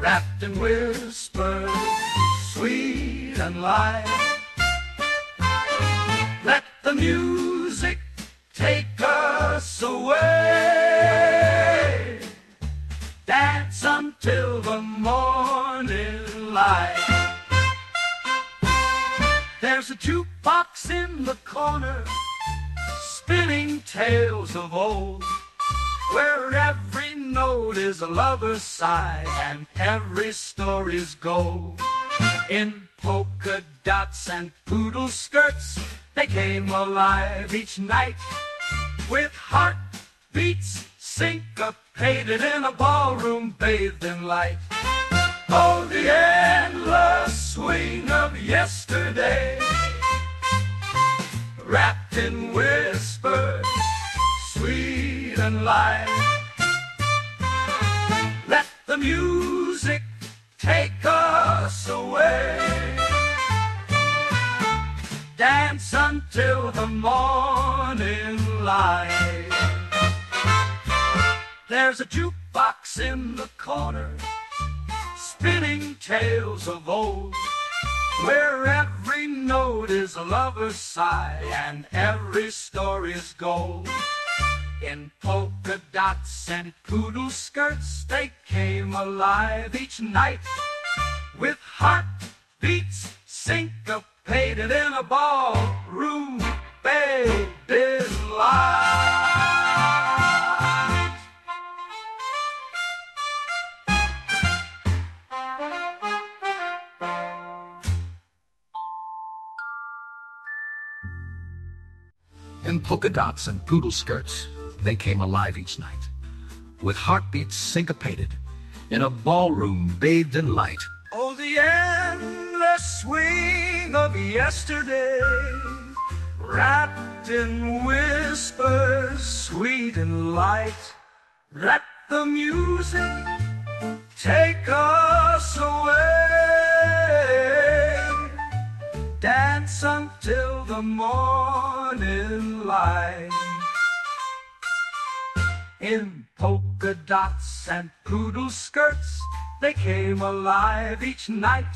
wrapped in whispers, sweet and light. Let the music take us away. Dance until the morning light. There's a jukebox in the corner, spinning tales of old, where every note is a lover's sigh and every story's gold. In polka dots and poodle skirts, they came alive each night with heartbeats syncopated in a ballroom bathed in light. Oh, the endless swing of yesterday, wrapped in whispers, sweet and light. Let the music take us away. Dance until the morning light. There's a jukebox in the corner spinning tales of old, where every note is a lover's sigh and every story's gold. In polka dots and poodle skirts, they came alive each night with heartbeats syncopated in a ballroom in light. In polka dots and poodle skirts, they came alive each night, with heartbeats syncopated, in a ballroom bathed in light. Oh, the endless swing of yesterday, wrapped in whispers, sweet and light. Let the music take us away. Dance until the morning light. In polka dots and poodle skirts, they came alive each night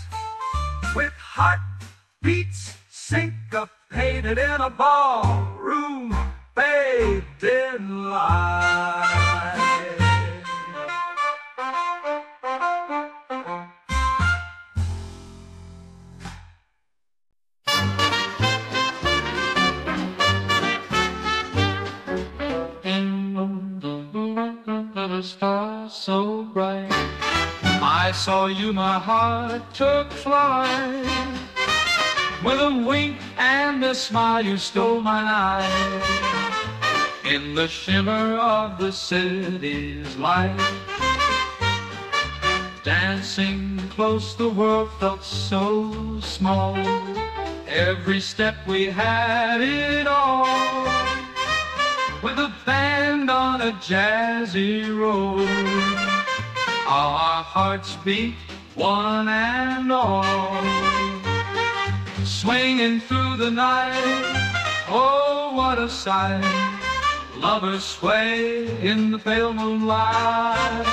with heartbeats syncopated in a ballroom bathed in light. Star so bright. I saw you, my heart took flight. With a wink and a smile, you stole my eye. In the shimmer of the city's light. Dancing close, the world felt so small. Every step we had it all with a band on a jazzy road. Our hearts beat one and all. Swinging through the night, oh, what a sight. Lovers sway in the pale moonlight.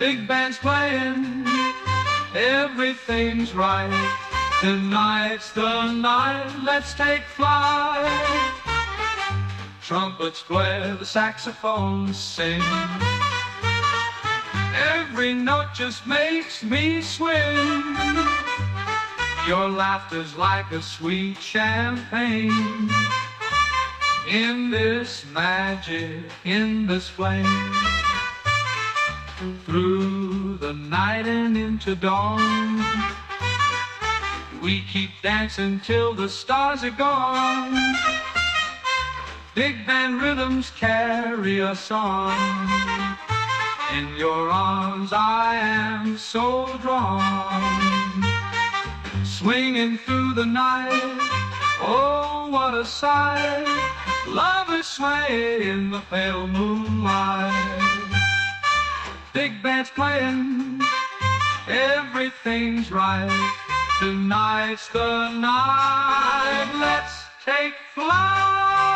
Big band's playing, everything's right. Tonight's the night, let's take flight. Trumpets play, the saxophones sing. Every note just makes me swing. Your laughter's like a sweet champagne. In this magic, in this flame. Through the night and into dawn. We keep dancing till the stars are gone. Big band rhythms carry us on. In your arms I am so drawn. Swinging through the night, oh what a sight. Love is sway in the pale moonlight. Big band's playing, everything's right. Tonight's the night, let's take flight.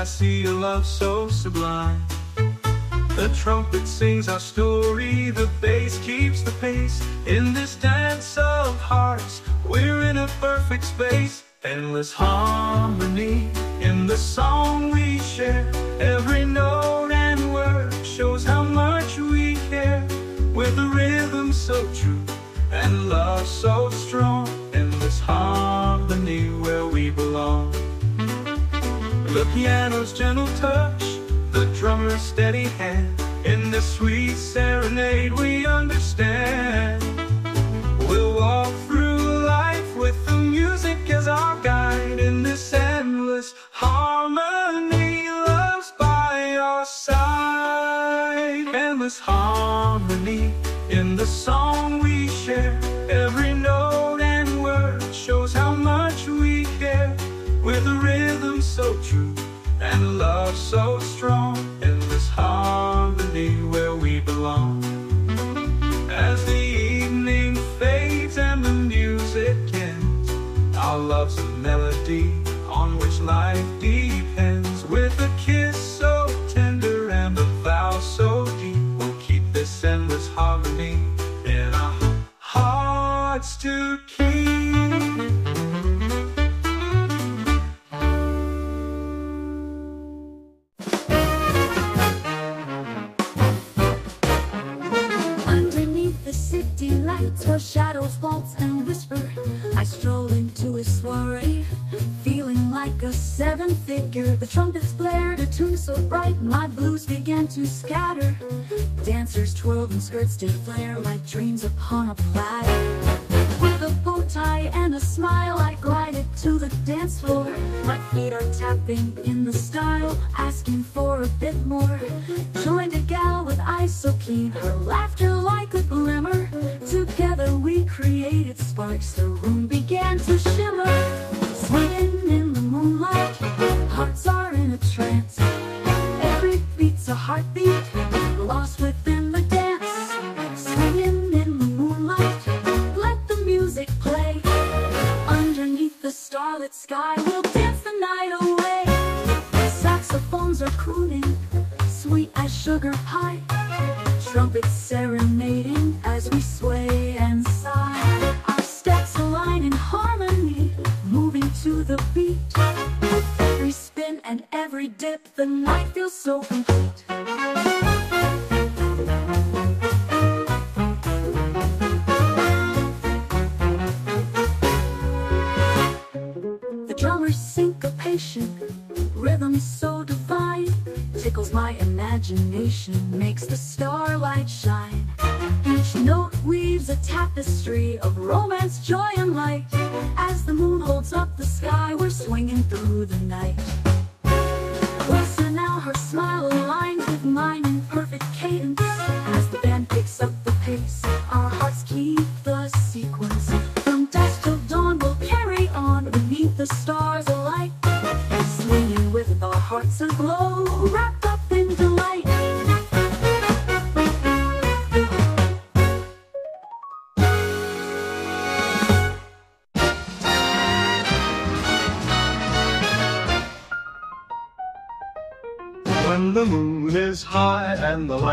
I see a love so sublime. The trumpet sings our story, the bass keeps the pace. In this dance of hearts, we're in a perfect space. Endless harmony in the song we share. Every note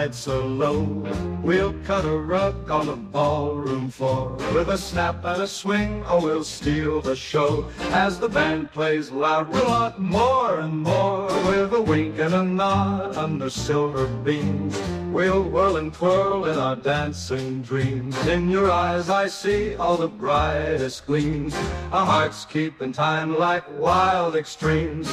lights low, we'll cut a rug on the ballroom floor. With a snap and a swing, oh, we'll steal the show. As the band plays loud, we'll want more and more. With a wink and a nod under silver beams, we'll whirl and twirl in our dancing dreams. In your eyes, I see all the brightest gleams. Our hearts keep in time like wild extremes.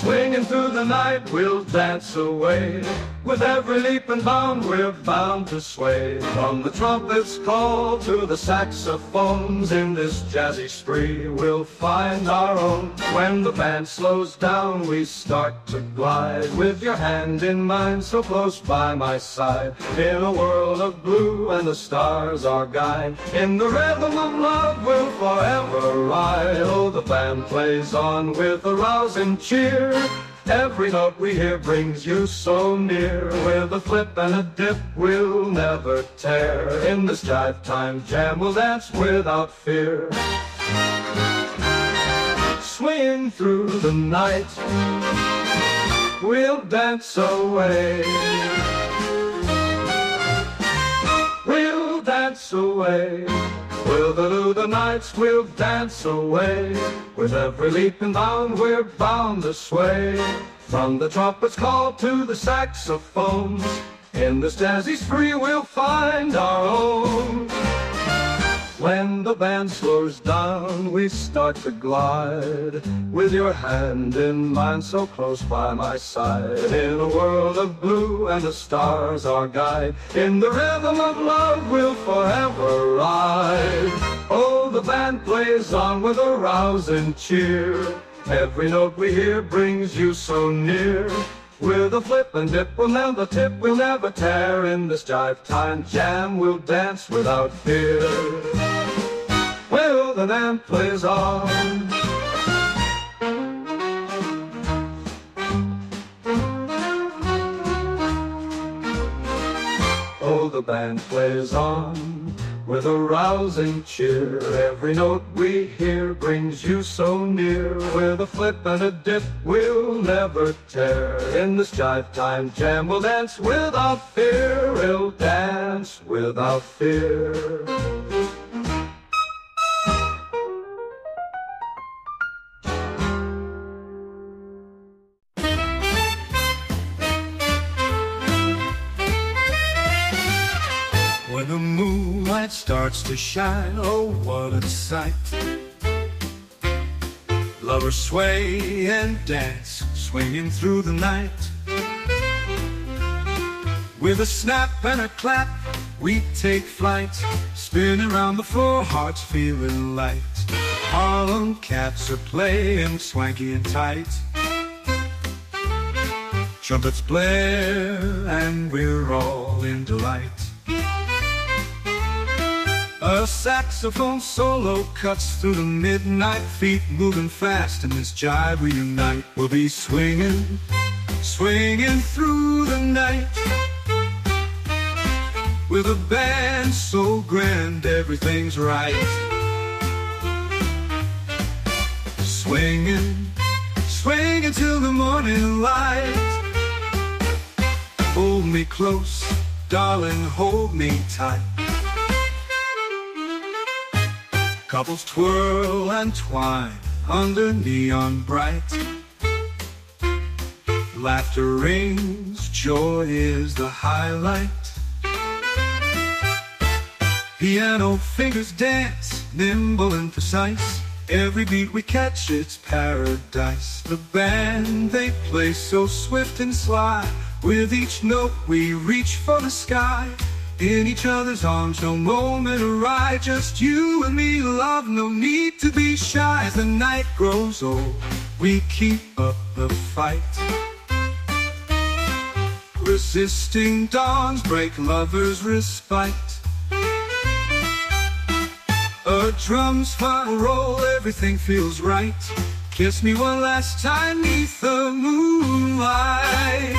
Swinging through the night, we'll dance away. With every leap and bound, we're bound to sway. From the trumpet's call to the saxophones, in this jazzy spree, we'll find our own. When the band slows down, we start to glide. With your hand in mine, so close by my side. In a world of blue, and the stars our guide. In the rhythm of love, we'll forever ride. Oh, the band plays on with a rousing cheer. Every note we hear brings you so near. With a flip and a dip, we'll never tear. In this jive time jam, we'll dance without fear. Swinging through the night, we'll dance away. Dance away. Will the the nights we'll dance away. With every leap and bound we're bound to sway. From the trumpet's call to the saxophones. In this jazzy spree we'll find our own. When the band slows down, we start to glide. With your hand in mine, so close by my side. In a world of blue, and the stars our guide. In the rhythm of love, we'll forever ride. Oh, the band plays on with a rousing cheer. Every note we hear brings you so near. With a flip and dip, we'll never tip, we'll never tear. In this jive time jam, we'll dance without fear. Well, the band plays on. Oh, the band plays on with a rousing cheer. Every note we hear brings you so near. With a flip and a dip, we'll never tear. In this jive time jam, we'll dance without fear. We'll dance without fear. Starts to shine, oh what a sight. Lovers sway and dance, swinging through the night. With a snap and a clap, we take flight, spinning around the floor, hearts feeling light. Harlem cats are playing swanky and tight. Trumpets blare and we're all in delight. A saxophone solo cuts through the midnight, feet moving fast in this jive we unite. We'll be swinging, swinging through the night. With a band so grand, everything's right. Swinging, swinging till the morning light. Hold me close, darling, hold me tight. Couples twirl and twine under neon bright. Laughter rings, joy is the highlight. Piano fingers dance, nimble and precise. Every beat we catch, it's paradise. The band, they play so swift and sly. With each note, we reach for the sky. In each other's arms, no moment awry. Just you and me, love, no need to be shy. As the night grows old, we keep up the fight. Resisting dawns break lovers' respite. A drum's final roll, everything feels right. Kiss me one last time neath the moonlight.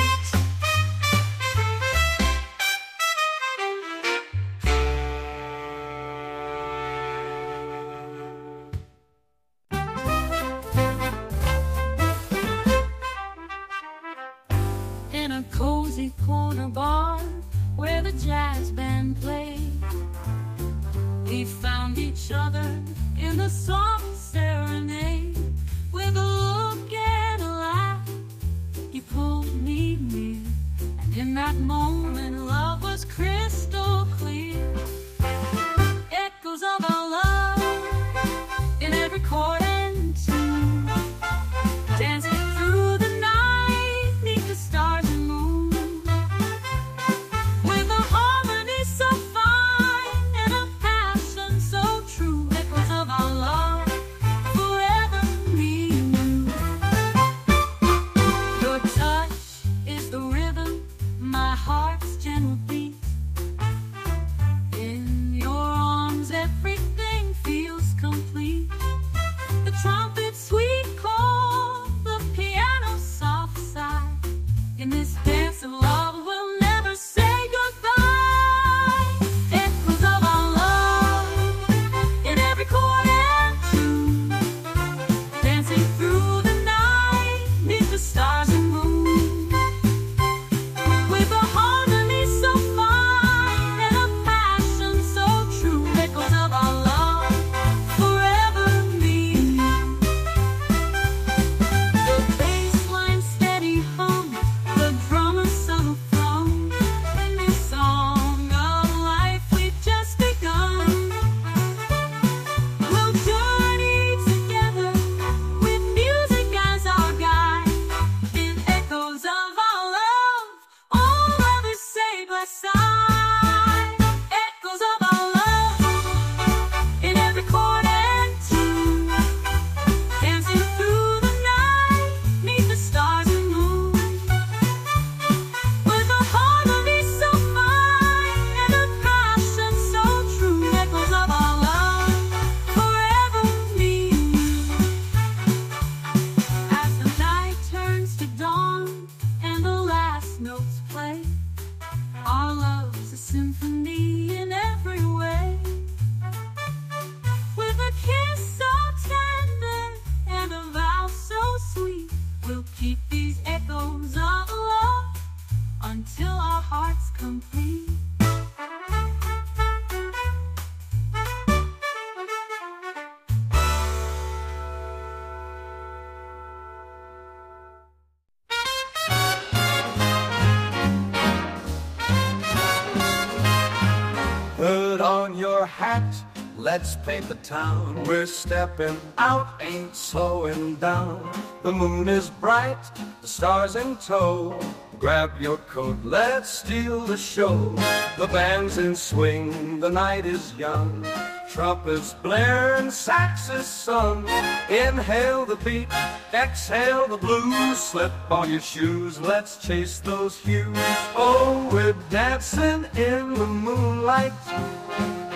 Let's paint the town. We're stepping out, ain't slowing down. The moon is bright, the stars in tow. Grab your coat, let's steal the show. The band's in swing, the night is young. Trumpets blare and sax is sung. Inhale the beat, exhale the blues. Slip on your shoes, let's chase those hues. Oh, we're dancing in the moonlight.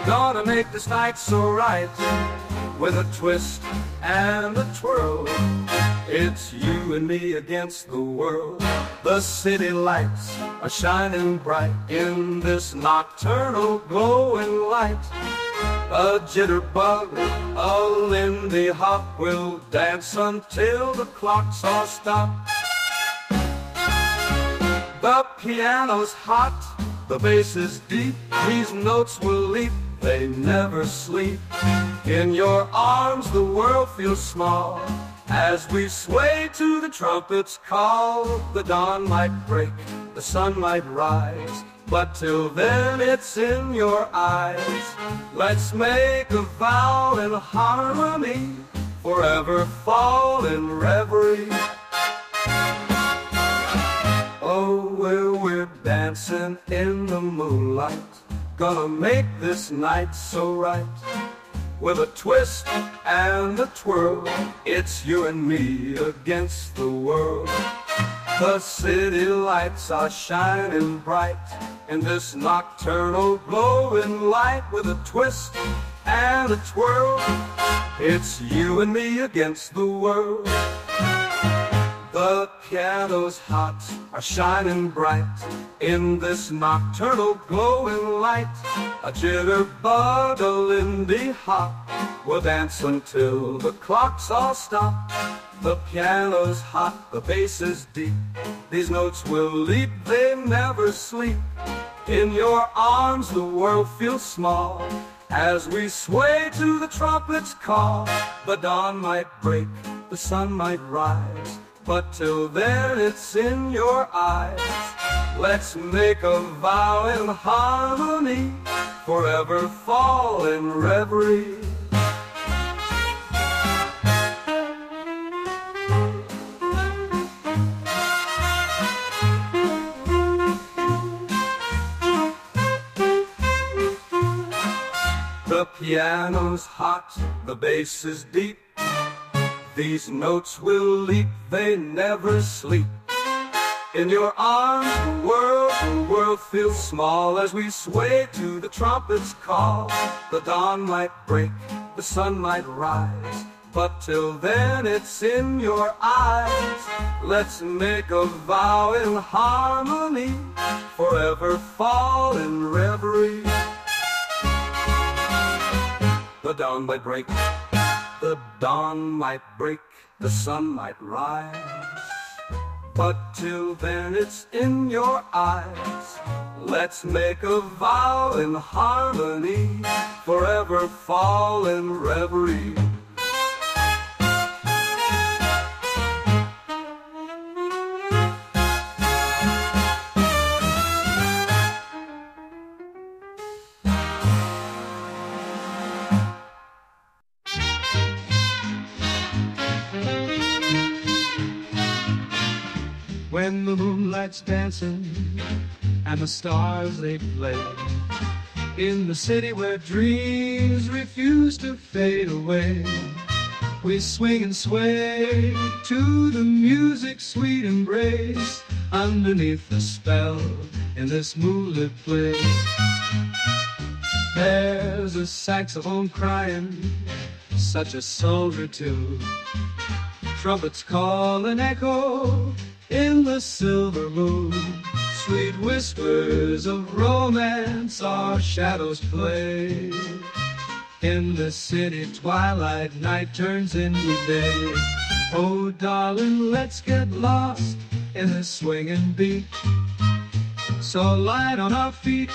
Gonna make this night so right with a twist and a twirl. It's you and me against the world. The city lights are shining bright in this nocturnal glowing light. A jitterbug, a Lindy Hop will dance until the clocks all stop. The piano's hot, the bass is deep, these notes will leap, they never sleep. In your arms the world feels small, as we sway to the trumpet's call. The dawn might break, the sun might rise, but till then it's in your eyes. Let's make a vow in harmony, forever fall in reverie. Oh, where we're dancing in the moonlight, gonna make this night so right. With a twist and a twirl, it's you and me against the world. The city lights are shining bright in this nocturnal glowing light with a twist and a twirl. It's you and me against the world. The piano's hot are shining bright in this nocturnal glowing light. A jitterbug, a Lindy Hop will dance until the clocks all stop. The piano's hot, the bass is deep. These notes will leap, they never sleep. In your arms, the world feels small. As we sway to the trumpet's call, the dawn might break, the sun might rise. But till then it's in your eyes. Let's make a vow in harmony, forever fall in reverie. The piano's hot, the bass is deep. These notes will leap, they never sleep. In your arms, the world, the world feels small as we sway to the trumpet's call. The dawn might break, the sun might rise, but till then it's in your eyes. Let's make a vow in harmony, forever fall in reverie. The dawn might break, the dawn might break, the sun might rise. But till then it's in your eyes. Let's make a vow in harmony, forever fall in reverie. Moonlight's dancing and the stars they play in the city where dreams refuse to fade away. We swing and sway to the music's sweet embrace underneath the spell in this moonlit place. There's a saxophone crying, such a soldier too. Trumpets call and echo in the silver moon. Sweet whispers of romance our shadows play. In the city twilight, night turns into day. Oh, darling, let's get lost in this swinging beat. So light on our feet,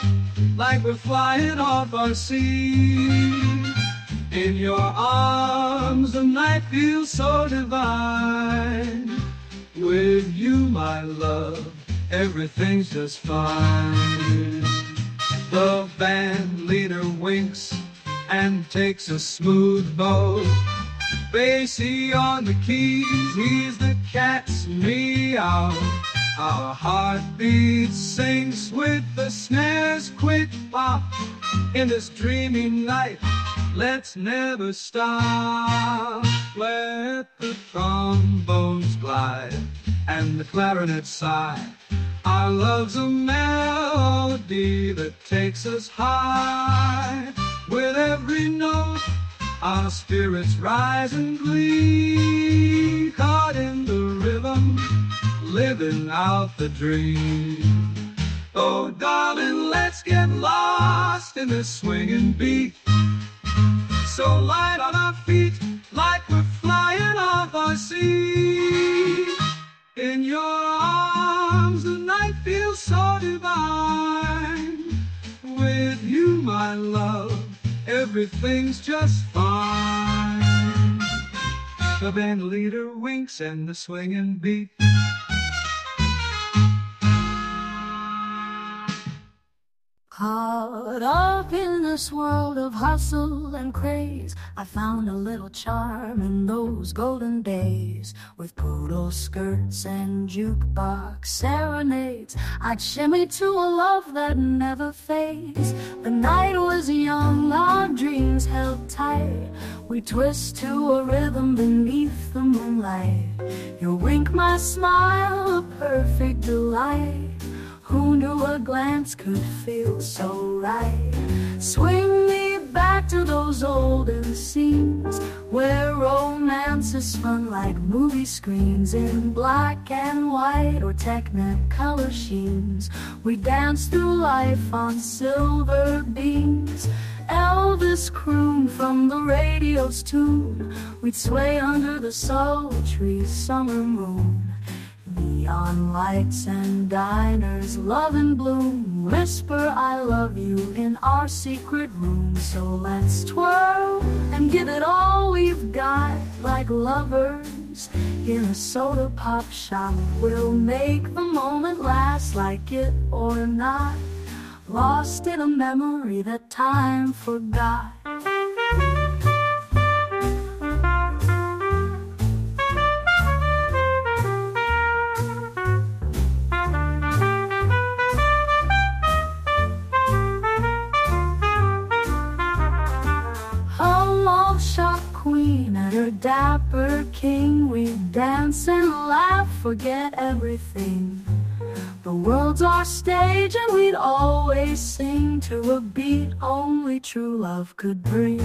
like we're flying off our seat. In your arms, the night feels so divine. With you, my love, everything's just fine. The band leader winks and takes a smooth bow. Basie on the keys, he's the cat's meow. Our heartbeat sings with the snares quick pop. In this dreamy night, let's never stop. Let the trombones glide and the clarinet sigh. Our love's a melody that takes us high. With every note, our spirits rise and glee. Caught in the rhythm, living out the dream. Oh, darling, let's get lost in this swinging beat. So light on our feet, like we're flying off our seat. In your arms, the night feels so divine. With you, my love, everything's just fine. The band leader winks and the swinging beat Caught up in this world of hustle and craze, I found a little charm in those golden days. With poodle skirts and jukebox serenades, I'd shimmy to a love that never fades. The night was young, our dreams held tight. We twist to a rhythm beneath the moonlight. You wink my smile, a perfect delight. Who knew a glance could feel so right? Swing me back to those olden scenes where romance is spun like movie screens in black and white or technicolor sheens. We dance through life on silver beams. Elvis croon from the radio's tune. We'd sway under the sultry summer moon. Neon lights and diners, love and bloom. Whisper, I love you in our secret room. So let's twirl and give it all we've got, like lovers in a soda pop shop. We'll make the moment last, like it or not. Lost in a memory that time forgot. Dapper king. We dance and laugh, forget everything. The world's our stage, and we'd always sing to a beat only true love could bring.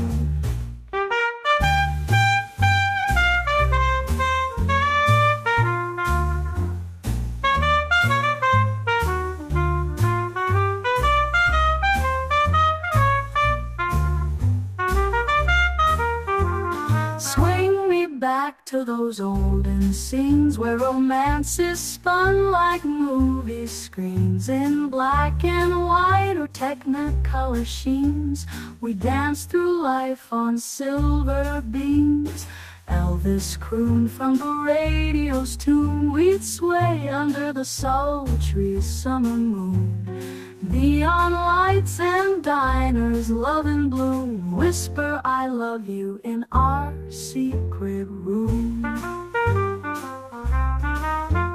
To those olden scenes where romance is spun like movie screens in black and white or technicolor sheens. We dance through life on silver beams. Elvis crooned from the radio's tune. We'd sway under the sultry summer moon. Neon lights and diners, love and bloom. Whisper, I love you in our secret room.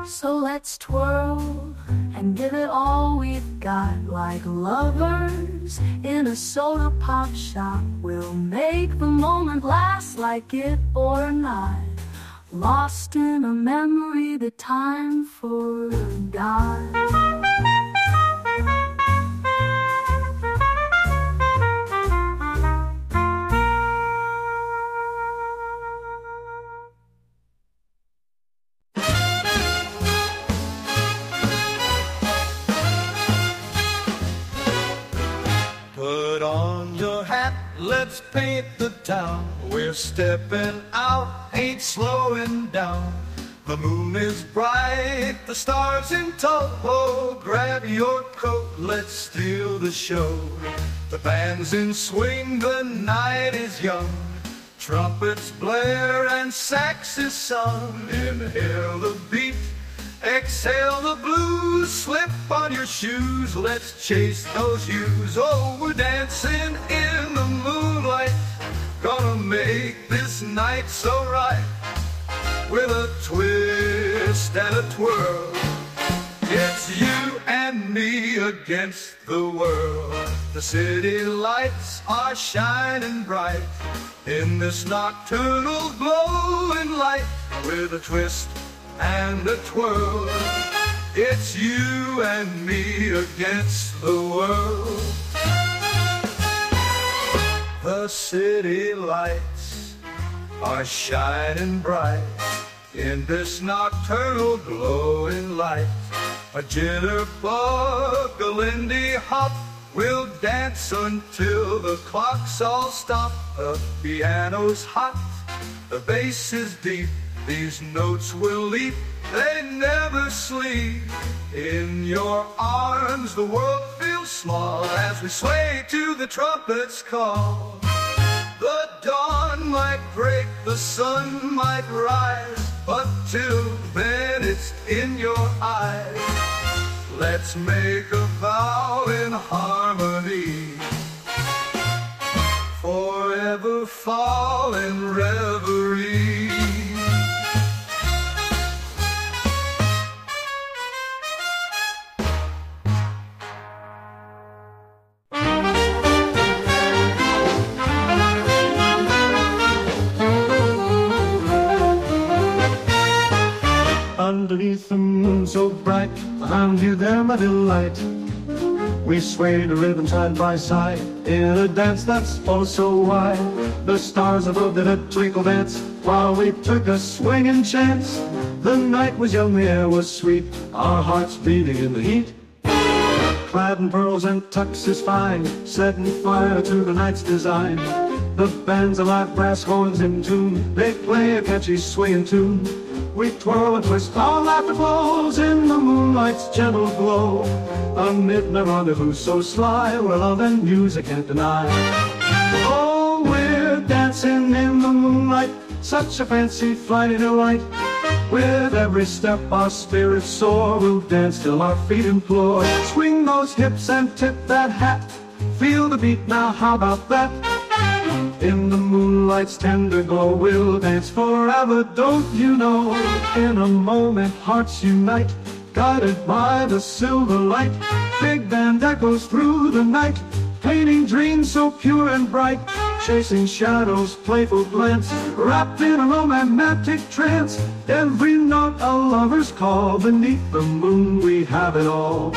So let's twirl and give it all we've got, like lovers in a soda pop shop. We'll make the moment last like it or not. Lost in a memory the time forgot. Let's paint the town. We're stepping out, ain't slowing down. The moon is bright, the stars in tow. Oh, grab your coat, let's steal the show. The band's in swing, the night is young. Trumpets blare and sax is sung. Inhale the beat Exhale the blues, slip on your shoes, let's chase those hues. Oh, we're dancing in the moonlight, gonna make this night so right. With a twist and a twirl, it's you and me against the world. The city lights are shining bright in this nocturnal glowing light with a twist and a twirl. It's you and me against the world. The city lights are shining bright in this nocturnal glowing light. A jitterbug, a Lindy hop, we'll dance until the clocks all stop. The piano's hot, the bass is deep. These notes will leap, they never sleep. In your arms, the world feels small as we sway to the trumpet's call. The dawn might break, the sun might rise, but till then it's in your eyes. Let's make a vow in harmony. Forever fall in reverie. So bright, found you there, my delight. We swayed a rhythm side by side in a dance that's oh so wide. The stars above did a twinkle dance while we took a swinging chance. The night was young, the air was sweet, our hearts beating in the heat. Clad in pearls and tuxes fine, setting fire to the night's design. The band's alive, brass horns in tune, they play a catchy swinging tune. We twirl and twist, our laughter flows in the moonlight's gentle glow. Amid the rendezvous so sly, where love and music can't deny. Oh, we're dancing in the moonlight, such a fancy flighty delight. With every step our spirits soar, we'll dance till our feet implore. Swing those hips and tip that hat, feel the beat now, how about that? In the moonlight's tender glow, we'll dance forever, don't you know? In a moment, hearts unite, guided by the silver light. Big band echoes through the night, painting dreams so pure and bright. Chasing shadows, playful glance, wrapped in a romantic trance. Every note a lover's call, beneath the moon we have it all.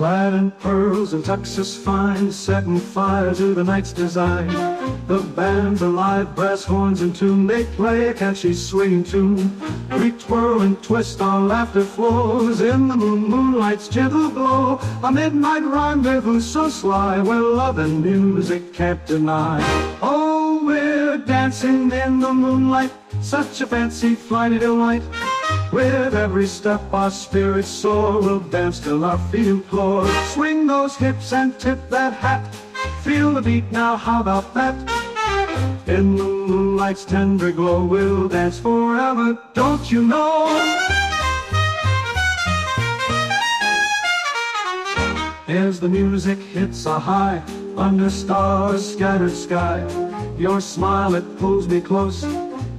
Clad in pearls and tuxes fine, setting fire to the night's design. The band's alive, brass horns in tune, they play a catchy swinging tune. We twirl and twist, our laughter flows in the moon, moonlight's gentle glow. A midnight rendezvous so sly, where love and music can't deny. Oh, we're dancing in the moonlight, such a fancy flighty delight. With every step our spirits soar, we'll dance till our feet implore. Swing those hips and tip that hat. Feel the beat now, how about that? In the moonlight's tender glow, we'll dance forever, don't you know? As the music hits a high, under stars scattered sky, your smile it pulls me close.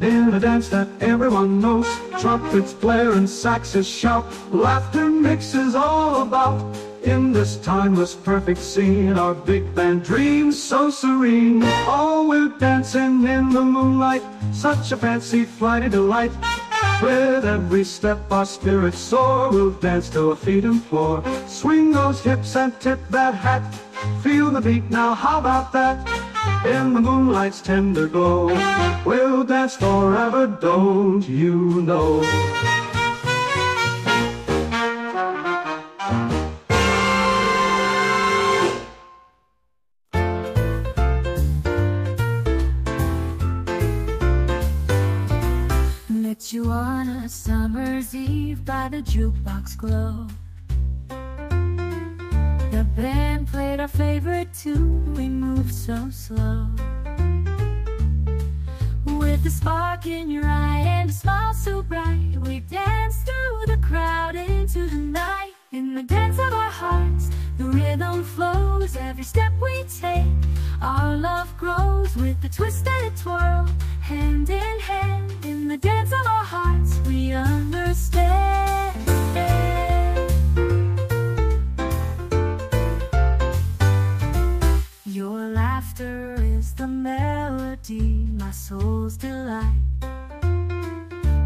In a dance that everyone knows, trumpets blare and saxes shout, laughter mixes all about. In this timeless perfect scene, our big band dreams so serene. Oh, we're dancing in the moonlight, such a fancy flighty delight. With every step our spirits soar, we'll dance till our feet implore. Swing those hips and tip that hat. Feel the beat now, how about that? In the moonlight's tender glow, we'll dance forever, don't you know? Met you on a summer's eve by the jukebox glow. The band played our favorite tune, we moved so slow. With a spark in your eye and a smile so bright, we danced through the crowd into the night. In the dance of our hearts, the rhythm flows every step we take. Our love grows with the twist and a twirl, hand in hand. In the dance of our hearts, we understand. Your laughter is the melody, my soul's delight.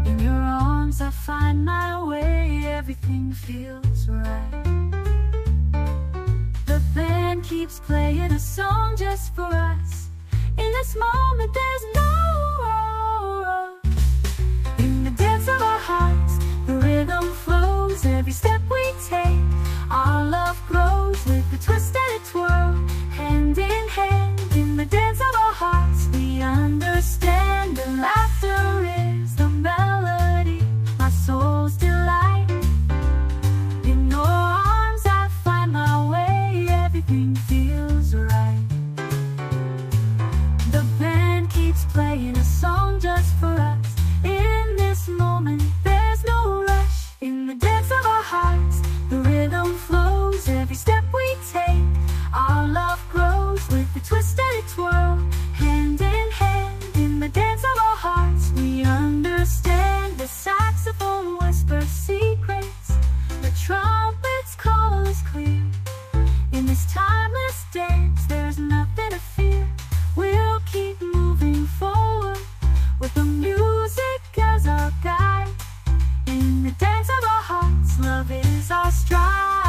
In your arms, I find my way, everything feels right. The band keeps playing a song just for us. In this moment, there's no rush. In the dance of our hearts, the rhythm flows every step we take. Our love grows with a twist and a twirl, hand in hand. In the dance of our hearts, we understand the laughter is a twist and twirl, hand in hand in the dance of our hearts. We understand the saxophone whispers secrets, the trumpet's call is clear. In this timeless dance, there's nothing to fear. We'll keep moving forward with the music as our guide. In the dance of our hearts, love is our stride.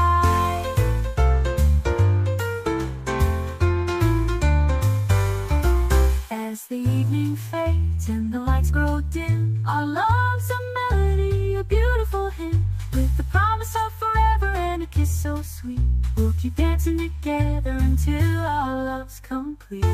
The evening fades and the lights grow dim, our love's a melody, a beautiful hymn, with the promise of forever and a kiss so sweet. We'll keep dancing together until our love's complete.